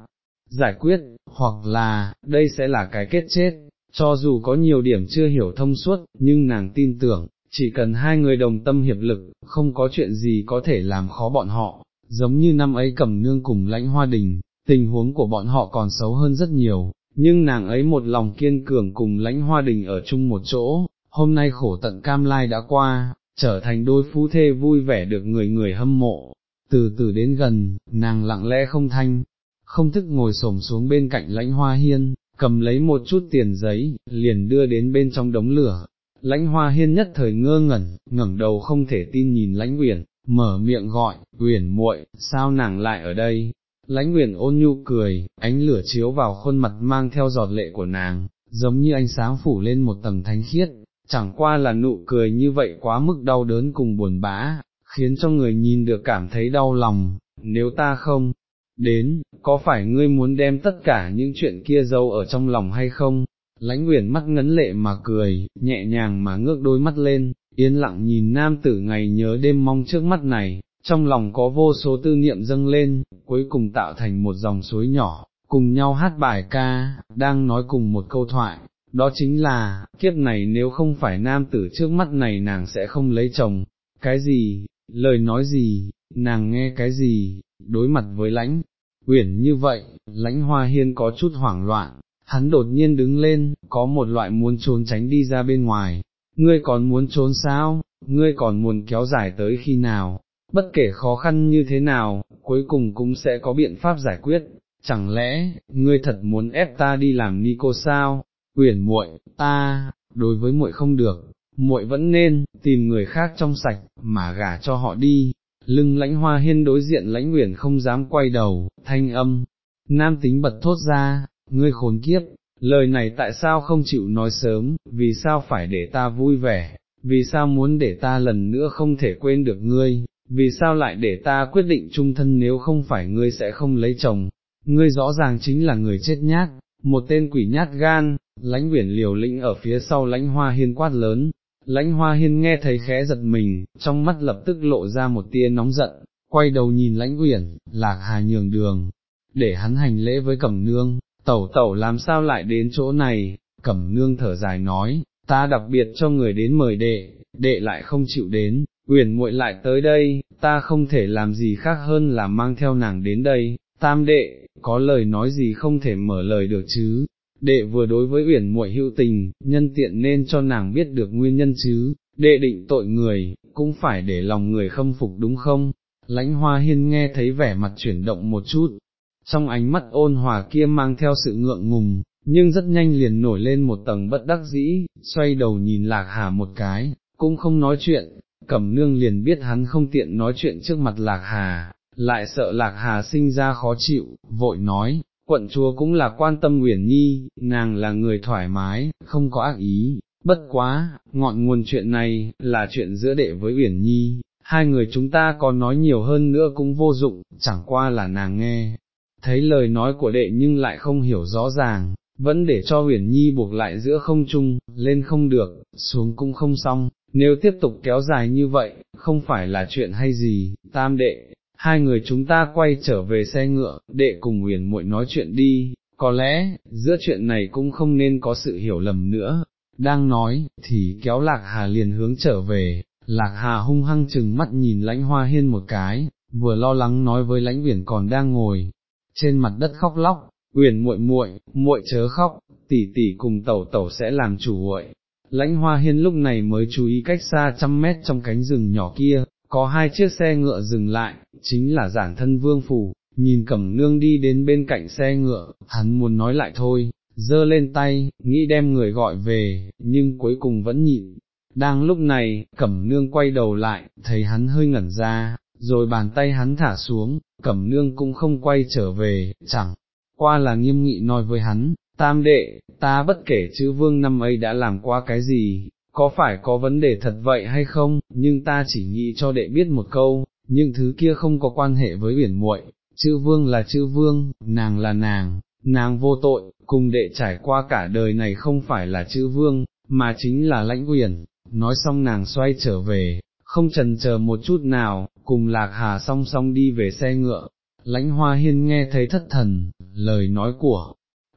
giải quyết, hoặc là, đây sẽ là cái kết chết, cho dù có nhiều điểm chưa hiểu thông suốt, nhưng nàng tin tưởng, chỉ cần hai người đồng tâm hiệp lực, không có chuyện gì có thể làm khó bọn họ, giống như năm ấy cầm nương cùng lãnh hoa đình, tình huống của bọn họ còn xấu hơn rất nhiều, nhưng nàng ấy một lòng kiên cường cùng lãnh hoa đình ở chung một chỗ, hôm nay khổ tận cam lai đã qua, trở thành đôi phu thê vui vẻ được người người hâm mộ, từ từ đến gần, nàng lặng lẽ không thanh, không thức ngồi xổm xuống bên cạnh lãnh hoa hiên, cầm lấy một chút tiền giấy, liền đưa đến bên trong đống lửa. Lãnh hoa hiên nhất thời ngơ ngẩn, ngẩng đầu không thể tin nhìn lãnh uyển, mở miệng gọi, uyển muội, sao nàng lại ở đây? Lãnh nguyện ôn nhu cười, ánh lửa chiếu vào khuôn mặt mang theo giọt lệ của nàng, giống như ánh sáng phủ lên một tầng thánh khiết, chẳng qua là nụ cười như vậy quá mức đau đớn cùng buồn bã, khiến cho người nhìn được cảm thấy đau lòng, nếu ta không, đến, có phải ngươi muốn đem tất cả những chuyện kia giấu ở trong lòng hay không? Lãnh Uyển mắt ngấn lệ mà cười, nhẹ nhàng mà ngước đôi mắt lên, yên lặng nhìn nam tử ngày nhớ đêm mong trước mắt này, trong lòng có vô số tư niệm dâng lên, cuối cùng tạo thành một dòng suối nhỏ, cùng nhau hát bài ca, đang nói cùng một câu thoại, đó chính là, kiếp này nếu không phải nam tử trước mắt này nàng sẽ không lấy chồng, cái gì, lời nói gì, nàng nghe cái gì, đối mặt với lãnh, uyển như vậy, lãnh hoa hiên có chút hoảng loạn, hắn đột nhiên đứng lên, có một loại muốn trốn tránh đi ra bên ngoài, ngươi còn muốn trốn sao, ngươi còn muốn kéo dài tới khi nào, bất kể khó khăn như thế nào, cuối cùng cũng sẽ có biện pháp giải quyết, chẳng lẽ, ngươi thật muốn ép ta đi làm ni cô sao, uyển muội, ta, đối với muội không được, muội vẫn nên, tìm người khác trong sạch, mà gả cho họ đi, lưng lãnh hoa hiên đối diện lãnh uyển không dám quay đầu, thanh âm, nam tính bật thốt ra, ngươi khốn kiếp, lời này tại sao không chịu nói sớm, vì sao phải để ta vui vẻ, vì sao muốn để ta lần nữa không thể quên được ngươi, vì sao lại để ta quyết định chung thân nếu không phải ngươi sẽ không lấy chồng, ngươi rõ ràng chính là người chết nhát, một tên quỷ nhát gan, lãnh uyển liều lĩnh ở phía sau lãnh hoa hiên quát lớn, lãnh hoa hiên nghe thấy khẽ giật mình, trong mắt lập tức lộ ra một tia nóng giận, quay đầu nhìn lãnh uyển, lạc hà nhường đường, để hắn hành lễ với cẩm nương, tẩu tẩu làm sao lại đến chỗ này, cẩm nương thở dài nói, ta đặc biệt cho người đến mời đệ, đệ lại không chịu đến, uyển muội lại tới đây, ta không thể làm gì khác hơn là mang theo nàng đến đây, tam đệ, có lời nói gì không thể mở lời được chứ, đệ vừa đối với uyển muội hữu tình, nhân tiện nên cho nàng biết được nguyên nhân chứ, đệ định tội người, cũng phải để lòng người khâm phục đúng không? Lãnh hoa hiên nghe thấy vẻ mặt chuyển động một chút, trong ánh mắt ôn hòa kia mang theo sự ngượng ngùng, nhưng rất nhanh liền nổi lên một tầng bất đắc dĩ, xoay đầu nhìn lạc hà một cái, cũng không nói chuyện, cẩm nương liền biết hắn không tiện nói chuyện trước mặt lạc hà, lại sợ lạc hà sinh ra khó chịu, vội nói, quận chúa cũng là quan tâm Uyển Nhi, nàng là người thoải mái, không có ác ý, bất quá, ngọn nguồn chuyện này, là chuyện giữa đệ với Uyển Nhi, hai người chúng ta có nói nhiều hơn nữa cũng vô dụng, chẳng qua là nàng nghe, thấy lời nói của đệ nhưng lại không hiểu rõ ràng, vẫn để cho Uyển Nhi buộc lại giữa không trung, lên không được, xuống cũng không xong, nếu tiếp tục kéo dài như vậy, không phải là chuyện hay gì, tam đệ, hai người chúng ta quay trở về xe ngựa, đệ cùng huyền muội nói chuyện đi, có lẽ, giữa chuyện này cũng không nên có sự hiểu lầm nữa, đang nói, thì kéo lạc hà liền hướng trở về, lạc hà hung hăng chừng mắt nhìn lãnh hoa hiên một cái, vừa lo lắng nói với lãnh uyển còn đang ngồi, trên mặt đất khóc lóc, uyển muội muội, muội chớ khóc, tỷ tỷ cùng tẩu tẩu sẽ làm chủ muội. Lãnh hoa hiên lúc này mới chú ý cách xa trăm mét trong cánh rừng nhỏ kia, có hai chiếc xe ngựa dừng lại, chính là giản thân vương phủ, nhìn cẩm nương đi đến bên cạnh xe ngựa, hắn muốn nói lại thôi, dơ lên tay, nghĩ đem người gọi về, nhưng cuối cùng vẫn nhịn. Đang lúc này, cẩm nương quay đầu lại, thấy hắn hơi ngẩn ra, rồi bàn tay hắn thả xuống, cẩm nương cũng không quay trở về, chẳng qua là nghiêm nghị nói với hắn, tam đệ, ta bất kể chữ vương năm ấy đã làm qua cái gì, có phải có vấn đề thật vậy hay không, nhưng ta chỉ nghĩ cho đệ biết một câu, những thứ kia không có quan hệ với biển muội, chữ vương là chữ vương, nàng là nàng, nàng vô tội, cùng đệ trải qua cả đời này không phải là chữ vương, mà chính là lãnh quyền, nói xong nàng xoay trở về, không trần chờ một chút nào, cùng lạc hà song song đi về xe ngựa, lãnh hoa hiên nghe thấy thất thần, lời nói của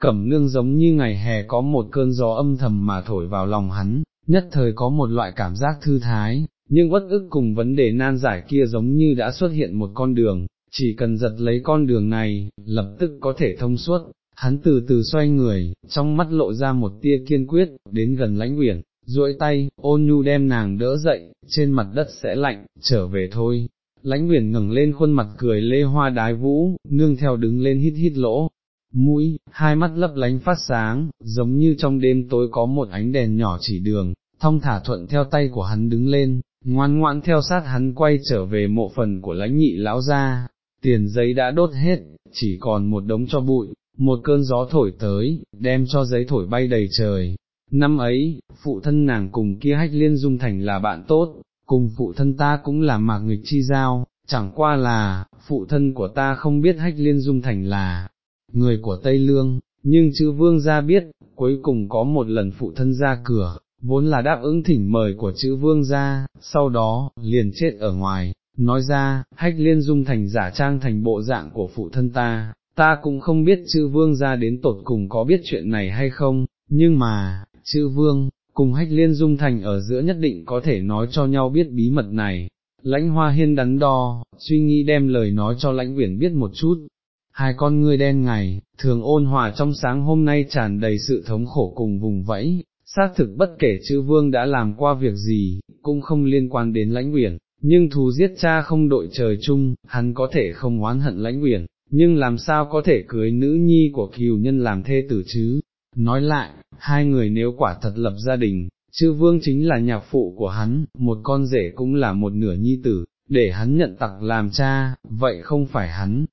cẩm nương giống như ngày hè có một cơn gió âm thầm mà thổi vào lòng hắn, nhất thời có một loại cảm giác thư thái, nhưng bất ức cùng vấn đề nan giải kia giống như đã xuất hiện một con đường, chỉ cần giật lấy con đường này, lập tức có thể thông suốt, hắn từ từ xoay người, trong mắt lộ ra một tia kiên quyết, đến gần lãnh uyển, duỗi tay, ôn nhu đem nàng đỡ dậy, trên mặt đất sẽ lạnh, trở về thôi. Lãnh uyển ngẩng lên khuôn mặt cười lê hoa đái vũ, nương theo đứng lên hít hít lỗ, mũi, hai mắt lấp lánh phát sáng, giống như trong đêm tối có một ánh đèn nhỏ chỉ đường, thong thả thuận theo tay của hắn đứng lên, ngoan ngoãn theo sát hắn quay trở về mộ phần của lãnh nhị lão gia, tiền giấy đã đốt hết, chỉ còn một đống cho bụi, một cơn gió thổi tới, đem cho giấy thổi bay đầy trời. Năm ấy, phụ thân nàng cùng kia hách liên dung thành là bạn tốt, cùng phụ thân ta cũng là mạc nghịch chi giao, chẳng qua là, phụ thân của ta không biết hách liên dung thành là người của Tây Lương, nhưng chữ vương gia biết, cuối cùng có một lần phụ thân ra cửa, vốn là đáp ứng thỉnh mời của chữ vương gia, sau đó, liền chết ở ngoài, nói ra, hách liên dung thành giả trang thành bộ dạng của phụ thân ta, ta cũng không biết chữ vương gia đến tột cùng có biết chuyện này hay không, nhưng mà, chữ vương, cùng hách liên dung thành ở giữa nhất định có thể nói cho nhau biết bí mật này. Lãnh hoa hiên đắn đo, suy nghĩ đem lời nói cho lãnh uyển biết một chút, hai con ngươi đen ngày, thường ôn hòa trong sáng hôm nay tràn đầy sự thống khổ cùng vùng vẫy, xác thực bất kể chữ vương đã làm qua việc gì, cũng không liên quan đến lãnh uyển, nhưng thù giết cha không đội trời chung, hắn có thể không oán hận lãnh uyển, nhưng làm sao có thể cưới nữ nhi của kiều nhân làm thê tử chứ? Nói lại, hai người nếu quả thật lập gia đình, chữ vương chính là nhạc phụ của hắn, một con rể cũng là một nửa nhi tử, để hắn nhận tặc làm cha, vậy không phải hắn,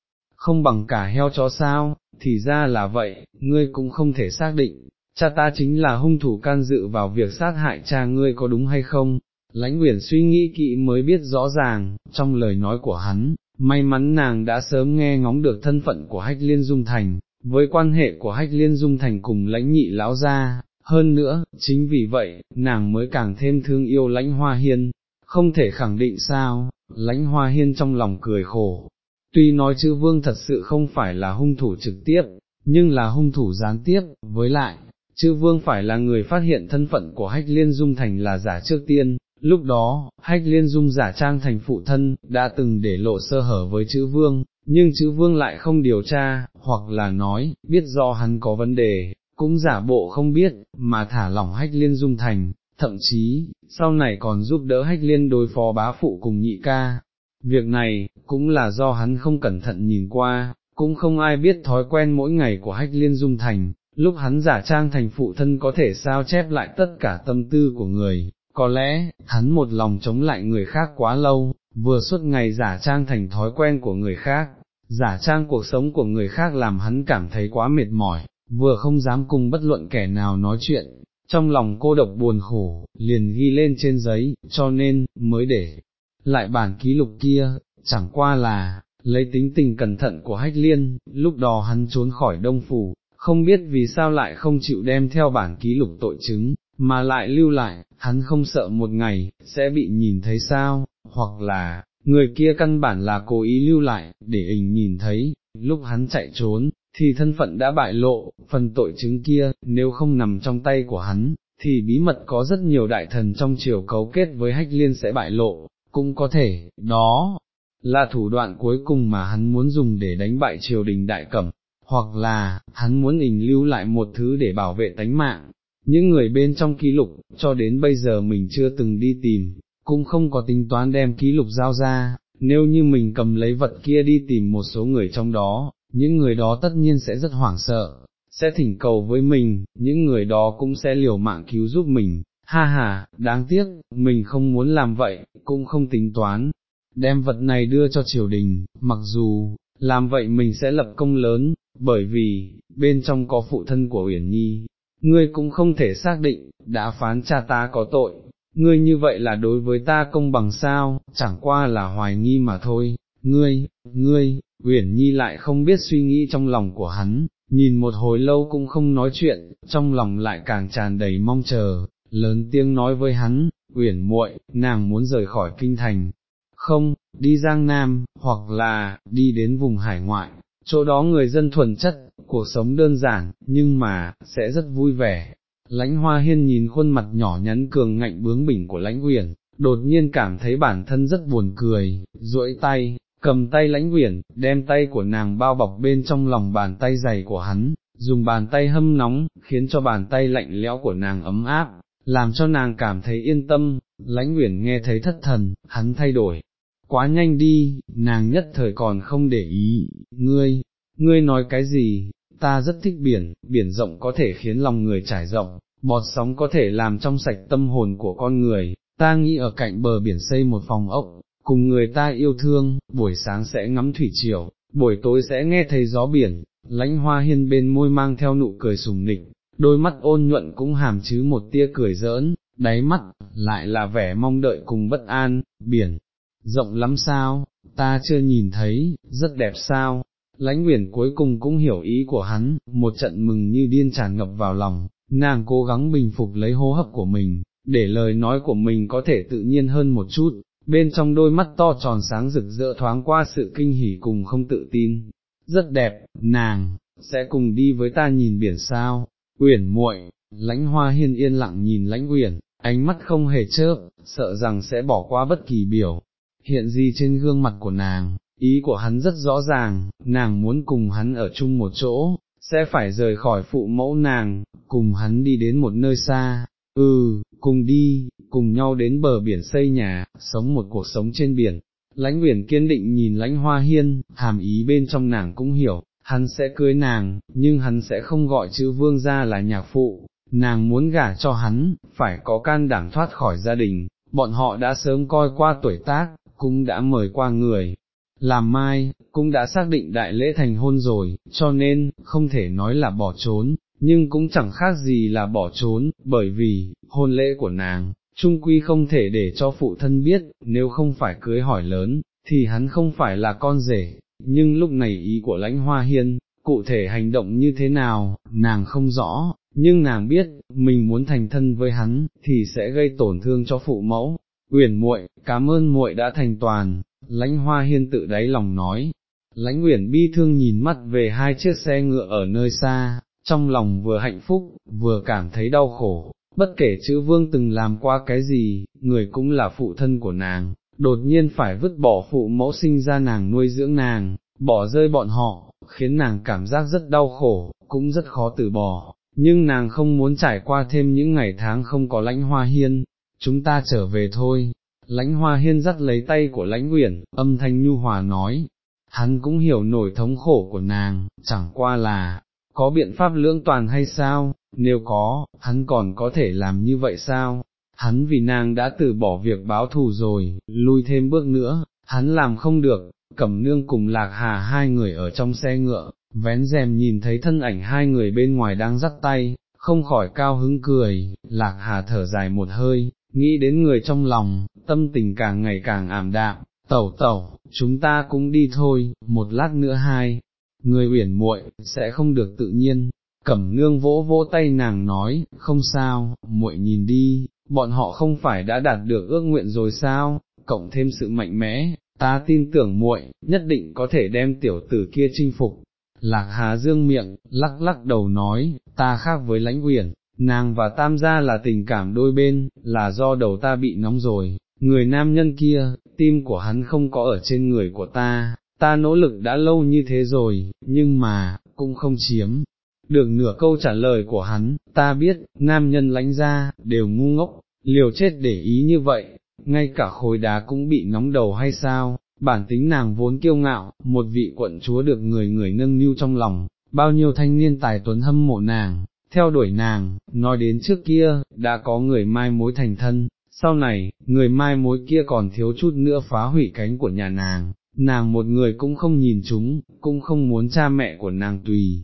không bằng cả heo chó sao, thì ra là vậy, ngươi cũng không thể xác định, cha ta chính là hung thủ can dự vào việc sát hại cha ngươi có đúng hay không, lãnh uyển suy nghĩ kỹ mới biết rõ ràng, trong lời nói của hắn, may mắn nàng đã sớm nghe ngóng được thân phận của hách liên dung thành, với quan hệ của hách liên dung thành cùng lãnh nhị lão gia, hơn nữa, chính vì vậy, nàng mới càng thêm thương yêu lãnh hoa hiên, không thể khẳng định sao, lãnh hoa hiên trong lòng cười khổ, tuy nói chữ vương thật sự không phải là hung thủ trực tiếp, nhưng là hung thủ gián tiếp, với lại, chữ vương phải là người phát hiện thân phận của hách liên dung thành là giả trước tiên, lúc đó, hách liên dung giả trang thành phụ thân, đã từng để lộ sơ hở với chữ vương, nhưng chữ vương lại không điều tra, hoặc là nói, biết do hắn có vấn đề, cũng giả bộ không biết, mà thả lỏng hách liên dung thành, thậm chí, sau này còn giúp đỡ hách liên đối phó bá phụ cùng nhị ca, Việc này, cũng là do hắn không cẩn thận nhìn qua, cũng không ai biết thói quen mỗi ngày của hách liên dung thành, lúc hắn giả trang thành phụ thân có thể sao chép lại tất cả tâm tư của người, có lẽ, hắn một lòng chống lại người khác quá lâu, vừa suốt ngày giả trang thành thói quen của người khác, giả trang cuộc sống của người khác làm hắn cảm thấy quá mệt mỏi, vừa không dám cùng bất luận kẻ nào nói chuyện, trong lòng cô độc buồn khổ, liền ghi lên trên giấy, cho nên, mới để lại bản ký lục kia, chẳng qua là, lấy tính tình cẩn thận của hách liên, lúc đó hắn trốn khỏi đông phủ, không biết vì sao lại không chịu đem theo bản ký lục tội chứng, mà lại lưu lại, hắn không sợ một ngày, sẽ bị nhìn thấy sao, hoặc là, người kia căn bản là cố ý lưu lại, để hình nhìn thấy, lúc hắn chạy trốn, thì thân phận đã bại lộ, phần tội chứng kia, nếu không nằm trong tay của hắn, thì bí mật có rất nhiều đại thần trong triều cấu kết với hách liên sẽ bại lộ, cũng có thể, đó là thủ đoạn cuối cùng mà hắn muốn dùng để đánh bại triều đình đại cẩm, hoặc là, hắn muốn ình lưu lại một thứ để bảo vệ tánh mạng. Những người bên trong ký lục, cho đến bây giờ mình chưa từng đi tìm, cũng không có tính toán đem ký lục giao ra, nếu như mình cầm lấy vật kia đi tìm một số người trong đó, những người đó tất nhiên sẽ rất hoảng sợ, sẽ thỉnh cầu với mình, những người đó cũng sẽ liều mạng cứu giúp mình, ha ha, đáng tiếc, mình không muốn làm vậy, cũng không tính toán, đem vật này đưa cho triều đình, mặc dù, làm vậy mình sẽ lập công lớn, bởi vì, bên trong có phụ thân của Uyển Nhi, ngươi cũng không thể xác định, đã phán cha ta có tội, ngươi như vậy là đối với ta công bằng sao, chẳng qua là hoài nghi mà thôi, ngươi, ngươi, Uyển Nhi lại không biết suy nghĩ trong lòng của hắn, nhìn một hồi lâu cũng không nói chuyện, trong lòng lại càng tràn đầy mong chờ, lớn tiếng nói với hắn, Uyển muội, nàng muốn rời khỏi kinh thành, không, đi Giang Nam, hoặc là, đi đến vùng hải ngoại, chỗ đó người dân thuần chất, cuộc sống đơn giản, nhưng mà, sẽ rất vui vẻ. Lãnh hoa hiên nhìn khuôn mặt nhỏ nhắn cường ngạnh bướng bỉnh của lãnh uyển, đột nhiên cảm thấy bản thân rất buồn cười, duỗi tay, cầm tay lãnh uyển, đem tay của nàng bao bọc bên trong lòng bàn tay dày của hắn, dùng bàn tay hâm nóng, khiến cho bàn tay lạnh lẽo của nàng ấm áp, làm cho nàng cảm thấy yên tâm, lãnh nguyện nghe thấy thất thần, hắn thay đổi, quá nhanh đi, nàng nhất thời còn không để ý, ngươi, ngươi nói cái gì, ta rất thích biển, biển rộng có thể khiến lòng người trải rộng, bọt sóng có thể làm trong sạch tâm hồn của con người, ta nghĩ ở cạnh bờ biển xây một phòng ốc, cùng người ta yêu thương, buổi sáng sẽ ngắm thủy triều, buổi tối sẽ nghe thấy gió biển, lãnh hoa hiên bên môi mang theo nụ cười sùng nịch, đôi mắt ôn nhuận cũng hàm chứ một tia cười giỡn, đáy mắt, lại là vẻ mong đợi cùng bất an, biển, rộng lắm sao, ta chưa nhìn thấy, rất đẹp sao, lãnh nguyện cuối cùng cũng hiểu ý của hắn, một trận mừng như điên tràn ngập vào lòng, nàng cố gắng bình phục lấy hô hấp của mình, để lời nói của mình có thể tự nhiên hơn một chút, bên trong đôi mắt to tròn sáng rực rỡ thoáng qua sự kinh hỉ cùng không tự tin, rất đẹp, nàng, sẽ cùng đi với ta nhìn biển sao, uyển muội, lãnh hoa hiên yên lặng nhìn lãnh uyển, ánh mắt không hề chớp, sợ rằng sẽ bỏ qua bất kỳ biểu, hiện gì trên gương mặt của nàng, ý của hắn rất rõ ràng, nàng muốn cùng hắn ở chung một chỗ, sẽ phải rời khỏi phụ mẫu nàng, cùng hắn đi đến một nơi xa, ừ, cùng đi, cùng nhau đến bờ biển xây nhà, sống một cuộc sống trên biển. Lãnh Uyển kiên định nhìn lãnh hoa hiên, hàm ý bên trong nàng cũng hiểu, hắn sẽ cưới nàng, nhưng hắn sẽ không gọi chữ vương ra là nhạc phụ, nàng muốn gả cho hắn, phải có can đảm thoát khỏi gia đình, bọn họ đã sớm coi qua tuổi tác, cũng đã mời qua người, làm mai, cũng đã xác định đại lễ thành hôn rồi, cho nên, không thể nói là bỏ trốn, nhưng cũng chẳng khác gì là bỏ trốn, bởi vì, hôn lễ của nàng, trung quy không thể để cho phụ thân biết, nếu không phải cưới hỏi lớn, thì hắn không phải là con rể, nhưng lúc này ý của lãnh hoa hiên, cụ thể hành động như thế nào, nàng không rõ, nhưng nàng biết, mình muốn thành thân với hắn, thì sẽ gây tổn thương cho phụ mẫu. Uyển muội, cảm ơn muội đã thành toàn, lãnh hoa hiên tự đáy lòng nói. Lãnh Uyển bi thương nhìn mắt về hai chiếc xe ngựa ở nơi xa, trong lòng vừa hạnh phúc, vừa cảm thấy đau khổ, bất kể chữ vương từng làm qua cái gì, người cũng là phụ thân của nàng, đột nhiên phải vứt bỏ phụ mẫu sinh ra nàng nuôi dưỡng nàng, bỏ rơi bọn họ, khiến nàng cảm giác rất đau khổ, cũng rất khó từ bỏ, nhưng nàng không muốn trải qua thêm những ngày tháng không có lãnh hoa hiên, chúng ta trở về thôi. Lãnh hoa hiên dắt lấy tay của lãnh uyển, âm thanh nhu hòa nói, hắn cũng hiểu nổi thống khổ của nàng, chẳng qua là, có biện pháp lưỡng toàn hay sao, nếu có, hắn còn có thể làm như vậy sao, hắn vì nàng đã từ bỏ việc báo thù rồi, lui thêm bước nữa, hắn làm không được, cẩm nương cùng lạc hà hai người ở trong xe ngựa, vén rèm nhìn thấy thân ảnh hai người bên ngoài đang dắt tay, không khỏi cao hứng cười, lạc hà thở dài một hơi, nghĩ đến người trong lòng, tâm tình càng ngày càng ảm đạm, tẩu tẩu, chúng ta cũng đi thôi, một lát nữa hai, người uyển muội sẽ không được tự nhiên. Cẩm nương vỗ vỗ tay nàng nói, không sao, muội nhìn đi, bọn họ không phải đã đạt được ước nguyện rồi sao, cộng thêm sự mạnh mẽ, ta tin tưởng muội nhất định có thể đem tiểu tử kia chinh phục. Lạc Hà dương miệng, lắc lắc đầu nói, ta khác với lãnh uyển, nàng và tam gia là tình cảm đôi bên, là do đầu ta bị nóng rồi, người nam nhân kia, tim của hắn không có ở trên người của ta, ta nỗ lực đã lâu như thế rồi, nhưng mà, cũng không chiếm. Được nửa câu trả lời của hắn, ta biết, nam nhân lãnh ra, đều ngu ngốc, liều chết để ý như vậy, ngay cả khối đá cũng bị nóng đầu hay sao, bản tính nàng vốn kiêu ngạo, một vị quận chúa được người người nâng niu trong lòng, bao nhiêu thanh niên tài tuấn hâm mộ nàng, theo đuổi nàng, nói đến trước kia, đã có người mai mối thành thân, sau này, người mai mối kia còn thiếu chút nữa phá hủy cánh của nhà nàng, nàng một người cũng không nhìn chúng, cũng không muốn cha mẹ của nàng tùy,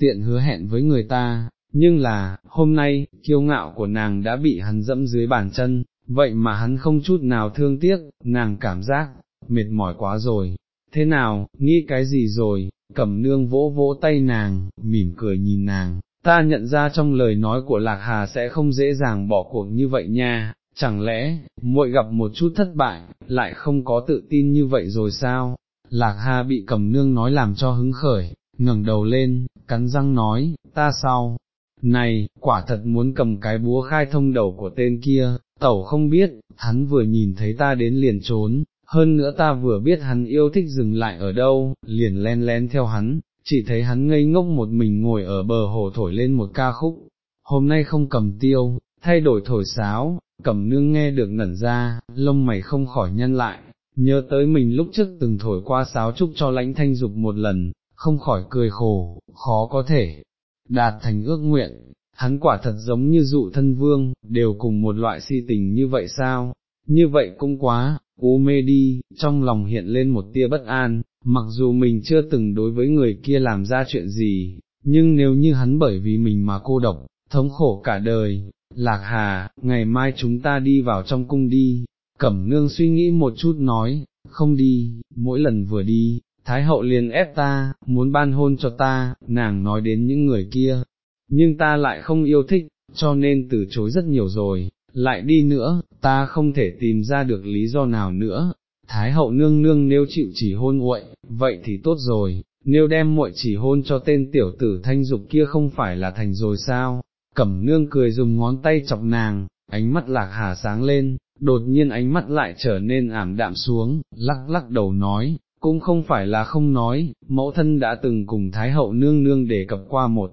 tiện hứa hẹn với người ta, nhưng là, hôm nay, kiêu ngạo của nàng đã bị hắn dẫm dưới bàn chân, vậy mà hắn không chút nào thương tiếc, nàng cảm giác, mệt mỏi quá rồi, thế nào, nghĩ cái gì rồi, cẩm nương vỗ vỗ tay nàng, mỉm cười nhìn nàng, ta nhận ra trong lời nói của Lạc Hà sẽ không dễ dàng bỏ cuộc như vậy nha, chẳng lẽ, muội gặp một chút thất bại, lại không có tự tin như vậy rồi sao? Lạc Hà bị cẩm nương nói làm cho hứng khởi, ngẩng đầu lên, cắn răng nói, ta sao? Này, quả thật muốn cầm cái búa khai thông đầu của tên kia, tẩu không biết, hắn vừa nhìn thấy ta đến liền trốn, hơn nữa ta vừa biết hắn yêu thích dừng lại ở đâu, liền len lén theo hắn, chỉ thấy hắn ngây ngốc một mình ngồi ở bờ hồ thổi lên một ca khúc, hôm nay không cầm tiêu, thay đổi thổi sáo, cầm nương nghe được ngẩn ra, lông mày không khỏi nhân lại, nhớ tới mình lúc trước từng thổi qua sáo trúc cho lãnh thanh dục một lần, không khỏi cười khổ, khó có thể, đạt thành ước nguyện, hắn quả thật giống như dụ thân vương, đều cùng một loại si tình như vậy sao, như vậy cũng quá, u mê đi, trong lòng hiện lên một tia bất an, mặc dù mình chưa từng đối với người kia làm ra chuyện gì, nhưng nếu như hắn bởi vì mình mà cô độc, thống khổ cả đời, lạc hà, ngày mai chúng ta đi vào trong cung đi, cẩm nương suy nghĩ một chút nói, không đi, mỗi lần vừa đi, Thái hậu liền ép ta, muốn ban hôn cho ta, nàng nói đến những người kia, nhưng ta lại không yêu thích, cho nên từ chối rất nhiều rồi, lại đi nữa, ta không thể tìm ra được lý do nào nữa, Thái hậu nương nương nếu chịu chỉ hôn nguội, vậy thì tốt rồi, nếu đem muội chỉ hôn cho tên tiểu tử thanh dục kia không phải là thành rồi sao, cẩm nương cười dùng ngón tay chọc nàng, ánh mắt lạc hà sáng lên, đột nhiên ánh mắt lại trở nên ảm đạm xuống, lắc lắc đầu nói, cũng không phải là không nói, mẫu thân đã từng cùng Thái hậu nương nương đề cập qua một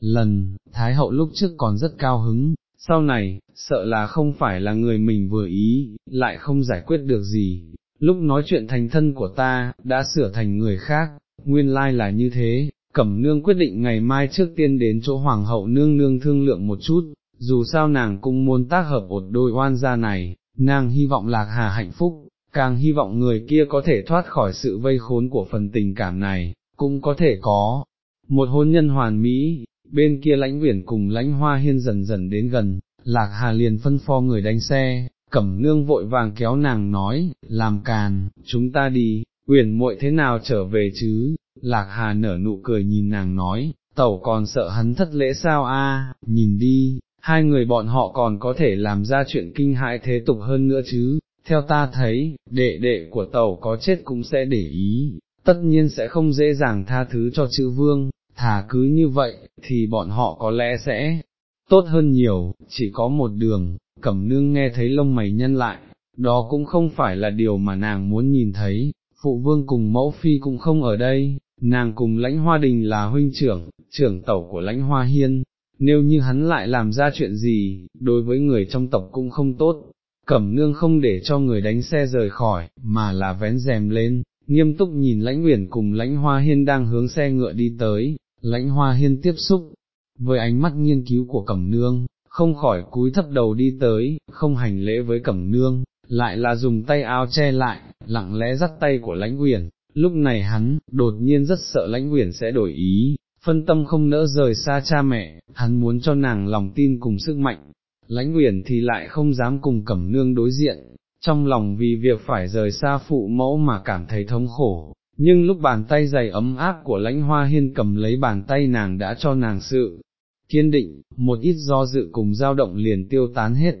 lần, Thái hậu lúc trước còn rất cao hứng, sau này, sợ là không phải là người mình vừa ý, lại không giải quyết được gì, lúc nói chuyện thành thân của ta, đã sửa thành người khác, nguyên lai là như thế, cẩm nương quyết định ngày mai trước tiên đến chỗ hoàng hậu nương nương thương lượng một chút, dù sao nàng cũng muốn tác hợp một đôi oan gia này, nàng hy vọng lạc hà hạnh phúc, càng hy vọng người kia có thể thoát khỏi sự vây khốn của phần tình cảm này, cũng có thể có. Một hôn nhân hoàn mỹ, bên kia lãnh viễn cùng lãnh hoa hiên dần dần đến gần, lạc hà liền phân pho người đánh xe, cẩm nương vội vàng kéo nàng nói, làm càn, chúng ta đi, uyển muội thế nào trở về chứ, lạc hà nở nụ cười nhìn nàng nói, tẩu còn sợ hắn thất lễ sao a? nhìn đi, hai người bọn họ còn có thể làm ra chuyện kinh hại thế tục hơn nữa chứ, theo ta thấy, đệ đệ của tẩu có chết cũng sẽ để ý, tất nhiên sẽ không dễ dàng tha thứ cho chữ vương, thà cứ như vậy, thì bọn họ có lẽ sẽ tốt hơn nhiều, chỉ có một đường, cẩm nương nghe thấy lông mày nhân lại, đó cũng không phải là điều mà nàng muốn nhìn thấy, phụ vương cùng mẫu phi cũng không ở đây, nàng cùng lãnh hoa đình là huynh trưởng, trưởng tẩu của lãnh hoa hiên, nếu như hắn lại làm ra chuyện gì, đối với người trong tộc cũng không tốt, cẩm nương không để cho người đánh xe rời khỏi, mà là vén rèm lên, nghiêm túc nhìn lãnh uyển cùng lãnh hoa hiên đang hướng xe ngựa đi tới, lãnh hoa hiên tiếp xúc, với ánh mắt nghiên cứu của cẩm nương, không khỏi cúi thấp đầu đi tới, không hành lễ với cẩm nương, lại là dùng tay áo che lại, lặng lẽ dắt tay của lãnh uyển. Lúc này hắn, đột nhiên rất sợ lãnh uyển sẽ đổi ý, phân tâm không nỡ rời xa cha mẹ, hắn muốn cho nàng lòng tin cùng sức mạnh, lãnh uyển thì lại không dám cùng cẩm nương đối diện, trong lòng vì việc phải rời xa phụ mẫu mà cảm thấy thống khổ, nhưng lúc bàn tay dày ấm áp của lãnh hoa hiên cầm lấy bàn tay nàng đã cho nàng sự kiên định, một ít do dự cùng dao động liền tiêu tán hết,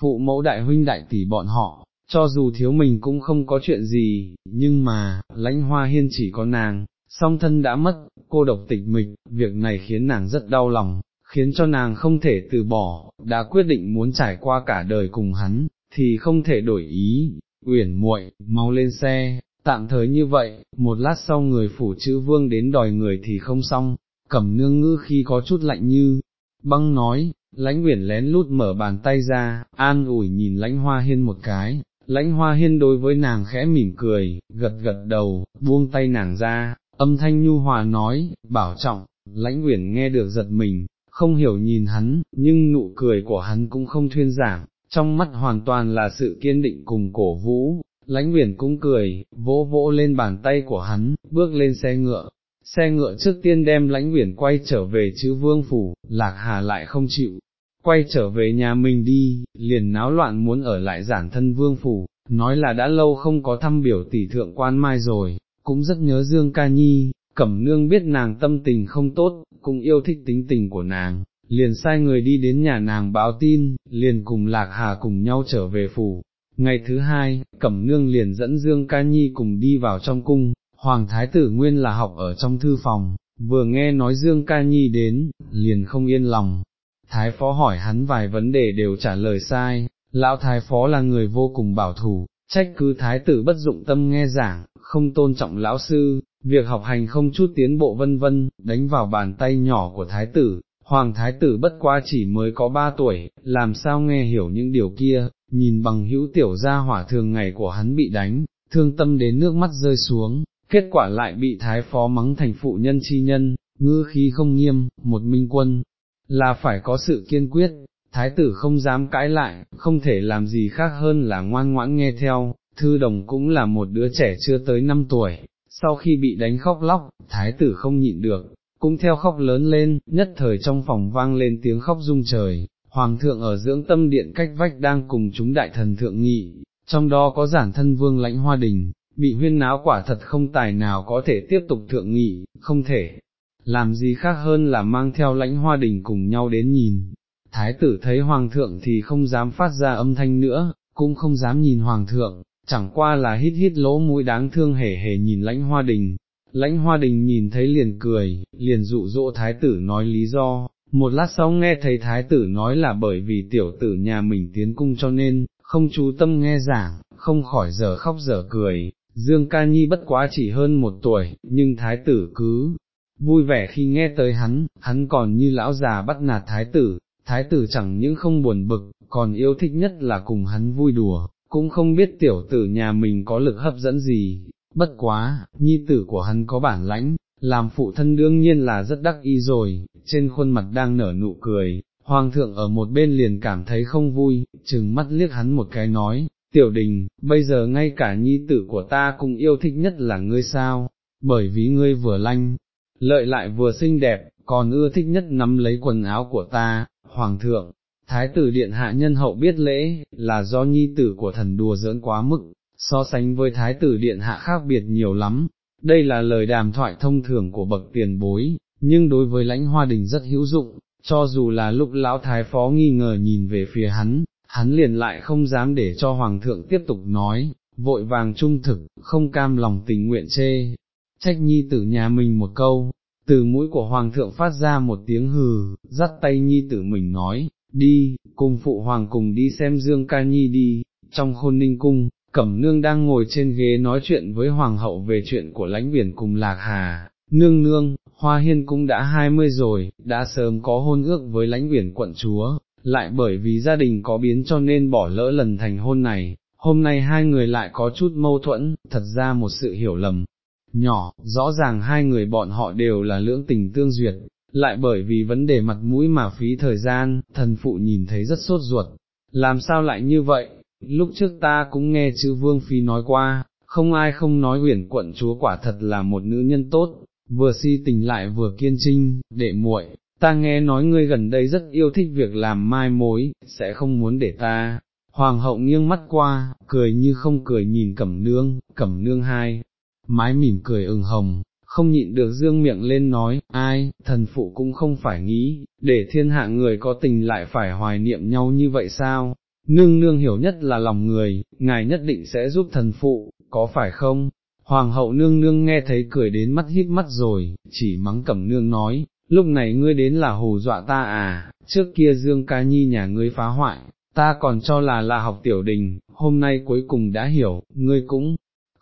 phụ mẫu đại huynh đại tỷ bọn họ, cho dù thiếu mình cũng không có chuyện gì, nhưng mà, lãnh hoa hiên chỉ có nàng, song thân đã mất, cô độc tịch mịch, việc này khiến nàng rất đau lòng, khiến cho nàng không thể từ bỏ, đã quyết định muốn trải qua cả đời cùng hắn, thì không thể đổi ý, uyển muội, mau lên xe, tạm thời như vậy, một lát sau người phủ chữ vương đến đòi người thì không xong, cẩm nương ngữ khi có chút lạnh như, băng nói, lãnh uyển lén lút mở bàn tay ra, an ủi nhìn lãnh hoa hiên một cái, lãnh hoa hiên đối với nàng khẽ mỉm cười, gật gật đầu, buông tay nàng ra, âm thanh nhu hòa nói, bảo trọng, lãnh uyển nghe được giật mình, không hiểu nhìn hắn, nhưng nụ cười của hắn cũng không thuyên giảm, trong mắt hoàn toàn là sự kiên định cùng cổ vũ, lãnh uyển cũng cười, vỗ vỗ lên bàn tay của hắn, bước lên xe ngựa, xe ngựa trước tiên đem lãnh uyển quay trở về chữ vương phủ, lạc hà lại không chịu, quay trở về nhà mình đi, liền náo loạn muốn ở lại giản thân vương phủ, nói là đã lâu không có thăm biểu tỷ thượng quan mai rồi, cũng rất nhớ Dương Ca Nhi, Cẩm Nương biết nàng tâm tình không tốt, cũng yêu thích tính tình của nàng, liền sai người đi đến nhà nàng báo tin, liền cùng Lạc Hà cùng nhau trở về phủ. Ngày thứ hai, Cẩm Nương liền dẫn Dương Ca Nhi cùng đi vào trong cung, Hoàng Thái tử Nguyên là học ở trong thư phòng, vừa nghe nói Dương Ca Nhi đến, liền không yên lòng. Thái phó hỏi hắn vài vấn đề đều trả lời sai, lão thái phó là người vô cùng bảo thủ, trách cứ thái tử bất dụng tâm nghe giảng, không tôn trọng lão sư, việc học hành không chút tiến bộ vân vân, đánh vào bàn tay nhỏ của thái tử, hoàng thái tử bất qua chỉ mới có ba tuổi, làm sao nghe hiểu những điều kia, nhìn bằng hữu tiểu gia hỏa thường ngày của hắn bị đánh, thương tâm đến nước mắt rơi xuống, kết quả lại bị thái phó mắng thành phụ nhân chi nhân, ngư khí không nghiêm, một minh quân, là phải có sự kiên quyết, thái tử không dám cãi lại, không thể làm gì khác hơn là ngoan ngoãn nghe theo, thư đồng cũng là một đứa trẻ chưa tới năm tuổi, sau khi bị đánh khóc lóc, thái tử không nhịn được, cũng theo khóc lớn lên, nhất thời trong phòng vang lên tiếng khóc rung trời, hoàng thượng ở dưỡng tâm điện cách vách đang cùng chúng đại thần thượng nghị, trong đó có giản thân vương lãnh hoa đình, bị huyên náo quả thật không tài nào có thể tiếp tục thượng nghị, không thể. Làm gì khác hơn là mang theo lãnh hoa đình cùng nhau đến nhìn, thái tử thấy hoàng thượng thì không dám phát ra âm thanh nữa, cũng không dám nhìn hoàng thượng, chẳng qua là hít hít lỗ mũi đáng thương hề hề nhìn lãnh hoa đình. Lãnh hoa đình nhìn thấy liền cười, liền dụ dỗ thái tử nói lý do, một lát sau nghe thấy thái tử nói là bởi vì tiểu tử nhà mình tiến cung cho nên, không chú tâm nghe giảng, không khỏi giờ khóc giờ cười, Dương Ca Nhi bất quá chỉ hơn một tuổi, nhưng thái tử cứ vui vẻ khi nghe tới hắn, hắn còn như lão già bắt nạt thái tử, thái tử chẳng những không buồn bực, còn yêu thích nhất là cùng hắn vui đùa, cũng không biết tiểu tử nhà mình có lực hấp dẫn gì, bất quá, nhi tử của hắn có bản lãnh, làm phụ thân đương nhiên là rất đắc ý rồi, trên khuôn mặt đang nở nụ cười, hoàng thượng ở một bên liền cảm thấy không vui, chừng mắt liếc hắn một cái nói, tiểu đình, bây giờ ngay cả nhi tử của ta cũng yêu thích nhất là ngươi sao, bởi vì ngươi vừa lanh, lợi lại vừa xinh đẹp, còn ưa thích nhất nắm lấy quần áo của ta, hoàng thượng, thái tử điện hạ nhân hậu biết lễ, là do nhi tử của thần đùa giỡn quá mức, so sánh với thái tử điện hạ khác biệt nhiều lắm, đây là lời đàm thoại thông thường của bậc tiền bối, nhưng đối với lãnh hoa đình rất hữu dụng, cho dù là lúc lão thái phó nghi ngờ nhìn về phía hắn, hắn liền lại không dám để cho hoàng thượng tiếp tục nói, vội vàng trung thực, không cam lòng tình nguyện chê, trách nhi tử nhà mình một câu, từ mũi của hoàng thượng phát ra một tiếng hừ, dắt tay nhi tử mình nói, đi, cùng phụ hoàng cùng đi xem Dương Ca Nhi đi, trong khôn ninh cung, Cẩm Nương đang ngồi trên ghế nói chuyện với Hoàng hậu về chuyện của lãnh biển cùng Lạc Hà, nương nương, Hoa Hiên cũng đã hai mươi rồi, đã sớm có hôn ước với lãnh biển quận chúa, lại bởi vì gia đình có biến cho nên bỏ lỡ lần thành hôn này, hôm nay hai người lại có chút mâu thuẫn, thật ra một sự hiểu lầm. Nhỏ, rõ ràng hai người bọn họ đều là lưỡng tình tương duyệt, lại bởi vì vấn đề mặt mũi mà phí thời gian, thần phụ nhìn thấy rất sốt ruột, làm sao lại như vậy, lúc trước ta cũng nghe chữ vương phi nói qua, không ai không nói huyền quận chúa quả thật là một nữ nhân tốt, vừa si tình lại vừa kiên trinh, đệ muội, ta nghe nói ngươi gần đây rất yêu thích việc làm mai mối, sẽ không muốn để ta. Hoàng hậu nghiêng mắt qua, cười như không cười nhìn cẩm nương, cẩm nương hai, mái mỉm cười ửng hồng, không nhịn được dương miệng lên nói, ai, thần phụ cũng không phải nghĩ, để thiên hạ người có tình lại phải hoài niệm nhau như vậy sao, nương nương hiểu nhất là lòng người, ngài nhất định sẽ giúp thần phụ, có phải không? Hoàng hậu nương nương nghe thấy cười đến mắt híp mắt rồi, chỉ mắng cẩm nương nói, lúc này ngươi đến là hù dọa ta à, trước kia dương ca nhi nhà ngươi phá hoại, ta còn cho là là học tiểu đình, hôm nay cuối cùng đã hiểu, ngươi cũng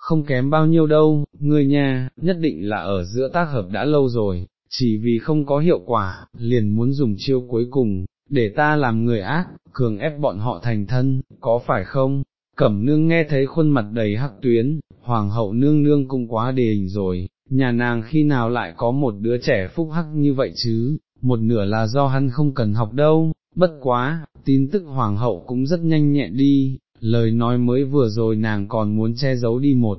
không kém bao nhiêu đâu, ngươi nha, nhất định là ở giữa tác hợp đã lâu rồi, chỉ vì không có hiệu quả, liền muốn dùng chiêu cuối cùng, để ta làm người ác, cường ép bọn họ thành thân, có phải không? Cẩm nương nghe thấy khuôn mặt đầy hắc tuyến, hoàng hậu nương nương cũng quá đề hình rồi, nhà nàng khi nào lại có một đứa trẻ phúc hắc như vậy chứ, một nửa là do hắn không cần học đâu, bất quá, tin tức hoàng hậu cũng rất nhanh nhẹn đi, lời nói mới vừa rồi nàng còn muốn che giấu đi một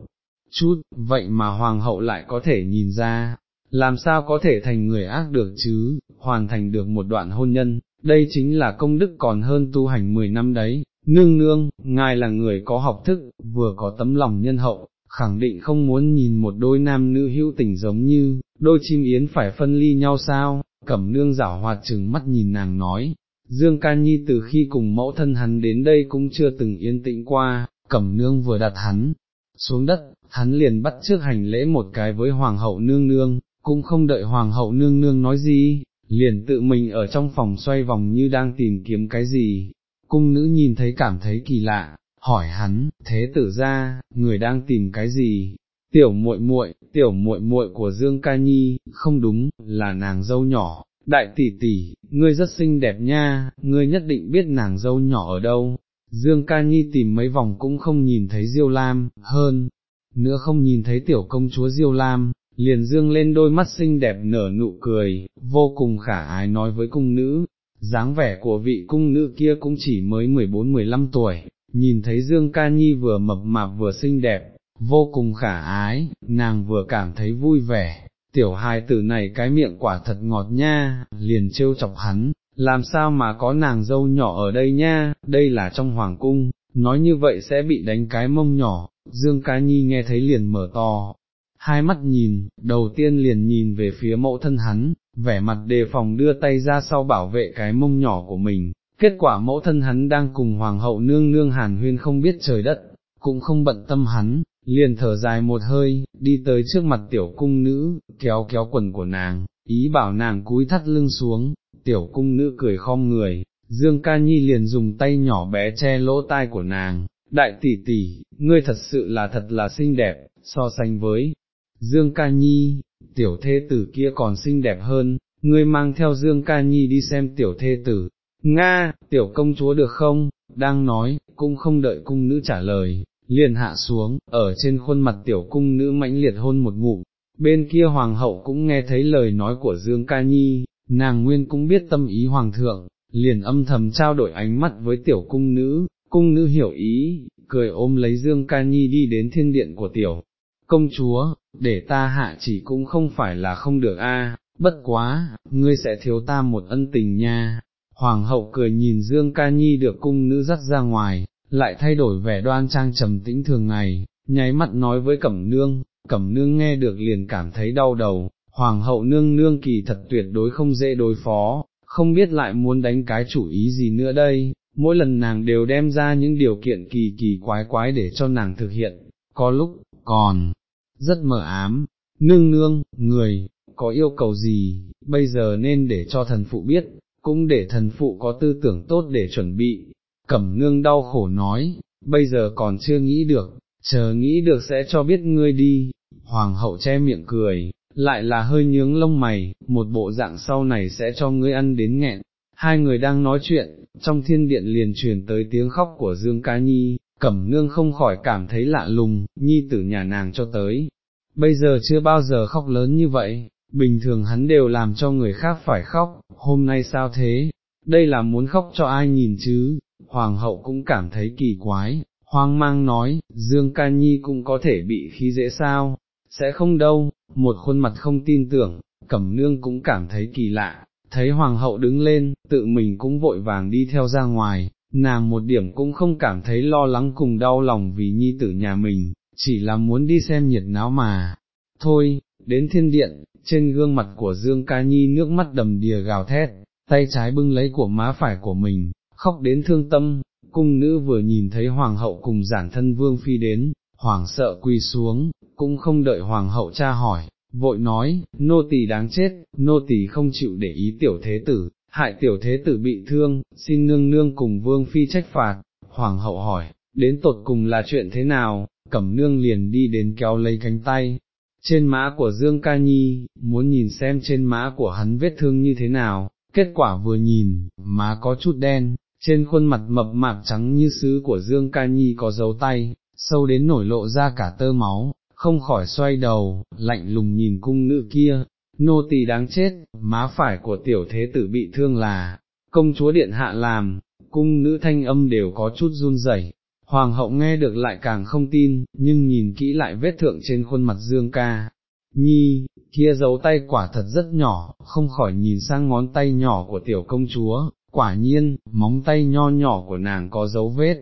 chút, vậy mà hoàng hậu lại có thể nhìn ra, làm sao có thể thành người ác được chứ, hoàn thành được một đoạn hôn nhân, đây chính là công đức còn hơn tu hành 10 năm đấy, nương nương, ngài là người có học thức, vừa có tấm lòng nhân hậu, khẳng định không muốn nhìn một đôi nam nữ hữu tình giống như, đôi chim yến phải phân ly nhau sao, cẩm nương giảo hoạt trừng mắt nhìn nàng nói, Dương Ca Nhi từ khi cùng mẫu thân hắn đến đây cũng chưa từng yên tĩnh qua, cẩm nương vừa đặt hắn xuống đất, hắn liền bắt trước hành lễ một cái với hoàng hậu nương nương, cũng không đợi hoàng hậu nương nương nói gì, liền tự mình ở trong phòng xoay vòng như đang tìm kiếm cái gì. Cung nữ nhìn thấy cảm thấy kỳ lạ, hỏi hắn, thế tử ra, người đang tìm cái gì? Tiểu muội muội, tiểu muội muội của Dương Ca Nhi, không đúng, là nàng dâu nhỏ, đại tỷ tỷ, ngươi rất xinh đẹp nha, ngươi nhất định biết nàng dâu nhỏ ở đâu. Dương Ca Nhi tìm mấy vòng cũng không nhìn thấy Diêu Lam, hơn, nữa không nhìn thấy tiểu công chúa Diêu Lam, liền dương lên đôi mắt xinh đẹp nở nụ cười, vô cùng khả ái nói với cung nữ, dáng vẻ của vị cung nữ kia cũng chỉ mới 14-15 tuổi, nhìn thấy Dương Ca Nhi vừa mập mạp vừa xinh đẹp, vô cùng khả ái, nàng vừa cảm thấy vui vẻ, tiểu hài tử này cái miệng quả thật ngọt nha, liền trêu chọc hắn, làm sao mà có nàng dâu nhỏ ở đây nha, đây là trong hoàng cung, nói như vậy sẽ bị đánh cái mông nhỏ, Dương Cá Nhi nghe thấy liền mở to, hai mắt nhìn, đầu tiên liền nhìn về phía mẫu thân hắn, vẻ mặt đề phòng đưa tay ra sau bảo vệ cái mông nhỏ của mình, kết quả mẫu thân hắn đang cùng hoàng hậu nương nương hàn huyên không biết trời đất, cũng không bận tâm hắn, liền thở dài một hơi, đi tới trước mặt tiểu cung nữ, kéo kéo quần của nàng, ý bảo nàng cúi thắt lưng xuống, tiểu cung nữ cười khom người, Dương Ca Nhi liền dùng tay nhỏ bé che lỗ tai của nàng, đại tỷ tỷ, ngươi thật sự là thật là xinh đẹp, so sánh với Dương Ca Nhi, tiểu thê tử kia còn xinh đẹp hơn, ngươi mang theo Dương Ca Nhi đi xem tiểu thê tử, Nga, tiểu công chúa được không, đang nói, cũng không đợi cung nữ trả lời, liền hạ xuống, ở trên khuôn mặt tiểu cung nữ mãnh liệt hôn một ngụm, bên kia hoàng hậu cũng nghe thấy lời nói của Dương Ca Nhi, nàng nguyên cũng biết tâm ý hoàng thượng, liền âm thầm trao đổi ánh mắt với tiểu cung nữ, cung nữ hiểu ý, cười ôm lấy Dương Ca Nhi đi đến thiên điện của tiểu công chúa, để ta hạ chỉ cũng không phải là không được a, bất quá, ngươi sẽ thiếu ta một ân tình nha. Hoàng hậu cười nhìn Dương Ca Nhi được cung nữ dắt ra ngoài, lại thay đổi vẻ đoan trang trầm tĩnh thường ngày, nháy mắt nói với Cẩm Nương, Cẩm Nương nghe được liền cảm thấy đau đầu, Hoàng hậu nương nương kỳ thật tuyệt đối không dễ đối phó, không biết lại muốn đánh cái chủ ý gì nữa đây, mỗi lần nàng đều đem ra những điều kiện kỳ kỳ quái quái để cho nàng thực hiện, có lúc, còn, rất mờ ám, nương nương, người, có yêu cầu gì, bây giờ nên để cho thần phụ biết, cũng để thần phụ có tư tưởng tốt để chuẩn bị, cẩm nương đau khổ nói, bây giờ còn chưa nghĩ được, chờ nghĩ được sẽ cho biết ngươi đi, hoàng hậu che miệng cười, lại là hơi nhướng lông mày, một bộ dạng sau này sẽ cho ngươi ăn đến nghẹn. Hai người đang nói chuyện, trong thiên điện liền truyền tới tiếng khóc của Dương Cá Nhi, cẩm nương không khỏi cảm thấy lạ lùng, nhi tử nhà nàng cho tới, bây giờ chưa bao giờ khóc lớn như vậy, bình thường hắn đều làm cho người khác phải khóc, hôm nay sao thế, đây là muốn khóc cho ai nhìn chứ, hoàng hậu cũng cảm thấy kỳ quái, hoang mang nói, Dương Ca Nhi cũng có thể bị khí dễ sao, sẽ không đâu, một khuôn mặt không tin tưởng, cẩm nương cũng cảm thấy kỳ lạ, thấy hoàng hậu đứng lên, tự mình cũng vội vàng đi theo ra ngoài, nàng một điểm cũng không cảm thấy lo lắng cùng đau lòng vì nhi tử nhà mình, chỉ là muốn đi xem nhiệt náo mà. Thôi, đến thiên điện, trên gương mặt của Dương Ca Nhi nước mắt đầm đìa gào thét, tay trái bưng lấy của má phải của mình, khóc đến thương tâm, cung nữ vừa nhìn thấy hoàng hậu cùng giản thân vương phi đến, hoàng sợ quỳ xuống, cũng không đợi hoàng hậu tra hỏi, vội nói, nô tỳ đáng chết, nô tỳ không chịu để ý tiểu thế tử, hại tiểu thế tử bị thương, xin nương nương cùng vương phi trách phạt, hoàng hậu hỏi, đến tột cùng là chuyện thế nào, cẩm nương liền đi đến kéo lấy cánh tay, trên má của Dương Ca Nhi, muốn nhìn xem trên má của hắn vết thương như thế nào, kết quả vừa nhìn, má có chút đen, trên khuôn mặt mập mạp trắng như sứ của Dương Ca Nhi có dấu tay, sâu đến nổi lộ ra cả tơ máu, không khỏi xoay đầu, lạnh lùng nhìn cung nữ kia, nô tỳ đáng chết, má phải của tiểu thế tử bị thương là, công chúa điện hạ làm, cung nữ thanh âm đều có chút run rẩy. Hoàng hậu nghe được lại càng không tin, nhưng nhìn kỹ lại vết thượng trên khuôn mặt Dương ca, nhi, kia dấu tay quả thật rất nhỏ, không khỏi nhìn sang ngón tay nhỏ của tiểu công chúa, quả nhiên, móng tay nho nhỏ của nàng có dấu vết.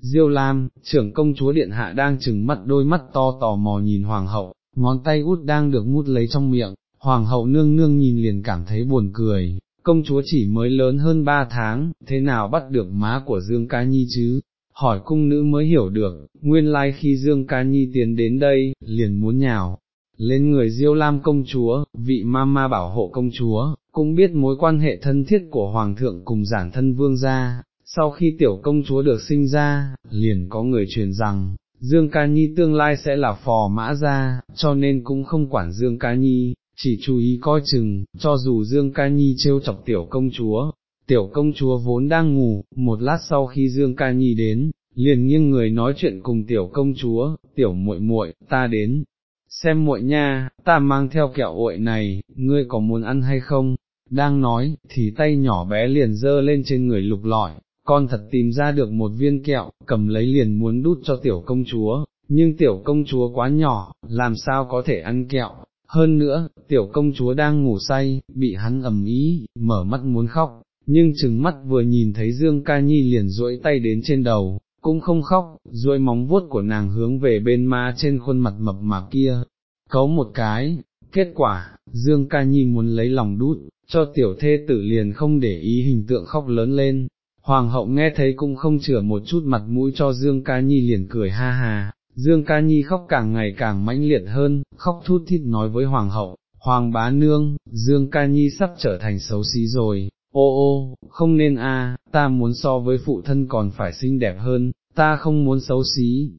Diêu Lam, trưởng công chúa điện hạ đang chừng mắt đôi mắt to tò mò nhìn hoàng hậu, ngón tay út đang được mút lấy trong miệng, hoàng hậu nương nương nhìn liền cảm thấy buồn cười, công chúa chỉ mới lớn hơn ba tháng, thế nào bắt được má của Dương Ca Nhi chứ? Hỏi cung nữ mới hiểu được, nguyên lai khi Dương Ca Nhi tiến đến đây, liền muốn nhào, lên người Diêu Lam công chúa, vị mama bảo hộ công chúa, cũng biết mối quan hệ thân thiết của Hoàng thượng cùng giản thân vương gia, sau khi tiểu công chúa được sinh ra, liền có người truyền rằng, Dương Ca Nhi tương lai sẽ là phò mã gia, cho nên cũng không quản Dương Ca Nhi, chỉ chú ý coi chừng, cho dù Dương Ca Nhi trêu chọc tiểu công chúa, tiểu công chúa vốn đang ngủ, một lát sau khi Dương Ca Nhi đến, liền nghiêng người nói chuyện cùng tiểu công chúa, tiểu muội muội, ta đến, xem muội nha, ta mang theo kẹo uội này, ngươi có muốn ăn hay không? Đang nói, thì tay nhỏ bé liền dơ lên trên người lục lọi, con thật tìm ra được một viên kẹo, cầm lấy liền muốn đút cho tiểu công chúa, nhưng tiểu công chúa quá nhỏ, làm sao có thể ăn kẹo, hơn nữa, tiểu công chúa đang ngủ say, bị hắn ầm ý, mở mắt muốn khóc, nhưng chừng mắt vừa nhìn thấy Dương Ca Nhi liền duỗi tay đến trên đầu, cũng không khóc, duỗi móng vuốt của nàng hướng về bên ma trên khuôn mặt mập mạp kia, cấu một cái, kết quả, Dương Ca Nhi muốn lấy lòng đút, cho tiểu thê tử liền không để ý hình tượng khóc lớn lên, Hoàng hậu nghe thấy cũng không chừa một chút mặt mũi cho Dương Ca Nhi liền cười ha ha, Dương Ca Nhi khóc càng ngày càng mãnh liệt hơn, khóc thút thít nói với Hoàng hậu, Hoàng bá nương, Dương Ca Nhi sắp trở thành xấu xí rồi, ô ô, không nên a, ta muốn so với phụ thân còn phải xinh đẹp hơn, ta không muốn xấu xí,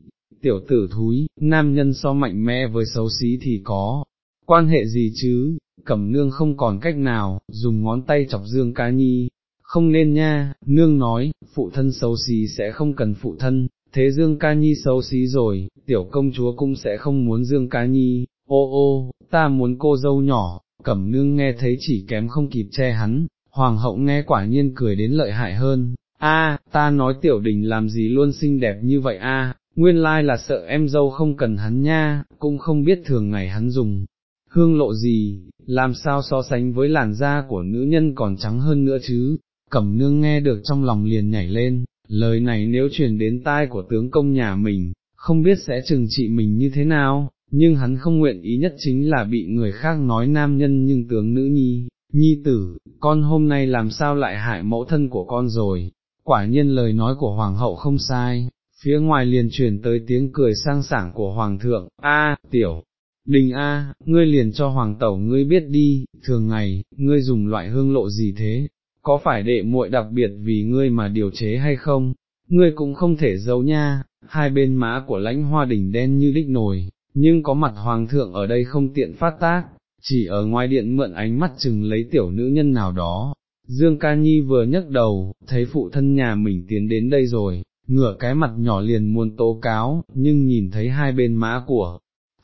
tiểu tử thúi, nam nhân so mạnh mẽ với xấu xí thì có, quan hệ gì chứ, cẩm nương không còn cách nào, dùng ngón tay chọc Dương Ca Nhi, không nên nha, nương nói, phụ thân xấu xí sẽ không cần phụ thân, thế Dương Ca Nhi xấu xí rồi, tiểu công chúa cũng sẽ không muốn Dương Ca Nhi, ô ô, ta muốn cô dâu nhỏ, cẩm nương nghe thấy chỉ kém không kịp che hắn, hoàng hậu nghe quả nhiên cười đến lợi hại hơn, a, ta nói tiểu đình làm gì luôn xinh đẹp như vậy a, nguyên lai là sợ em dâu không cần hắn nha, cũng không biết thường ngày hắn dùng. Hương lộ gì, làm sao so sánh với làn da của nữ nhân còn trắng hơn nữa chứ, cẩm nương nghe được trong lòng liền nhảy lên, lời này nếu truyền đến tai của tướng công nhà mình, không biết sẽ trừng trị mình như thế nào, nhưng hắn không nguyện ý nhất chính là bị người khác nói nam nhân nhưng tướng nữ nhi, nhi tử, con hôm nay làm sao lại hại mẫu thân của con rồi, quả nhiên lời nói của hoàng hậu không sai, phía ngoài liền truyền tới tiếng cười sang sảng của hoàng thượng, a tiểu. Đình A, ngươi liền cho hoàng tẩu ngươi biết đi, thường ngày, ngươi dùng loại hương lộ gì thế, có phải đệ muội đặc biệt vì ngươi mà điều chế hay không, ngươi cũng không thể giấu nha, hai bên má của lãnh hoa đỉnh đen như đích nồi, nhưng có mặt hoàng thượng ở đây không tiện phát tác, chỉ ở ngoài điện mượn ánh mắt chừng lấy tiểu nữ nhân nào đó. Dương Ca Nhi vừa nhấc đầu, thấy phụ thân nhà mình tiến đến đây rồi, ngửa cái mặt nhỏ liền muốn tố cáo, nhưng nhìn thấy hai bên má của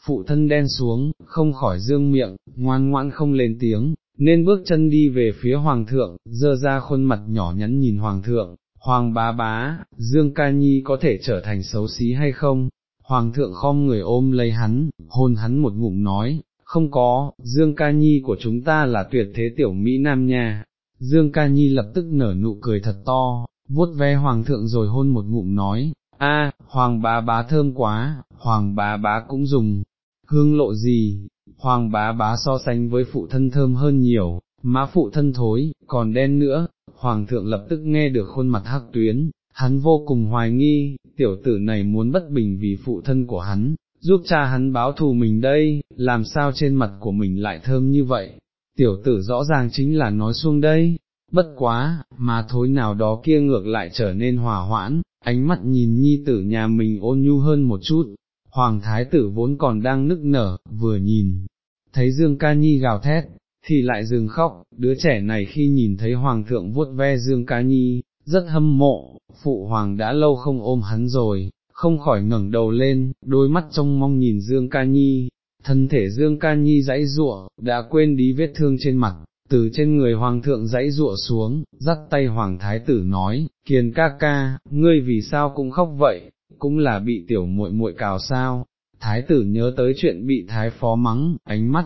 phụ thân đen xuống, không khỏi dương miệng, ngoan ngoãn không lên tiếng, nên bước chân đi về phía hoàng thượng, dơ ra khuôn mặt nhỏ nhắn nhìn hoàng thượng, hoàng bá bá, Dương Ca Nhi có thể trở thành xấu xí hay không? Hoàng thượng khom người ôm lấy hắn, hôn hắn một ngụm nói, không có, Dương Ca Nhi của chúng ta là tuyệt thế tiểu Mỹ Nam nha. Dương Ca Nhi lập tức nở nụ cười thật to, vuốt ve hoàng thượng rồi hôn một ngụm nói, a, hoàng bá bá thơm quá, hoàng bá bá cũng dùng, hương lộ gì, hoàng bá bá so sánh với phụ thân thơm hơn nhiều, má phụ thân thối, còn đen nữa, hoàng thượng lập tức nghe được khuôn mặt hắc tuyến, hắn vô cùng hoài nghi, tiểu tử này muốn bất bình vì phụ thân của hắn, giúp cha hắn báo thù mình đây, làm sao trên mặt của mình lại thơm như vậy, tiểu tử rõ ràng chính là nói xuông đây, bất quá, mà thối nào đó kia ngược lại trở nên hòa hoãn, ánh mắt nhìn nhi tử nhà mình ôn nhu hơn một chút, hoàng thái tử vốn còn đang nức nở, vừa nhìn, thấy Dương Ca Nhi gào thét, thì lại dừng khóc, đứa trẻ này khi nhìn thấy hoàng thượng vuốt ve Dương Ca Nhi, rất hâm mộ, phụ hoàng đã lâu không ôm hắn rồi, không khỏi ngẩng đầu lên, đôi mắt trông mong nhìn Dương Ca Nhi, thân thể Dương Ca Nhi dãy rụa, đã quên đi vết thương trên mặt, từ trên người hoàng thượng dãy rụa xuống, dắt tay hoàng thái tử nói, kiền ca ca, ngươi vì sao cũng khóc vậy, cũng là bị tiểu muội muội cào sao, thái tử nhớ tới chuyện bị thái phó mắng, ánh mắt,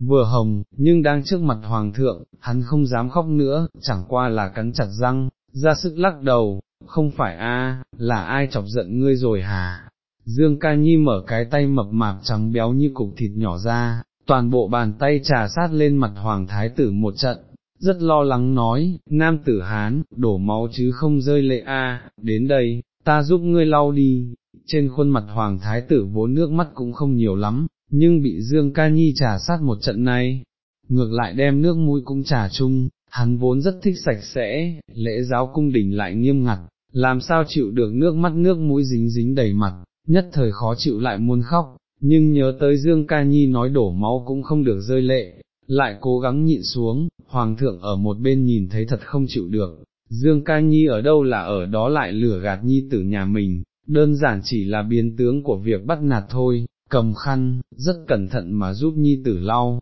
vừa hồng, nhưng đang trước mặt hoàng thượng, hắn không dám khóc nữa, chẳng qua là cắn chặt răng, ra sức lắc đầu, không phải a, là ai chọc giận ngươi rồi hả? Dương ca nhi mở cái tay mập mạp trắng béo như cục thịt nhỏ ra, toàn bộ bàn tay trà sát lên mặt hoàng thái tử một trận, rất lo lắng nói, nam tử hán, đổ máu chứ không rơi lệ a, đến đây, ta giúp ngươi lau đi, trên khuôn mặt hoàng thái tử vốn nước mắt cũng không nhiều lắm, nhưng bị Dương ca nhi trà sát một trận này, ngược lại đem nước mũi cũng trà chung, hắn vốn rất thích sạch sẽ, lễ giáo cung đình lại nghiêm ngặt, làm sao chịu được nước mắt nước mũi dính dính đầy mặt, nhất thời khó chịu lại muốn khóc, nhưng nhớ tới Dương Ca Nhi nói đổ máu cũng không được rơi lệ, lại cố gắng nhịn xuống, Hoàng thượng ở một bên nhìn thấy thật không chịu được, Dương Ca Nhi ở đâu là ở đó lại lửa gạt Nhi tử nhà mình, đơn giản chỉ là biến tướng của việc bắt nạt thôi, cầm khăn, rất cẩn thận mà giúp Nhi tử lau,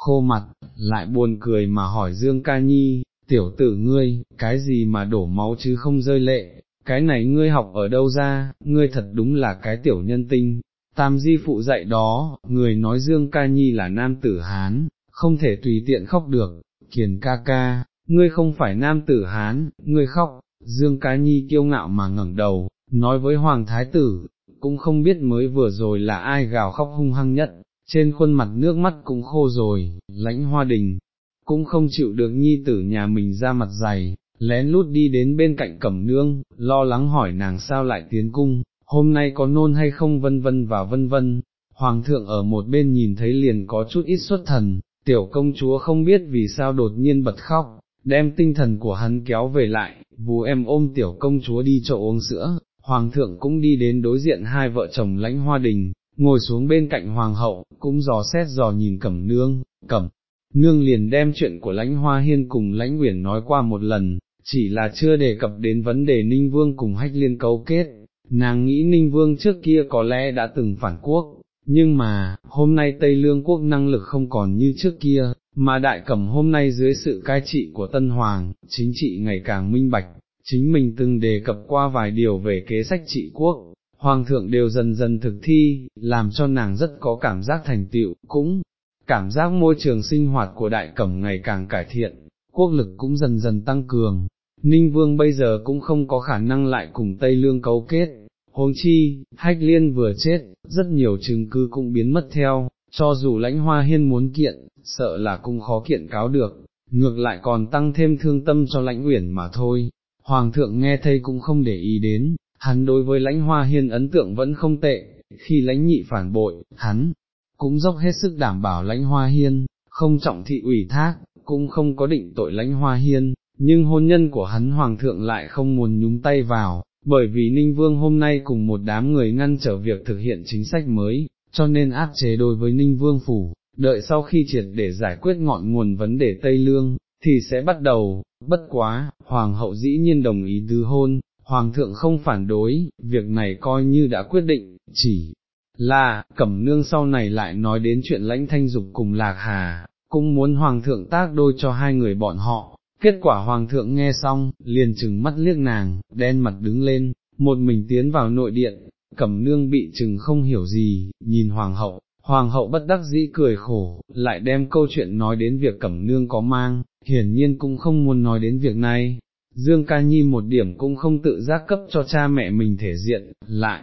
khô mặt, lại buồn cười mà hỏi Dương Ca Nhi, tiểu tử ngươi, cái gì mà đổ máu chứ không rơi lệ, cái này ngươi học ở đâu ra, ngươi thật đúng là cái tiểu nhân tinh. Tam di phụ dạy đó, người nói Dương Ca Nhi là nam tử Hán, không thể tùy tiện khóc được, kiền ca ca, ngươi không phải nam tử Hán, ngươi khóc, Dương Ca Nhi kiêu ngạo mà ngẩng đầu, nói với Hoàng Thái tử, cũng không biết mới vừa rồi là ai gào khóc hung hăng nhất, trên khuôn mặt nước mắt cũng khô rồi, lãnh hoa đình, cũng không chịu được nhi tử nhà mình ra mặt dày, lén lút đi đến bên cạnh cẩm nương, lo lắng hỏi nàng sao lại tiến cung, hôm nay có nôn hay không vân vân và vân vân. Hoàng thượng ở một bên nhìn thấy liền có chút ít xuất thần, tiểu công chúa không biết vì sao đột nhiên bật khóc, đem tinh thần của hắn kéo về lại, vú em ôm tiểu công chúa đi chỗ uống sữa, hoàng thượng cũng đi đến đối diện hai vợ chồng lãnh hoa đình, ngồi xuống bên cạnh hoàng hậu, cũng dò xét dò nhìn cẩm nương, cẩm. Nương liền đem chuyện của lãnh hoa hiên cùng lãnh uyển nói qua một lần, chỉ là chưa đề cập đến vấn đề Ninh Vương cùng hách liên cấu kết, nàng nghĩ Ninh Vương trước kia có lẽ đã từng phản quốc, nhưng mà, hôm nay Tây Lương quốc năng lực không còn như trước kia, mà đại cẩm hôm nay dưới sự cai trị của Tân Hoàng, chính trị ngày càng minh bạch, chính mình từng đề cập qua vài điều về kế sách trị quốc, Hoàng thượng đều dần dần thực thi, làm cho nàng rất có cảm giác thành tựu, cũng cảm giác môi trường sinh hoạt của đại cẩm ngày càng cải thiện, quốc lực cũng dần dần tăng cường, Ninh Vương bây giờ cũng không có khả năng lại cùng Tây Lương cấu kết, huống chi, hách liên vừa chết, rất nhiều chứng cứ cũng biến mất theo, cho dù lãnh hoa hiên muốn kiện, sợ là cũng khó kiện cáo được, ngược lại còn tăng thêm thương tâm cho lãnh uyển mà thôi. Hoàng thượng nghe thấy cũng không để ý đến, hắn đối với lãnh hoa hiên ấn tượng vẫn không tệ, khi lãnh nhị phản bội, hắn cũng dốc hết sức đảm bảo lãnh hoa hiên, không trọng thị ủy thác, cũng không có định tội lãnh hoa hiên, nhưng hôn nhân của hắn hoàng thượng lại không muốn nhúng tay vào, bởi vì Ninh Vương hôm nay cùng một đám người ngăn trở việc thực hiện chính sách mới, cho nên áp chế đối với Ninh Vương phủ, đợi sau khi triệt để giải quyết ngọn nguồn vấn đề Tây Lương, thì sẽ bắt đầu, bất quá, Hoàng hậu dĩ nhiên đồng ý tứ hôn, Hoàng thượng không phản đối, việc này coi như đã quyết định, chỉ là, cẩm nương sau này lại nói đến chuyện lãnh thanh dục cùng lạc hà, cũng muốn Hoàng thượng tác đôi cho hai người bọn họ, Kết quả hoàng thượng nghe xong, liền chừng mắt liếc nàng, đen mặt đứng lên, một mình tiến vào nội điện, cẩm nương bị chừng không hiểu gì, nhìn hoàng hậu, hoàng hậu bất đắc dĩ cười khổ, lại đem câu chuyện nói đến việc cẩm nương có mang, hiển nhiên cũng không muốn nói đến việc này. Dương ca nhi một điểm cũng không tự giác cấp cho cha mẹ mình thể diện, lại,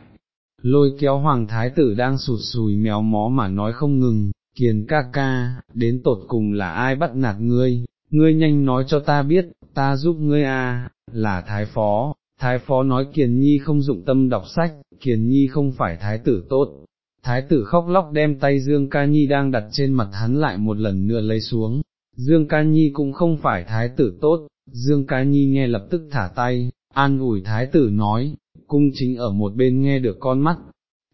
lôi kéo hoàng thái tử đang sụt sùi méo mó mà nói không ngừng, kiền ca ca, đến tột cùng là ai bắt nạt ngươi, ngươi nhanh nói cho ta biết, ta giúp ngươi a, là thái phó, thái phó nói kiền nhi không dụng tâm đọc sách, kiền nhi không phải thái tử tốt. Thái tử khóc lóc đem tay Dương Ca Nhi đang đặt trên mặt hắn lại một lần nữa lấy xuống, Dương Ca Nhi cũng không phải thái tử tốt, Dương Ca Nhi nghe lập tức thả tay, an ủi thái tử nói, cung chính ở một bên nghe được con mắt,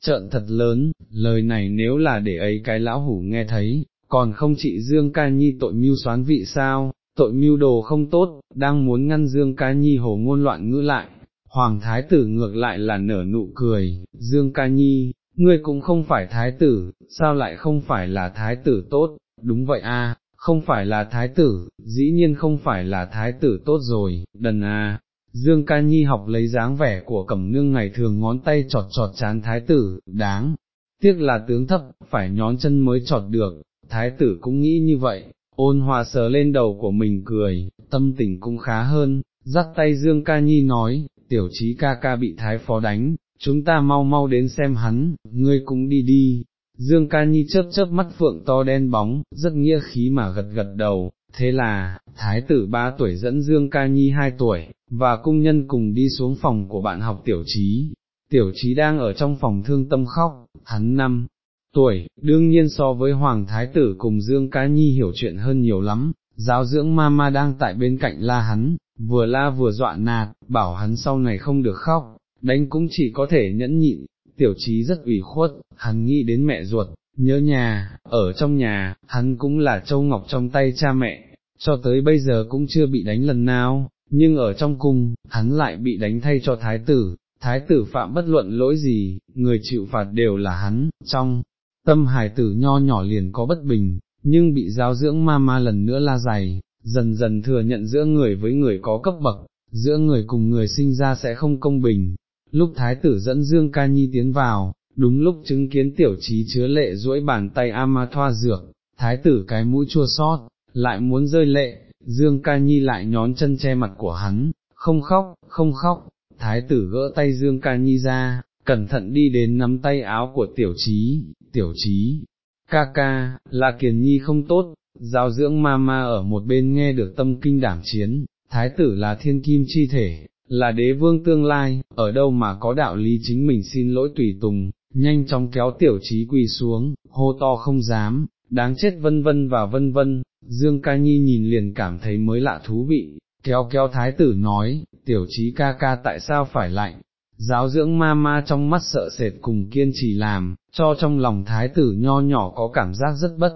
trợn thật lớn, lời này nếu là để ấy cái lão hủ nghe thấy, còn không chị Dương Ca Nhi tội mưu xoán vị sao, tội mưu đồ không tốt, đang muốn ngăn Dương Ca Nhi hồ ngôn loạn ngữ lại, Hoàng Thái tử ngược lại là nở nụ cười, Dương Ca Nhi, ngươi cũng không phải Thái tử, sao lại không phải là Thái tử tốt, đúng vậy a, không phải là Thái tử, dĩ nhiên không phải là Thái tử tốt rồi, đần à Dương Ca Nhi học lấy dáng vẻ của cẩm nương ngày thường ngón tay chọt chọt chán thái tử, đáng, tiếc là tướng thấp, phải nhón chân mới chọt được, thái tử cũng nghĩ như vậy, ôn hòa sờ lên đầu của mình cười, tâm tình cũng khá hơn, dắt tay Dương Ca Nhi nói, tiểu trí ca ca bị thái phó đánh, chúng ta mau mau đến xem hắn, ngươi cũng đi đi. Dương Ca Nhi chớp chớp mắt phượng to đen bóng, rất nghĩa khí mà gật gật đầu, thế là, thái tử ba tuổi dẫn Dương Ca Nhi hai tuổi, và cung nhân cùng đi xuống phòng của bạn học tiểu trí. Tiểu trí đang ở trong phòng thương tâm khóc, hắn năm tuổi, đương nhiên so với Hoàng Thái tử cùng Dương Ca Nhi hiểu chuyện hơn nhiều lắm, giáo dưỡng mama đang tại bên cạnh la hắn, vừa la vừa dọa nạt, bảo hắn sau này không được khóc, đánh cũng chỉ có thể nhẫn nhịn, tiểu trí rất ủy khuất, hắn nghĩ đến mẹ ruột, nhớ nhà, ở trong nhà, hắn cũng là châu ngọc trong tay cha mẹ, cho tới bây giờ cũng chưa bị đánh lần nào, nhưng ở trong cung, hắn lại bị đánh thay cho thái tử, thái tử phạm bất luận lỗi gì, người chịu phạt đều là hắn, trong tâm hài tử nho nhỏ liền có bất bình, nhưng bị giáo dưỡng ma ma lần nữa la dày, dần dần thừa nhận giữa người với người có cấp bậc, giữa người cùng người sinh ra sẽ không công bình. Lúc thái tử dẫn Dương Ca Nhi tiến vào, đúng lúc chứng kiến tiểu trí chứa lệ duỗi bàn tay ama thoa dược, thái tử cái mũi chua xót, lại muốn rơi lệ, Dương Ca Nhi lại nhón chân che mặt của hắn, không khóc, không khóc, thái tử gỡ tay Dương Ca Nhi ra, cẩn thận đi đến nắm tay áo của tiểu trí, tiểu trí, ca ca, là kiền nhi không tốt, giáo dưỡng ma ma ở một bên nghe được tâm kinh đảm chiến, thái tử là thiên kim chi thể, là đế vương tương lai, ở đâu mà có đạo lý chính mình xin lỗi tùy tùng, nhanh chóng kéo tiểu trí quỳ xuống, hô to không dám, đáng chết vân vân và vân vân, Dương ca nhi nhìn liền cảm thấy mới lạ thú vị, kéo kéo thái tử nói, tiểu trí ca ca tại sao phải lạnh, giáo dưỡng ma ma trong mắt sợ sệt cùng kiên trì làm, cho trong lòng thái tử nho nhỏ có cảm giác rất bất.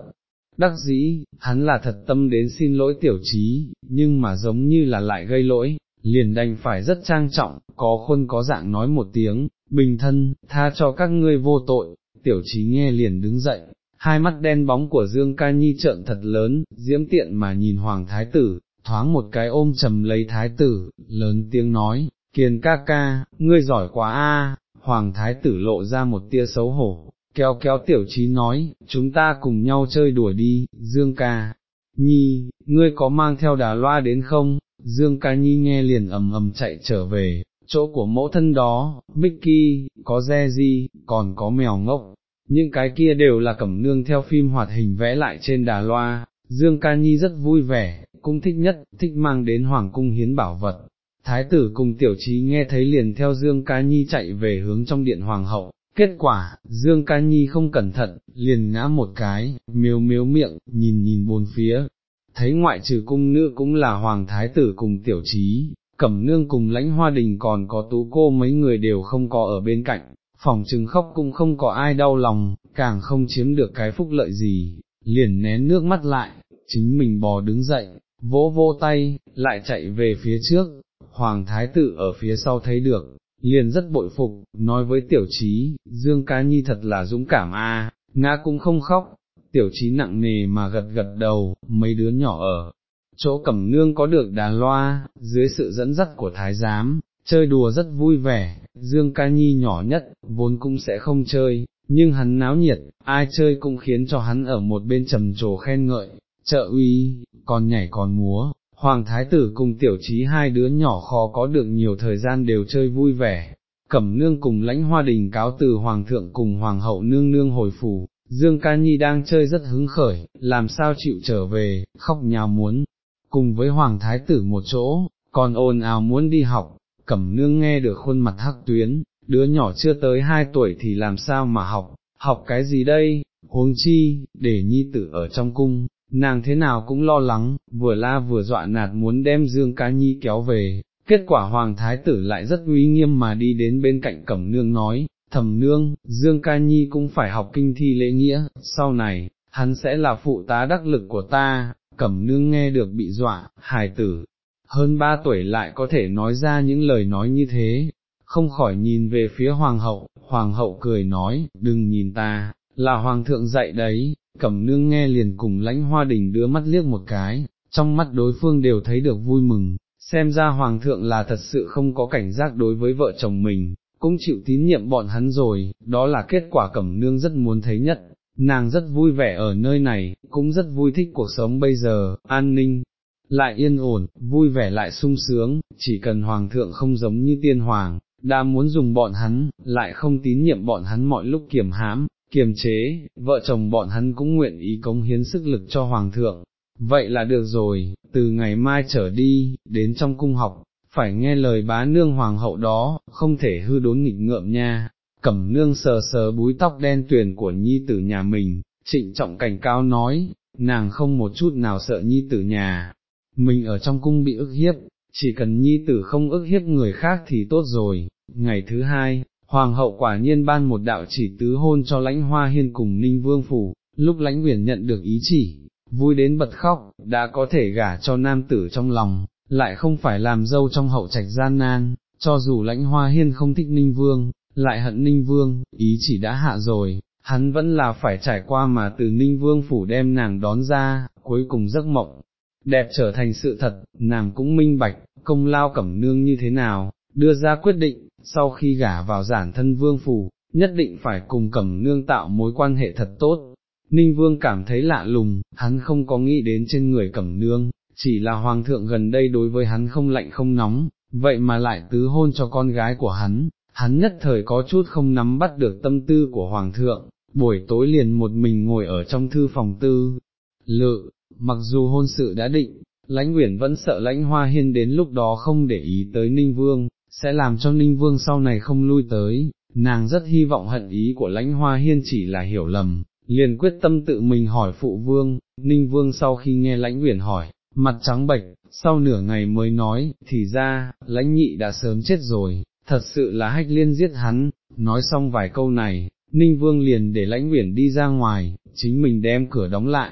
Đắc dĩ, hắn là thật tâm đến xin lỗi tiểu trí, nhưng mà giống như là lại gây lỗi, liền đành phải rất trang trọng, có khuôn có dạng nói một tiếng, bình thân, tha cho các ngươi vô tội, tiểu trí nghe liền đứng dậy, hai mắt đen bóng của Dương Ca Nhi trợn thật lớn, diễm tiện mà nhìn Hoàng Thái Tử, thoáng một cái ôm trầm lấy Thái Tử, lớn tiếng nói, kiền ca ca, ngươi giỏi quá a. Hoàng Thái Tử lộ ra một tia xấu hổ, kéo kéo tiểu trí nói, chúng ta cùng nhau chơi đùa đi, Dương ca. Nhi, ngươi có mang theo đà loa đến không? Dương ca nhi nghe liền ầm ầm chạy trở về, chỗ của mẫu thân đó, Mickey, có re gì, còn có mèo ngốc, những cái kia đều là cẩm nương theo phim hoạt hình vẽ lại trên đà loa, Dương Ca Nhi rất vui vẻ, cũng thích nhất, thích mang đến Hoàng cung hiến bảo vật. Thái tử cùng tiểu trí nghe thấy liền theo Dương Ca Nhi chạy về hướng trong điện Hoàng hậu, kết quả, Dương Ca Nhi không cẩn thận, liền ngã một cái, miếu miếu miệng, nhìn nhìn bốn phía, thấy ngoại trừ cung nữ cũng là Hoàng Thái tử cùng tiểu trí, cẩm nương cùng lãnh hoa đình còn có tú cô mấy người đều không có ở bên cạnh, phòng trừng khóc cũng không có ai đau lòng, càng không chiếm được cái phúc lợi gì, liền nén nước mắt lại, chính mình bò đứng dậy, vỗ vô tay, lại chạy về phía trước, hoàng thái tử ở phía sau thấy được, liền rất bội phục, nói với tiểu trí, Dương Cá Nhi thật là dũng cảm a, ngã cũng không khóc, tiểu trí nặng nề mà gật gật đầu, mấy đứa nhỏ ở. Chỗ cẩm nương có được đà loa, dưới sự dẫn dắt của thái giám, chơi đùa rất vui vẻ, Dương Ca Nhi nhỏ nhất, vốn cũng sẽ không chơi, nhưng hắn náo nhiệt, ai chơi cũng khiến cho hắn ở một bên trầm trồ khen ngợi, trợ uy, còn nhảy còn múa. Hoàng Thái tử cùng tiểu trí hai đứa nhỏ khó có được nhiều thời gian đều chơi vui vẻ, cẩm nương cùng lãnh hoa đình cáo từ Hoàng thượng cùng Hoàng hậu nương nương hồi phủ, Dương Ca Nhi đang chơi rất hứng khởi, làm sao chịu trở về, khóc nhào muốn, cùng với Hoàng Thái tử một chỗ, còn ồn ào muốn đi học, cẩm nương nghe được khuôn mặt hắc tuyến, đứa nhỏ chưa tới hai tuổi thì làm sao mà học, học cái gì đây, huống chi, để nhi tử ở trong cung, nàng thế nào cũng lo lắng, vừa la vừa dọa nạt muốn đem Dương Cá Nhi kéo về, kết quả Hoàng Thái tử lại rất uy nghiêm mà đi đến bên cạnh Cẩm Nương nói, Thẩm nương, Dương Ca Nhi cũng phải học kinh thi lễ nghĩa, sau này, hắn sẽ là phụ tá đắc lực của ta, Cẩm Nương nghe được bị dọa, hài tử, hơn ba tuổi lại có thể nói ra những lời nói như thế, không khỏi nhìn về phía hoàng hậu, hoàng hậu cười nói, đừng nhìn ta, là hoàng thượng dạy đấy, cẩm nương nghe liền cùng lãnh hoa đình đưa mắt liếc một cái, trong mắt đối phương đều thấy được vui mừng, xem ra hoàng thượng là thật sự không có cảnh giác đối với vợ chồng mình, cũng chịu tín nhiệm bọn hắn rồi, đó là kết quả cẩm nương rất muốn thấy nhất, nàng rất vui vẻ ở nơi này, cũng rất vui thích cuộc sống bây giờ, an ninh, lại yên ổn, vui vẻ lại sung sướng, chỉ cần hoàng thượng không giống như tiên hoàng, đã muốn dùng bọn hắn, lại không tín nhiệm bọn hắn mọi lúc kiềm hãm, kiềm chế, vợ chồng bọn hắn cũng nguyện ý cống hiến sức lực cho hoàng thượng. Vậy là được rồi, từ ngày mai trở đi, đến trong cung học, phải nghe lời bá nương hoàng hậu đó, không thể hư đốn nghịch ngợm nha. Cẩm nương sờ sờ búi tóc đen tuyền của nhi tử nhà mình, trịnh trọng cảnh cao nói, nàng không một chút nào sợ nhi tử nhà, mình ở trong cung bị ức hiếp, chỉ cần nhi tử không ức hiếp người khác thì tốt rồi. Ngày thứ hai, Hoàng hậu quả nhiên ban một đạo chỉ tứ hôn cho lãnh hoa hiên cùng ninh vương phủ, lúc lãnh huyền nhận được ý chỉ, vui đến bật khóc, đã có thể gả cho nam tử trong lòng, lại không phải làm dâu trong hậu trạch gian nan, cho dù lãnh hoa hiên không thích ninh vương, lại hận ninh vương, ý chỉ đã hạ rồi, hắn vẫn là phải trải qua mà từ ninh vương phủ đem nàng đón ra, cuối cùng giấc mộng, đẹp trở thành sự thật, nàng cũng minh bạch, công lao cẩm nương như thế nào, đưa ra quyết định, sau khi gả vào giản thân vương phủ, nhất định phải cùng cẩm nương tạo mối quan hệ thật tốt. Ninh vương cảm thấy lạ lùng, hắn không có nghĩ đến trên người cẩm nương, chỉ là hoàng thượng gần đây đối với hắn không lạnh không nóng, vậy mà lại tứ hôn cho con gái của hắn, hắn nhất thời có chút không nắm bắt được tâm tư của hoàng thượng, buổi tối liền một mình ngồi ở trong thư phòng tư, lự, mặc dù hôn sự đã định, lãnh uyển vẫn sợ lãnh hoa hiên đến lúc đó không để ý tới ninh vương, sẽ làm cho ninh vương sau này không lui tới, nàng rất hy vọng hận ý của lãnh hoa hiên chỉ là hiểu lầm, liền quyết tâm tự mình hỏi phụ vương, ninh vương sau khi nghe lãnh uyển hỏi, mặt trắng bệch, sau nửa ngày mới nói, thì ra, lãnh nhị đã sớm chết rồi, thật sự là hách liên giết hắn, nói xong vài câu này, ninh vương liền để lãnh uyển đi ra ngoài, chính mình đem cửa đóng lại,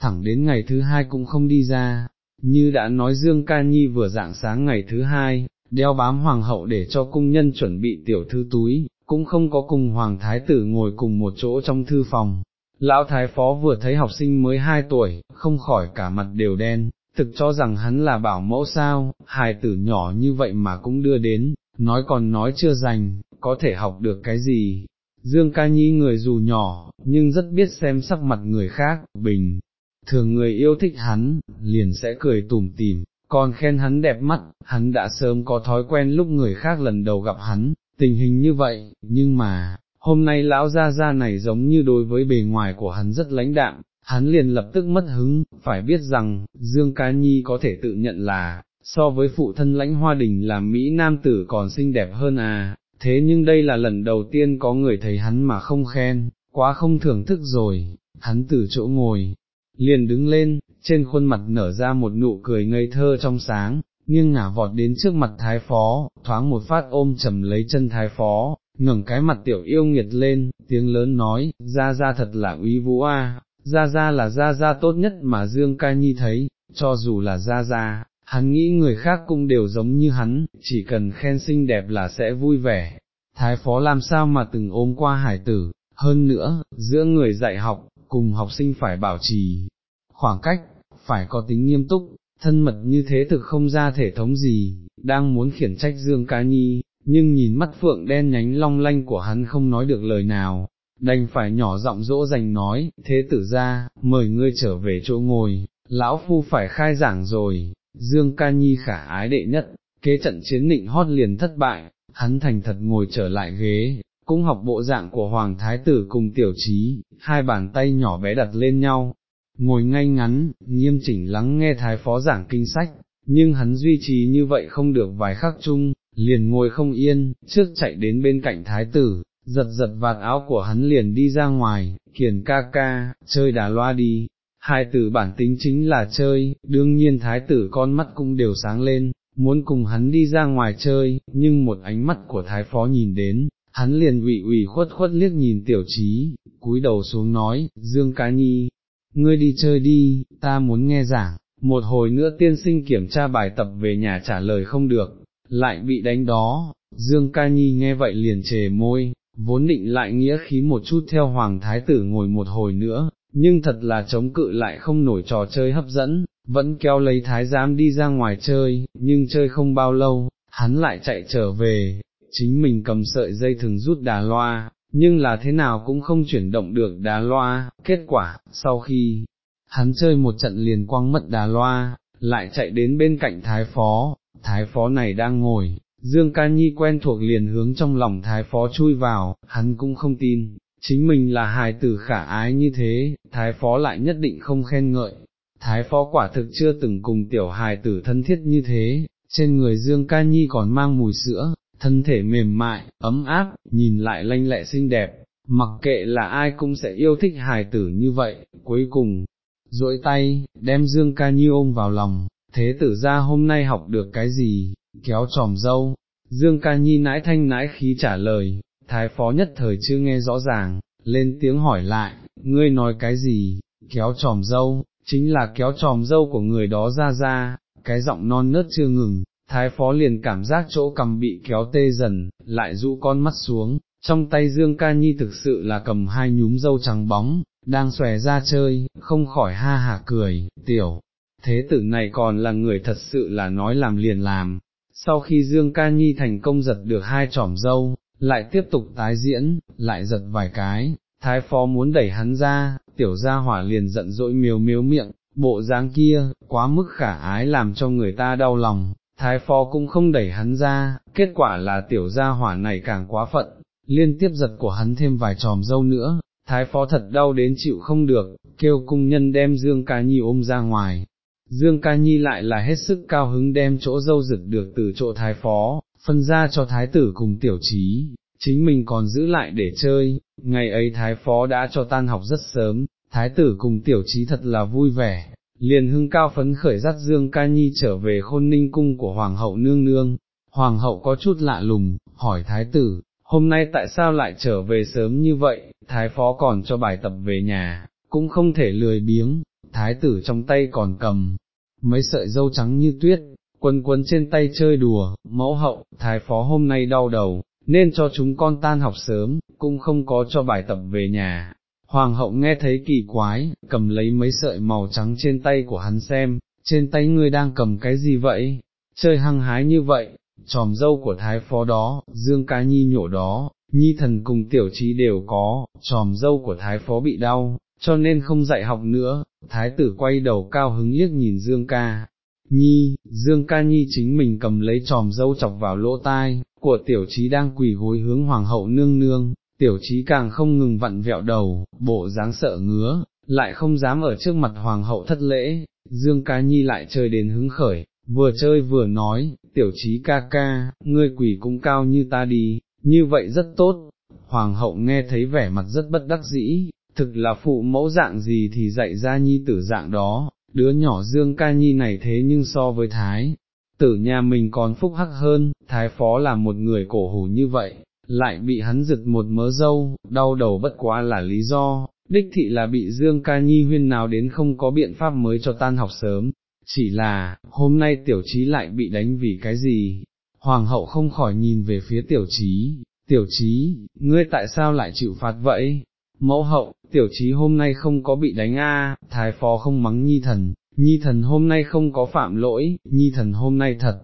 thẳng đến ngày thứ hai cũng không đi ra, như đã nói Dương Ca Nhi vừa dạng sáng ngày thứ hai, đeo bám hoàng hậu để cho cung nhân chuẩn bị tiểu thư túi, cũng không có cùng hoàng thái tử ngồi cùng một chỗ trong thư phòng. Lão thái phó vừa thấy học sinh mới hai tuổi, không khỏi cả mặt đều đen, thực cho rằng hắn là bảo mẫu sao, hài tử nhỏ như vậy mà cũng đưa đến, nói còn nói chưa dành, có thể học được cái gì. Dương ca nhi người dù nhỏ, nhưng rất biết xem sắc mặt người khác, bình, thường người yêu thích hắn, liền sẽ cười tủm tỉm, còn khen hắn đẹp mắt, hắn đã sớm có thói quen lúc người khác lần đầu gặp hắn, tình hình như vậy, nhưng mà, hôm nay lão gia gia này giống như đối với bề ngoài của hắn rất lãnh đạm, hắn liền lập tức mất hứng, phải biết rằng, Dương Cá Nhi có thể tự nhận là, so với phụ thân lãnh hoa đình là Mỹ Nam tử còn xinh đẹp hơn à, thế nhưng đây là lần đầu tiên có người thấy hắn mà không khen, quá không thưởng thức rồi, hắn từ chỗ ngồi, liền đứng lên, trên khuôn mặt nở ra một nụ cười ngây thơ trong sáng, nghiêng ngả vọt đến trước mặt thái phó, thoáng một phát ôm chầm lấy chân thái phó, ngẩng cái mặt tiểu yêu nghiệt lên, tiếng lớn nói, ra ra thật là uy vũ a, ra ra là ra ra tốt nhất mà Dương Ca Nhi thấy, cho dù là ra ra, hắn nghĩ người khác cũng đều giống như hắn, chỉ cần khen xinh đẹp là sẽ vui vẻ. Thái phó làm sao mà từng ôm qua hải tử, hơn nữa, giữa người dạy học, cùng học sinh phải bảo trì khoảng cách, phải có tính nghiêm túc, thân mật như thế thực không ra thể thống gì, đang muốn khiển trách Dương Cá Nhi, nhưng nhìn mắt phượng đen nhánh long lanh của hắn không nói được lời nào, đành phải nhỏ giọng dỗ dành nói, thế tử ra, mời ngươi trở về chỗ ngồi, lão phu phải khai giảng rồi, Dương Ca Nhi khả ái đệ nhất, kế trận chiến nịnh hót liền thất bại, hắn thành thật ngồi trở lại ghế, cũng học bộ dạng của Hoàng Thái tử cùng tiểu trí, hai bàn tay nhỏ bé đặt lên nhau, ngồi ngay ngắn, nghiêm chỉnh lắng nghe Thái Phó giảng kinh sách, nhưng hắn duy trì như vậy không được vài khắc chung, liền ngồi không yên, trước chạy đến bên cạnh Thái tử, giật giật vạt áo của hắn liền đi ra ngoài, kiền ca ca, chơi đà loa đi. Hai tử bản tính chính là chơi, đương nhiên thái tử con mắt cũng đều sáng lên, muốn cùng hắn đi ra ngoài chơi, nhưng một ánh mắt của thái phó nhìn đến, hắn liền ủy ủy khuất khuất liếc nhìn tiểu trí, cúi đầu xuống nói, Dương Cá Nhi, ngươi đi chơi đi, ta muốn nghe giảng, một hồi nữa tiên sinh kiểm tra bài tập về nhà trả lời không được, lại bị đánh đó, Dương Ca Nhi nghe vậy liền chề môi, vốn định lại nghĩa khí một chút theo Hoàng Thái tử ngồi một hồi nữa, nhưng thật là chống cự lại không nổi trò chơi hấp dẫn, vẫn kéo lấy Thái giám đi ra ngoài chơi, nhưng chơi không bao lâu, hắn lại chạy trở về, chính mình cầm sợi dây thừng rút đà loa, nhưng là thế nào cũng không chuyển động được đà loa, kết quả, sau khi hắn chơi một trận liền quăng mất đà loa, lại chạy đến bên cạnh thái phó, thái phó này đang ngồi, Dương Ca Nhi quen thuộc liền hướng trong lòng thái phó chui vào, hắn cũng không tin, chính mình là hài tử khả ái như thế, thái phó lại nhất định không khen ngợi, thái phó quả thực chưa từng cùng tiểu hài tử thân thiết như thế, trên người Dương Ca Nhi còn mang mùi sữa, thân thể mềm mại, ấm áp, nhìn lại lanh lẹ xinh đẹp, mặc kệ là ai cũng sẽ yêu thích hài tử như vậy, cuối cùng, duỗi tay, đem Dương Ca Nhi ôm vào lòng, thế tử ra hôm nay học được cái gì, kéo tròm dâu, Dương Ca Nhi nãi thanh nãi khí trả lời, thái phó nhất thời chưa nghe rõ ràng, lên tiếng hỏi lại, ngươi nói cái gì, kéo tròm dâu, chính là kéo tròm dâu của người đó ra ra, cái giọng non nớt chưa ngừng, thái phó liền cảm giác chỗ cầm bị kéo tê dần, lại rũ con mắt xuống, trong tay Dương Ca Nhi thực sự là cầm hai nhúm dâu trắng bóng, đang xòe ra chơi, không khỏi ha hả cười, tiểu, thế tử này còn là người thật sự là nói làm liền làm. Sau khi Dương Ca Nhi thành công giật được hai trỏm dâu, lại tiếp tục tái diễn, lại giật vài cái, thái phó muốn đẩy hắn ra, tiểu gia hỏa liền giận dỗi miếu miếu miệng, bộ dáng kia, quá mức khả ái làm cho người ta đau lòng, thái phó cũng không đẩy hắn ra, kết quả là tiểu gia hỏa này càng quá phận, liên tiếp giật của hắn thêm vài tròm dâu nữa, thái phó thật đau đến chịu không được, kêu cung nhân đem Dương Ca Nhi ôm ra ngoài. Dương Ca Nhi lại là hết sức cao hứng đem chỗ dâu giật được từ chỗ thái phó, phân ra cho thái tử cùng tiểu trí, chính mình còn giữ lại để chơi, ngày ấy thái phó đã cho tan học rất sớm, thái tử cùng tiểu trí thật là vui vẻ, liền hưng cao phấn khởi dắt Dương Ca Nhi trở về khôn ninh cung của Hoàng hậu nương nương, Hoàng hậu có chút lạ lùng, hỏi thái tử, hôm nay tại sao lại trở về sớm như vậy, thái phó còn cho bài tập về nhà, cũng không thể lười biếng, thái tử trong tay còn cầm, mấy sợi dâu trắng như tuyết, quân quân trên tay chơi đùa, mẫu hậu, thái phó hôm nay đau đầu, nên cho chúng con tan học sớm, cũng không có cho bài tập về nhà. Hoàng hậu nghe thấy kỳ quái, cầm lấy mấy sợi màu trắng trên tay của hắn xem, trên tay ngươi đang cầm cái gì vậy, chơi hăng hái như vậy, tròm dâu của thái phó đó, dương cá nhi nhổ đó, nhi thần cùng tiểu trí đều có, tròm dâu của thái phó bị đau, cho nên không dạy học nữa, thái tử quay đầu cao hứng liếc nhìn dương ca. Nhi, Dương Ca Nhi chính mình cầm lấy tròm dâu chọc vào lỗ tai, của tiểu trí đang quỳ gối hướng hoàng hậu nương nương, tiểu trí càng không ngừng vặn vẹo đầu, bộ dáng sợ ngứa, lại không dám ở trước mặt hoàng hậu thất lễ, Dương Ca Nhi lại chơi đến hứng khởi, vừa chơi vừa nói, tiểu trí ca ca, ngươi quỷ cũng cao như ta đi, như vậy rất tốt. Hoàng hậu nghe thấy vẻ mặt rất bất đắc dĩ, thực là phụ mẫu dạng gì thì dạy ra nhi tử dạng đó, đứa nhỏ Dương Ca Nhi này thế nhưng so với Thái, tử nhà mình còn phúc hắc hơn, Thái Phó là một người cổ hủ như vậy, lại bị hắn giật một mớ dâu, đau đầu bất quá là lý do, đích thị là bị Dương Ca Nhi huyên nào đến không có biện pháp mới cho tan học sớm, chỉ là, hôm nay tiểu trí lại bị đánh vì cái gì, hoàng hậu không khỏi nhìn về phía tiểu trí, tiểu trí, ngươi tại sao lại chịu phạt vậy? Mẫu hậu, tiểu trí hôm nay không có bị đánh a, thái phó không mắng nhi thần, nhi thần hôm nay không có phạm lỗi, nhi thần hôm nay thật,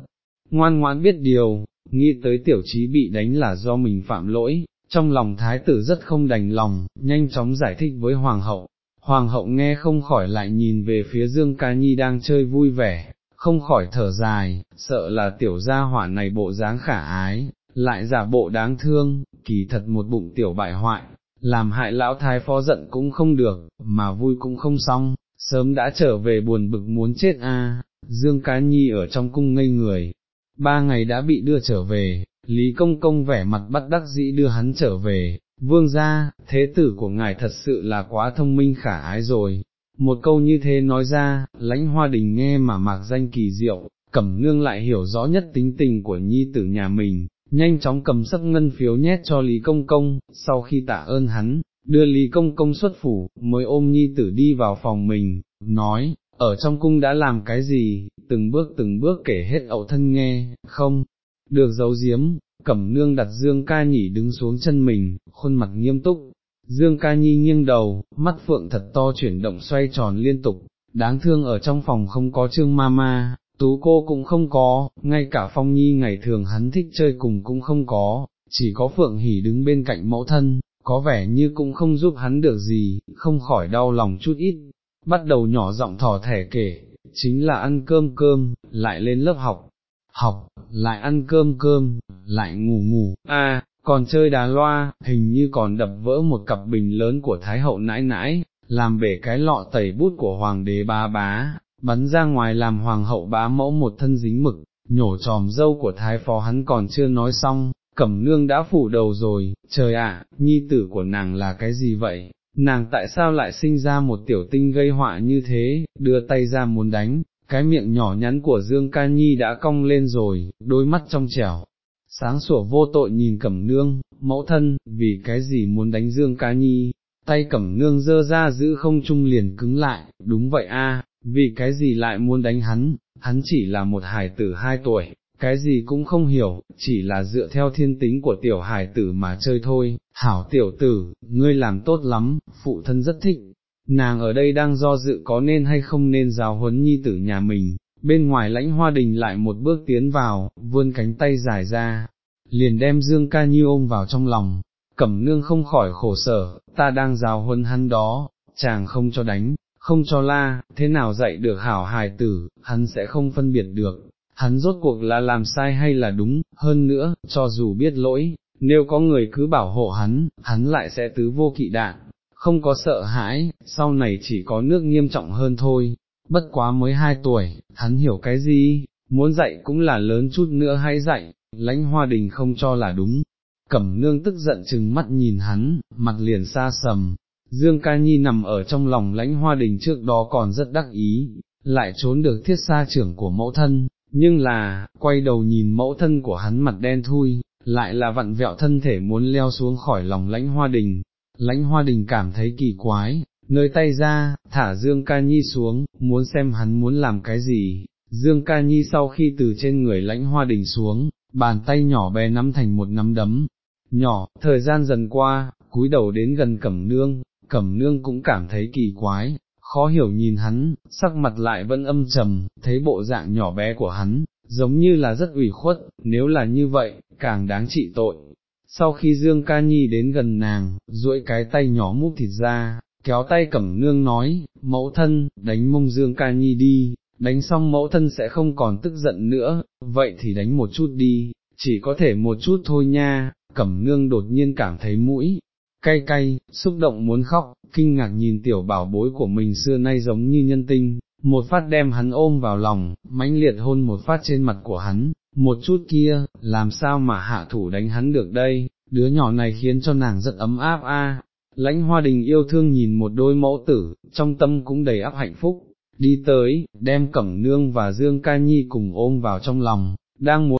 ngoan ngoãn biết điều, nghĩ tới tiểu trí bị đánh là do mình phạm lỗi, trong lòng thái tử rất không đành lòng, nhanh chóng giải thích với hoàng hậu, Hoàng hậu nghe không khỏi lại nhìn về phía Dương Ca Nhi đang chơi vui vẻ, không khỏi thở dài, sợ là tiểu gia hỏa này bộ dáng khả ái, lại giả bộ đáng thương, kỳ thật một bụng tiểu bại hoại, làm hại lão thái phó giận cũng không được, mà vui cũng không xong, sớm đã trở về buồn bực muốn chết a. Dương Cá Nhi ở trong cung ngây người, ba ngày đã bị đưa trở về, Lý Công Công vẻ mặt bắt đắc dĩ đưa hắn trở về, Vương gia, thế tử của ngài thật sự là quá thông minh khả ái rồi. Một câu như thế nói ra, lãnh hoa đình nghe mà mạc danh kỳ diệu, cẩm nương lại hiểu rõ nhất tính tình của nhi tử nhà mình, nhanh chóng cầm sấp ngân phiếu nhét cho Lý Công Công, sau khi tạ ơn hắn, đưa Lý Công Công xuất phủ, mới ôm nhi tử đi vào phòng mình, nói, ở trong cung đã làm cái gì, từng bước từng bước kể hết ậu thân nghe, không, được giấu giếm, cẩm nương đặt Dương ca nhỉ đứng xuống chân mình, khuôn mặt nghiêm túc, Dương ca nhi nghiêng đầu, mắt phượng thật to chuyển động xoay tròn liên tục, đáng thương ở trong phòng không có trương ma ma, tú cô cũng không có, ngay cả phong nhi ngày thường hắn thích chơi cùng cũng không có, chỉ có phượng hỉ đứng bên cạnh mẫu thân, có vẻ như cũng không giúp hắn được gì, không khỏi đau lòng chút ít, bắt đầu nhỏ giọng thỏ thẻ kể, chính là ăn cơm cơm, lại lên lớp học, học, lại ăn cơm cơm, lại ngủ ngủ, À, còn chơi đá loa, hình như còn đập vỡ một cặp bình lớn của Thái hậu nãi nãi, làm bể cái lọ tẩy bút của Hoàng đế bá bá, bắn ra ngoài làm Hoàng hậu bá mẫu một thân dính mực, nhổ tròm dâu của Thái phó hắn còn chưa nói xong, cẩm nương đã phủ đầu rồi, trời ạ, nhi tử của nàng là cái gì vậy, nàng tại sao lại sinh ra một tiểu tinh gây họa như thế, đưa tay ra muốn đánh, cái miệng nhỏ nhắn của Dương Ca Nhi đã cong lên rồi, đôi mắt trong trẻo, sáng sủa vô tội nhìn cẩm nương, mẫu thân, vì cái gì muốn đánh Dương Ca Nhi, tay cẩm nương dơ ra giữ không trung liền cứng lại, đúng vậy a, vì cái gì lại muốn đánh hắn, hắn chỉ là một hài tử hai tuổi, cái gì cũng không hiểu, chỉ là dựa theo thiên tính của tiểu hài tử mà chơi thôi, hảo tiểu tử, ngươi làm tốt lắm, phụ thân rất thích, nàng ở đây đang do dự có nên hay không nên giáo huấn nhi tử nhà mình, bên ngoài lãnh hoa đình lại một bước tiến vào, vươn cánh tay dài ra, liền đem Dương ca như ôm vào trong lòng, cẩm nương không khỏi khổ sở, ta đang giáo huấn hắn đó, chàng không cho đánh, không cho la, thế nào dạy được hảo hài tử, hắn sẽ không phân biệt được, hắn rốt cuộc là làm sai hay là đúng, hơn nữa, cho dù biết lỗi, nếu có người cứ bảo hộ hắn, hắn lại sẽ tứ vô kỵ đạn, không có sợ hãi, sau này chỉ có nước nghiêm trọng hơn thôi, bất quá mới hai tuổi, hắn hiểu cái gì, muốn dạy cũng là lớn chút nữa hãy dạy, lãnh hoa đình không cho là đúng. Cẩm nương tức giận chừng mắt nhìn hắn, mặt liền xa sầm, Dương Ca Nhi nằm ở trong lòng lãnh hoa đình trước đó còn rất đắc ý, lại trốn được thiết xa trưởng của mẫu thân, nhưng là, quay đầu nhìn mẫu thân của hắn mặt đen thui, lại là vặn vẹo thân thể muốn leo xuống khỏi lòng lãnh hoa đình, lãnh hoa đình cảm thấy kỳ quái, nơi tay ra, thả Dương Ca Nhi xuống, muốn xem hắn muốn làm cái gì, Dương Ca Nhi sau khi từ trên người lãnh hoa đình xuống, bàn tay nhỏ bé nắm thành một nắm đấm, nhỏ, thời gian dần qua, cúi đầu đến gần cẩm nương, cẩm nương cũng cảm thấy kỳ quái, khó hiểu nhìn hắn, sắc mặt lại vẫn âm trầm, thấy bộ dạng nhỏ bé của hắn, giống như là rất ủy khuất, nếu là như vậy, càng đáng trị tội. Sau khi Dương Ca Nhi đến gần nàng, duỗi cái tay nhỏ múc thịt ra, kéo tay cẩm nương nói, mẫu thân, đánh mông Dương Ca Nhi đi, đánh xong mẫu thân sẽ không còn tức giận nữa, vậy thì đánh một chút đi, chỉ có thể một chút thôi nha, cẩm nương đột nhiên cảm thấy mũi, cay cay, xúc động muốn khóc, kinh ngạc nhìn tiểu bảo bối của mình xưa nay giống như nhân tinh, một phát đem hắn ôm vào lòng, mãnh liệt hôn một phát trên mặt của hắn, một chút kia, làm sao mà hạ thủ đánh hắn được đây, đứa nhỏ này khiến cho nàng rất ấm áp a. Lãnh hoa đình yêu thương nhìn một đôi mẫu tử, trong tâm cũng đầy áp hạnh phúc, đi tới, đem cẩm nương và Dương Ca Nhi cùng ôm vào trong lòng, đang muốn